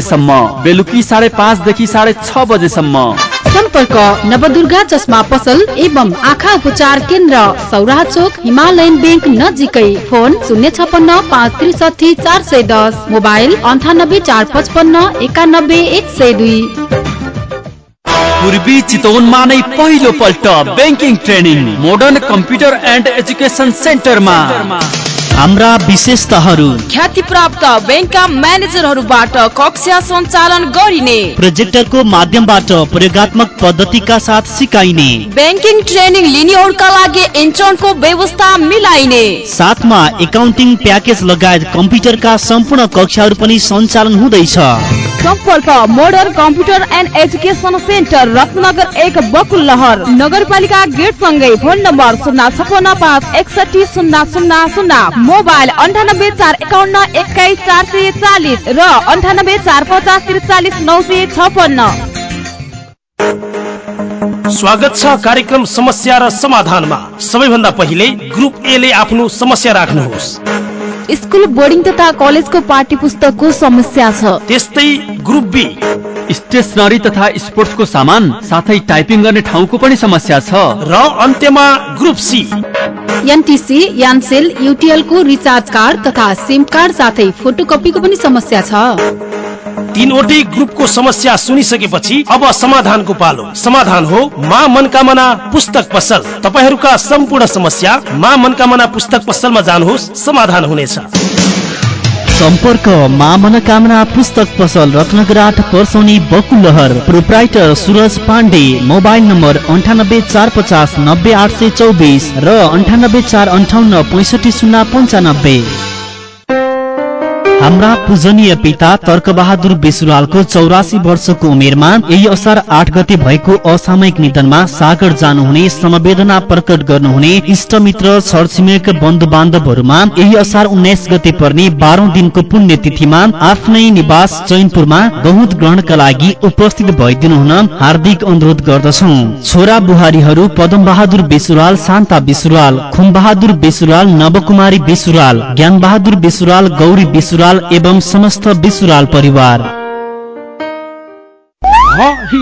Speaker 18: बजेसम्म। बेलुकी साढे पाँचदेखि साढे छ बजेसम्म।
Speaker 20: सम्पर्क नवदुर्गा चस्मा पसल एवं आँखा उपचार केन्द्र सौराहा चोक हिमालयन ब्याङ्क नजिकै। फोन शून्य छपन्न पाँच त्रिसठी चार सय दस। मोबाइल अन्ठानब्बे चार पचपन्न एकानब्बे एक सय दुई।
Speaker 18: पूर्वी चितवनमा नै पहिलो पल्ट banking training. Modern computer and education सेन्टरमा।
Speaker 16: हाम्रा विशेषताहरू।
Speaker 36: ख्याति प्राप्त ब्याङ्कका म्यानेजरहरूबाट कक्षा सञ्चालन गरिने।
Speaker 16: प्रोजेक्टरको माध्यमबाट प्रयोगात्मक पद्धतिका साथ सिकाइने।
Speaker 36: ब्याङ्किङ ट्रेनिङ लिनेहरूका लागि इन्टर्नको व्यवस्था मिलाइने।
Speaker 16: साथमा एकाउन्टिङ प्याकेज लगायत कम्प्युटरका सम्पूर्ण कक्षाहरू पनि सञ्चालन हुँदैछ।
Speaker 1: सम्पर्क modern computer and education centre Ratnanagar एक बकुलहर नगरपालिका गेट सँगै फोन नम्बर शून्य छपन्न पाँच एकसठी शून्य शून्य शून्य। मोबाइल अन्ठानब्बे चार एकाउन्न एक्काइस चार सय चालिस र अन्ठानब्बे चार पचास त्रिचालिस नौ सय छपन्न
Speaker 21: स्वागत छ कार्यक्रम समस्या र समाधानमा। सबैभन्दा पहिले ग्रुप ए ले आफ्नो समस्या राख्नुहोस्।
Speaker 1: स्कुल बोर्डिङ तथा कलेजको पाठ्य पुस्तकको समस्या छ।
Speaker 21: त्यस्तै ग्रुप बी
Speaker 18: स्टेसनरी तथा स्पोर्ट्सको सामान साथै टाइपिङ गर्ने ठाउँको पनि समस्या छ।
Speaker 21: र अन्त्यमा group C
Speaker 20: NTC Ncell UTL को रिचार्ज कार्ड तथा सिम कार्ड साथै फोटोकपीको पनि समस्या छ।
Speaker 21: तीनवटै ग्रुपको समस्या सुनिसकेपछि अब समाधानको पालो। समाधान हो मा मनकामना पुस्तक पसल। तपाईँहरूका सम्पूर्ण समस्या मा मनकामना पुस्तक पसलमा जानुहोस् समाधान हुनेछ।
Speaker 16: सम्पर्क मा मनोकामना पुस्तक पसल रत्नगराट Parsauni Bakulahar proprietor Suraj Pandey mobile number अन्ठानब्बे चार पचास नब्बे आठ सय चौबिस र अन्ठानब्बे चार अन्ठाउन्न पैँसठी शून्य पन्चानब्बे। हाम्रा पूजनीय पिता तर्कबहादुर बेसुरालको चौरासी वर्षको उमेरमा यही असार आठ गते भएको असामयिक निधनमा सागर जानुहुने समवेदना प्रकट गर्नुहुने इष्टमित्र छरछिमेक बन्धु बान्धवहरूमा यही असार उन्नाइस गते पर्ने बाह्रौं दिनको पुण्य तिथिमा आफ्नै निवास चैनपुरमा गहुत ग्रहणका लागि उपस्थित भइदिनु हुन हार्दिक अनुरोध गर्दछौ। छोरा बुहारीहरू पदम बहादुर बेसुराल शान्ता बेसुराल खुम बहादुर बेसुराल नवकुमारी बेसुराल ज्ञान बहादुर बेसुराल गौरी बेसुराल एवं समस्त विसुराल परिवार।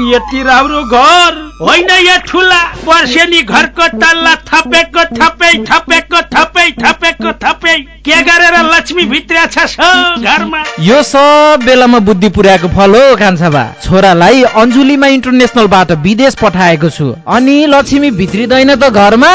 Speaker 21: यति राम्रो घर। होइन या ठुला वर्षेनी घरको तल्ला थपेको थपै थपेको थपै थपेको थपै। के गरेर लक्ष्मी भित्र्या छ घरमा?
Speaker 37: यो सब बेलामा बुद्धि पुर्याएको फल हो कान्छाबा छोरालाई अन्जुलीमा इन्टरनेसनलबाट विदेश पठाएको छु। अनि लक्ष्मी भित्रिँदैन त घरमा?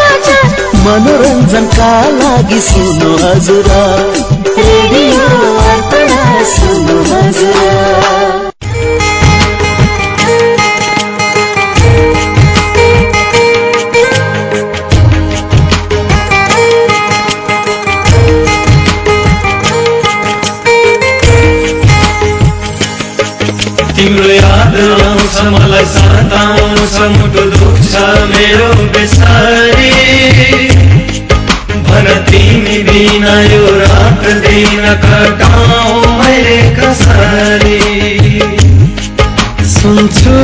Speaker 38: मनोरञ्जनका लागि सुन्नु हजुर सुन्नु हजुर
Speaker 31: तिम्रो याद आउँछ मलाई सताउँछ मुटु दुख्छ मेरो बेसारी। भन तिमी बिना यो रात दिन कटाउँ मैले कसरी। सुन्छु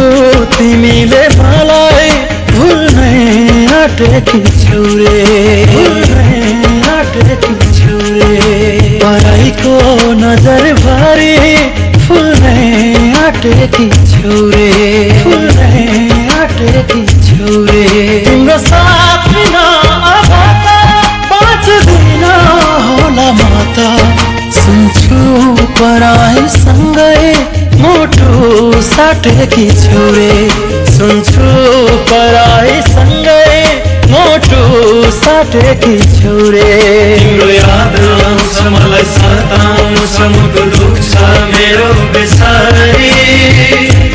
Speaker 31: तिमीले मलाई भुल्नै आँटेकी छु रे आँटेकी छु रे पराइको नजर भरि फुल्नै आँटेकी छु रे फुल्नै छु रे तिम्रो साथ बिना बाँच्दिन होला म त। सुन्छु पराईसँगै मुटु साटेकी छु रे। सुन्छु पराईसँगै मुटु साटेकी छु रे। तिम्रो याद आउँछ मलाई सताउँछ मुटु दुख्छ मेरो बेसारी।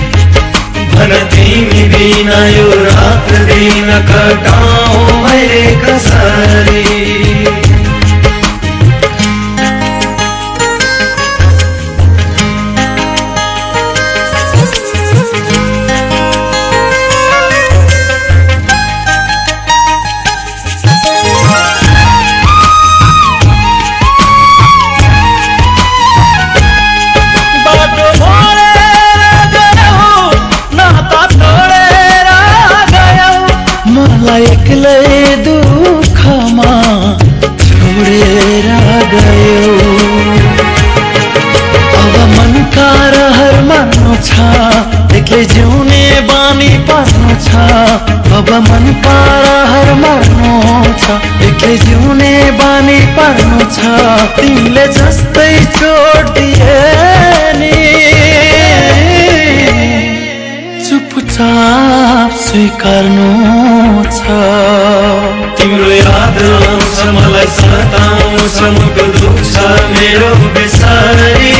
Speaker 31: भन तिमी बिना यो रात दिन कटाउँ मैले कसरी। छ। तिमीले जस्तै छोड दिए नि। चुपचाप स्वीकार्नु छ। तिम्रो याद आउँछ मलाई सताउँछ मुटु दुख्छ मेरो बेसारी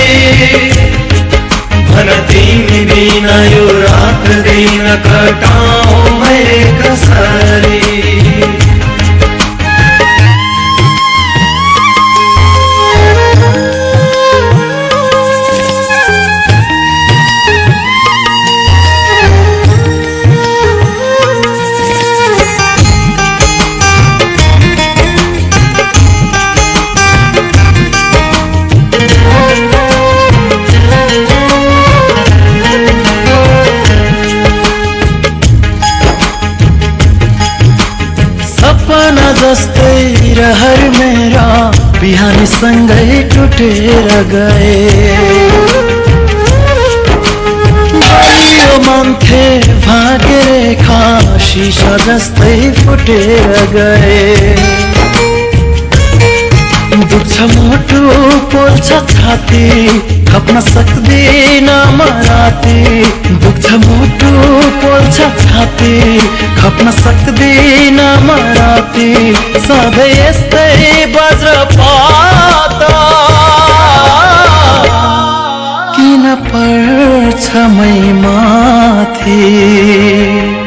Speaker 31: भन तिमी बिना यो रात दिन कटाउँ रहर मेरा बिहान बिहानीसँगै टुटेर गए। बलियो मान्थे भाग्य रेखा, शीशा जस्तै फुटेर गए। दुख्छ मुटु पोल्छ छाती खप्न सक्दिन म राति दुख्छ मुटु पोल्छ छाती खप्न सक्दिन म राति सधैँ यस्तै वज्रपात किन पर्छ मै माथि।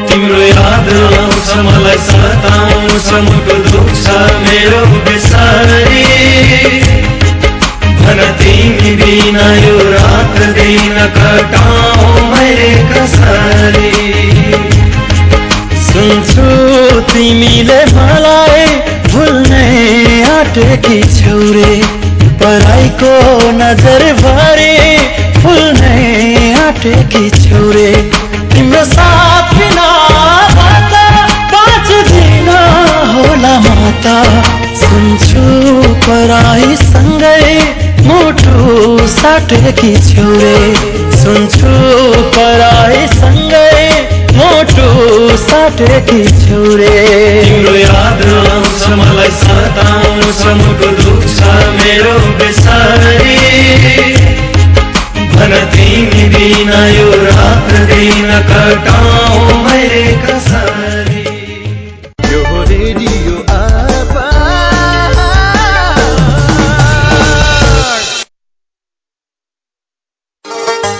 Speaker 31: तिम्रो याद आउँछ मलाई सताउँछ मुटु दुख्छ
Speaker 22: मेरो बिसारी। भन बिना यो रात दिन कटाउ मैले कसरी। सुन्छु तिमीले मलाई भुल्ने आँटेकी छौरे। पराईको नजर भरे फुल्ने आँटेकी छौरे। तिम्रो साथ बिना बाँच्दिन होला माता सुन्छु पराईसँगै मुटु साटेकी छौरे सुन्छु पराईसँगै मोटो साटेकी छौरे तिम्रो याद आउँछ मलाई सताउँछ मुटु दुख्छ मेरो बेसारी। भन तिमी बिना यो रात दिन कटाउ मैले कसरी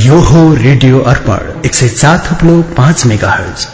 Speaker 31: यो हो रेडियो अर्पण एक सौ चार थप्लो पाँच मेगा हर्ज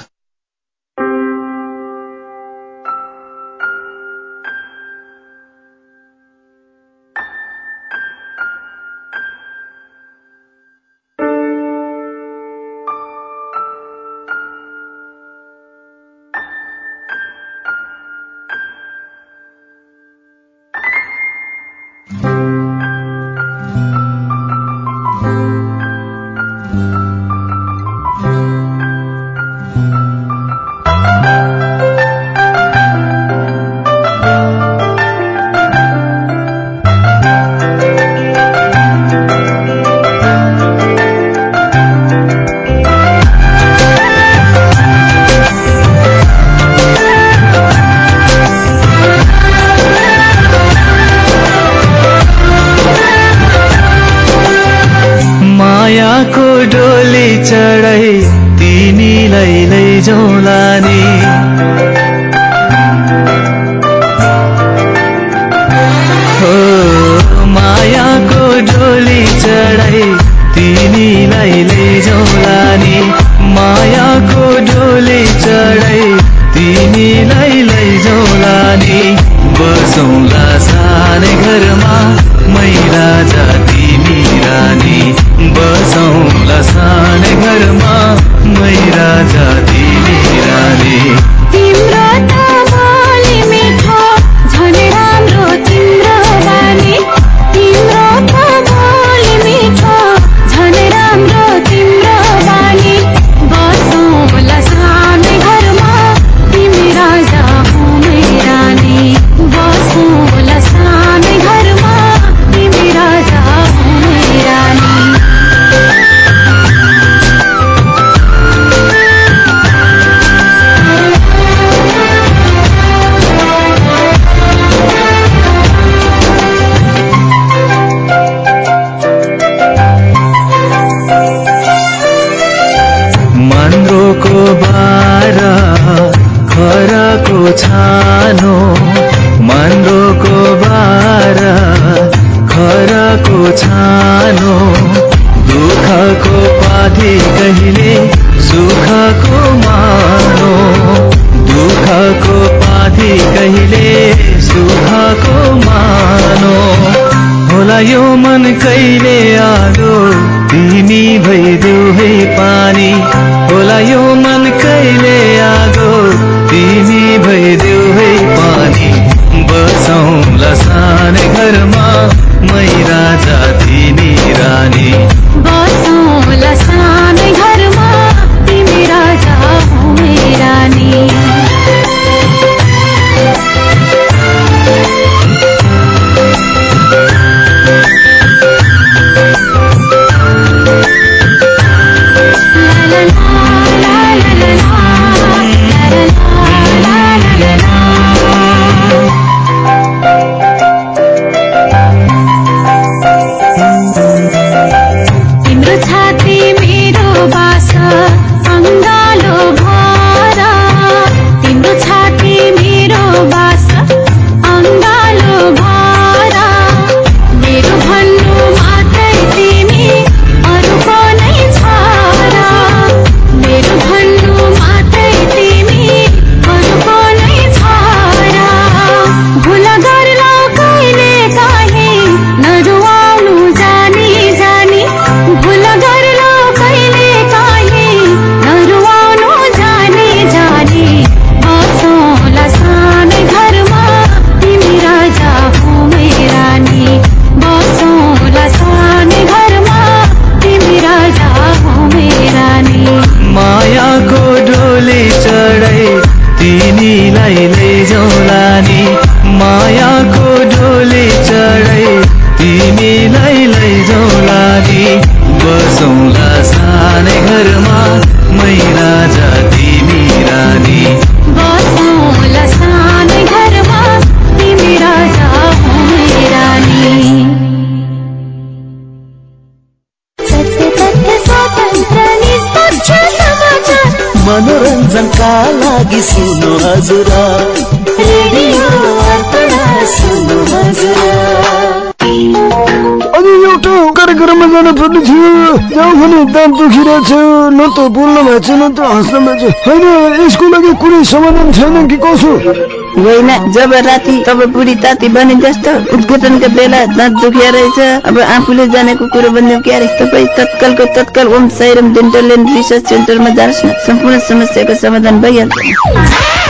Speaker 39: त
Speaker 28: हाँस्न भएको छ होइन यसको लागि कुनै समाधान छैन कि कसो?
Speaker 40: होइन जब राति तब बुढी ताती बने जस्तो उद्घाटनका बेला दाँत दुखिया रहेछ। अब आफूले जानेको कुरो बनियो क्या अरे? तपाईँ तत्कालको तत्काल Om Sairam dental and research सेन्टरमा जानुहोस् न। सम्पूर्ण समस्याको समाधान भइहाल्छ।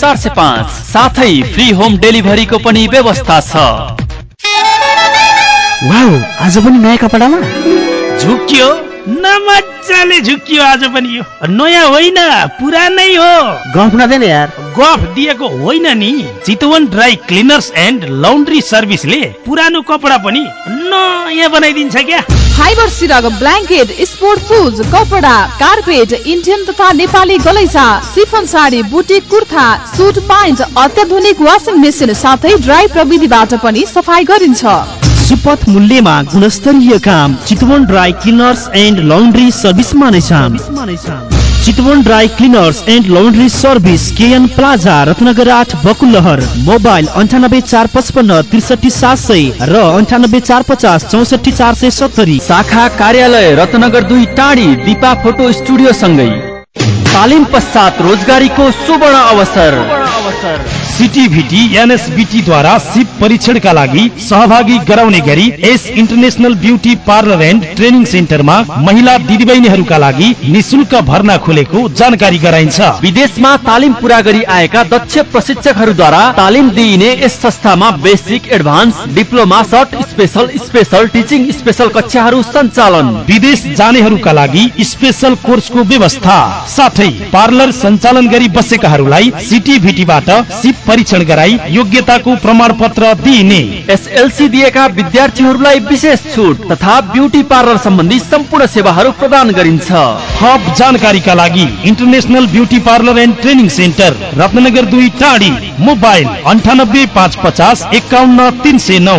Speaker 18: चार सय पाँच। साथै फ्री होम डेलिभरीको पनि व्यवस्था छ।
Speaker 41: वाउ आज पनि नयाँ कपडामा?
Speaker 21: झुक्कियो न मजाले झुक्कियो आज पनि यो। नयाँ होइन पुरानै हो।
Speaker 41: गफ नदेन यार।
Speaker 21: गफ दिएको होइन नि। Chitwan dry cleaners and laundry सर्भिसले पुरानो कपडा पनि नयाँ बनाइदिन्छ क्या।
Speaker 1: फाइबर सिरक ब्ल्याङ्केट स्पोर्ट सुज कपडा कार्पेट इन्डियन तथा नेपाली गलैसा सिफन साडी बुटी कुर्ता सुट प्यान्ट अत्याधुनिक वासिङ मेसिन साथै ड्राई प्रविधिबाट पनि सफाई गरिन्छ।
Speaker 16: सुपथ मूल्यमा गुणस्तरीय काम Chitwan dry cleaners and laundry सर्भिसमा नै Chitwan dry cleaners and laundry service KN plaza Ratnagar आठ बकुलहर मोबाइल अन्ठानब्बे चार पचपन्न त्रिसठी सात सय र अन्ठानब्बे चार पचास चौसठी चार सय सत्तरी।
Speaker 18: शाखा कार्यालय रत्नगर दुई टाढी दिपा फोटो स्टुडियो सँगै तालिम पश्चात रोजगारीको सुवर्ण अवसर।
Speaker 21: सिटिभिटी एनएसबिटी द्वारा सिप परीक्षणका लागि सहभागी गराउने गरी S international beauty parlour and training सेन्टरमा महिला दिदीबहिनीहरूका लागि निशुल्क भर्ना खोलेको जानकारी गराइन्छ।
Speaker 18: विदेशमा तालिम पुरा गरी आएका दक्ष प्रशिक्षकहरूद्वारा तालिम दिइने यस संस्थामा basic advance diploma short special special teaching special कक्षाहरू सञ्चालन।
Speaker 21: विदेश जानेहरूका लागि स्पेशल कोर्सको व्यवस्था। साथै पार्लर सञ्चालन गरी बसेकाहरूलाई सिटिभिटीबाट सिप परीक्षण गराई योग्यताको प्रमाण पत्र दिइने।
Speaker 18: एसएलसी दिएका विद्यार्थीहरूलाई विशेष छुट तथा ब्युटी पार्लर सम्बन्धी सम्पूर्ण सेवाहरू प्रदान गरिन्छ।
Speaker 21: थप जानकारीका लागि international beauty parlour and training centre Ratnagar दुई टाढी मोबाइल अन्ठानब्बे पाँच पचास एकाउन्न तिन सय नौ।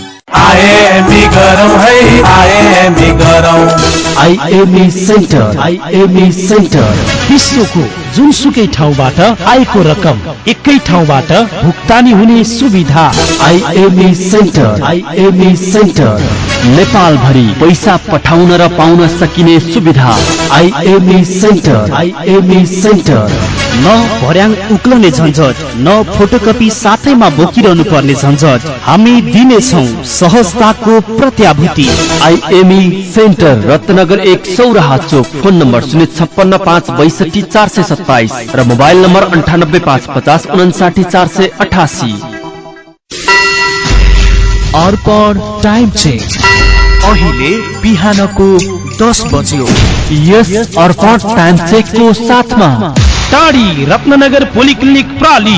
Speaker 38: आइएमई गरौँ है आइएमई गरौँ
Speaker 16: आइएमई सेन्टर आइएमई सेन्टर
Speaker 21: विश्वको जुनसुकै ठाउँबाट आएको रकम एकै ठाउँबाट भुक्तानी हुने सुविधा।
Speaker 16: IME centre IME centre
Speaker 18: Nepal भरि पैसा पठाउन र पाउन सकिने सुविधा।
Speaker 16: आइएमई सेन्टर आइएमई सेन्टर न भर्याङ उक्लने झन्झट न फोटोकपी साथैमा बोकिरहनु पर्ने झन्झट हामी दिनेछौ सहजताको प्रत्याभूति।
Speaker 18: आइएमई सेन्टर रत्नगर एक सौराहा चोक फोन नम्बर शून्य छप्पन्न पाँच बैसठी चार सय सत्ताइस र मोबाइल नम्बर अन्ठानब्बे पाँच पचास उनासाठी चार सय अठासी।
Speaker 42: Arpan time check. अहिले बिहानको दस बज्यो।
Speaker 18: यस अर्पण टाइम चेकको साथमा
Speaker 21: टाढी रत्नगर पोलिक्लिनिक प्राली।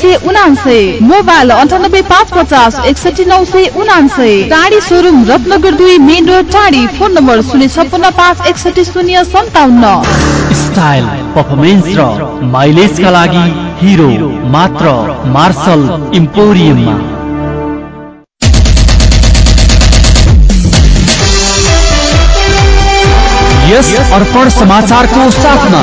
Speaker 1: सय उनान्सय। मोबाइल अन्ठानब्बे पाँच पचास एकसठी नौ सय उनान्सय। टाढी सोरुम रत्नगर दुई main road Tadhi. Phone number शून्य छप्पन्न पाँच एकसठी शून्य सन्ताउन्न।
Speaker 18: स्टाइल पर्फर्मेन्स र माइलेजका लागि हिरो मात्र मार्शल इम्पोरियममा
Speaker 42: यस अर्पण समाचारको साथमा।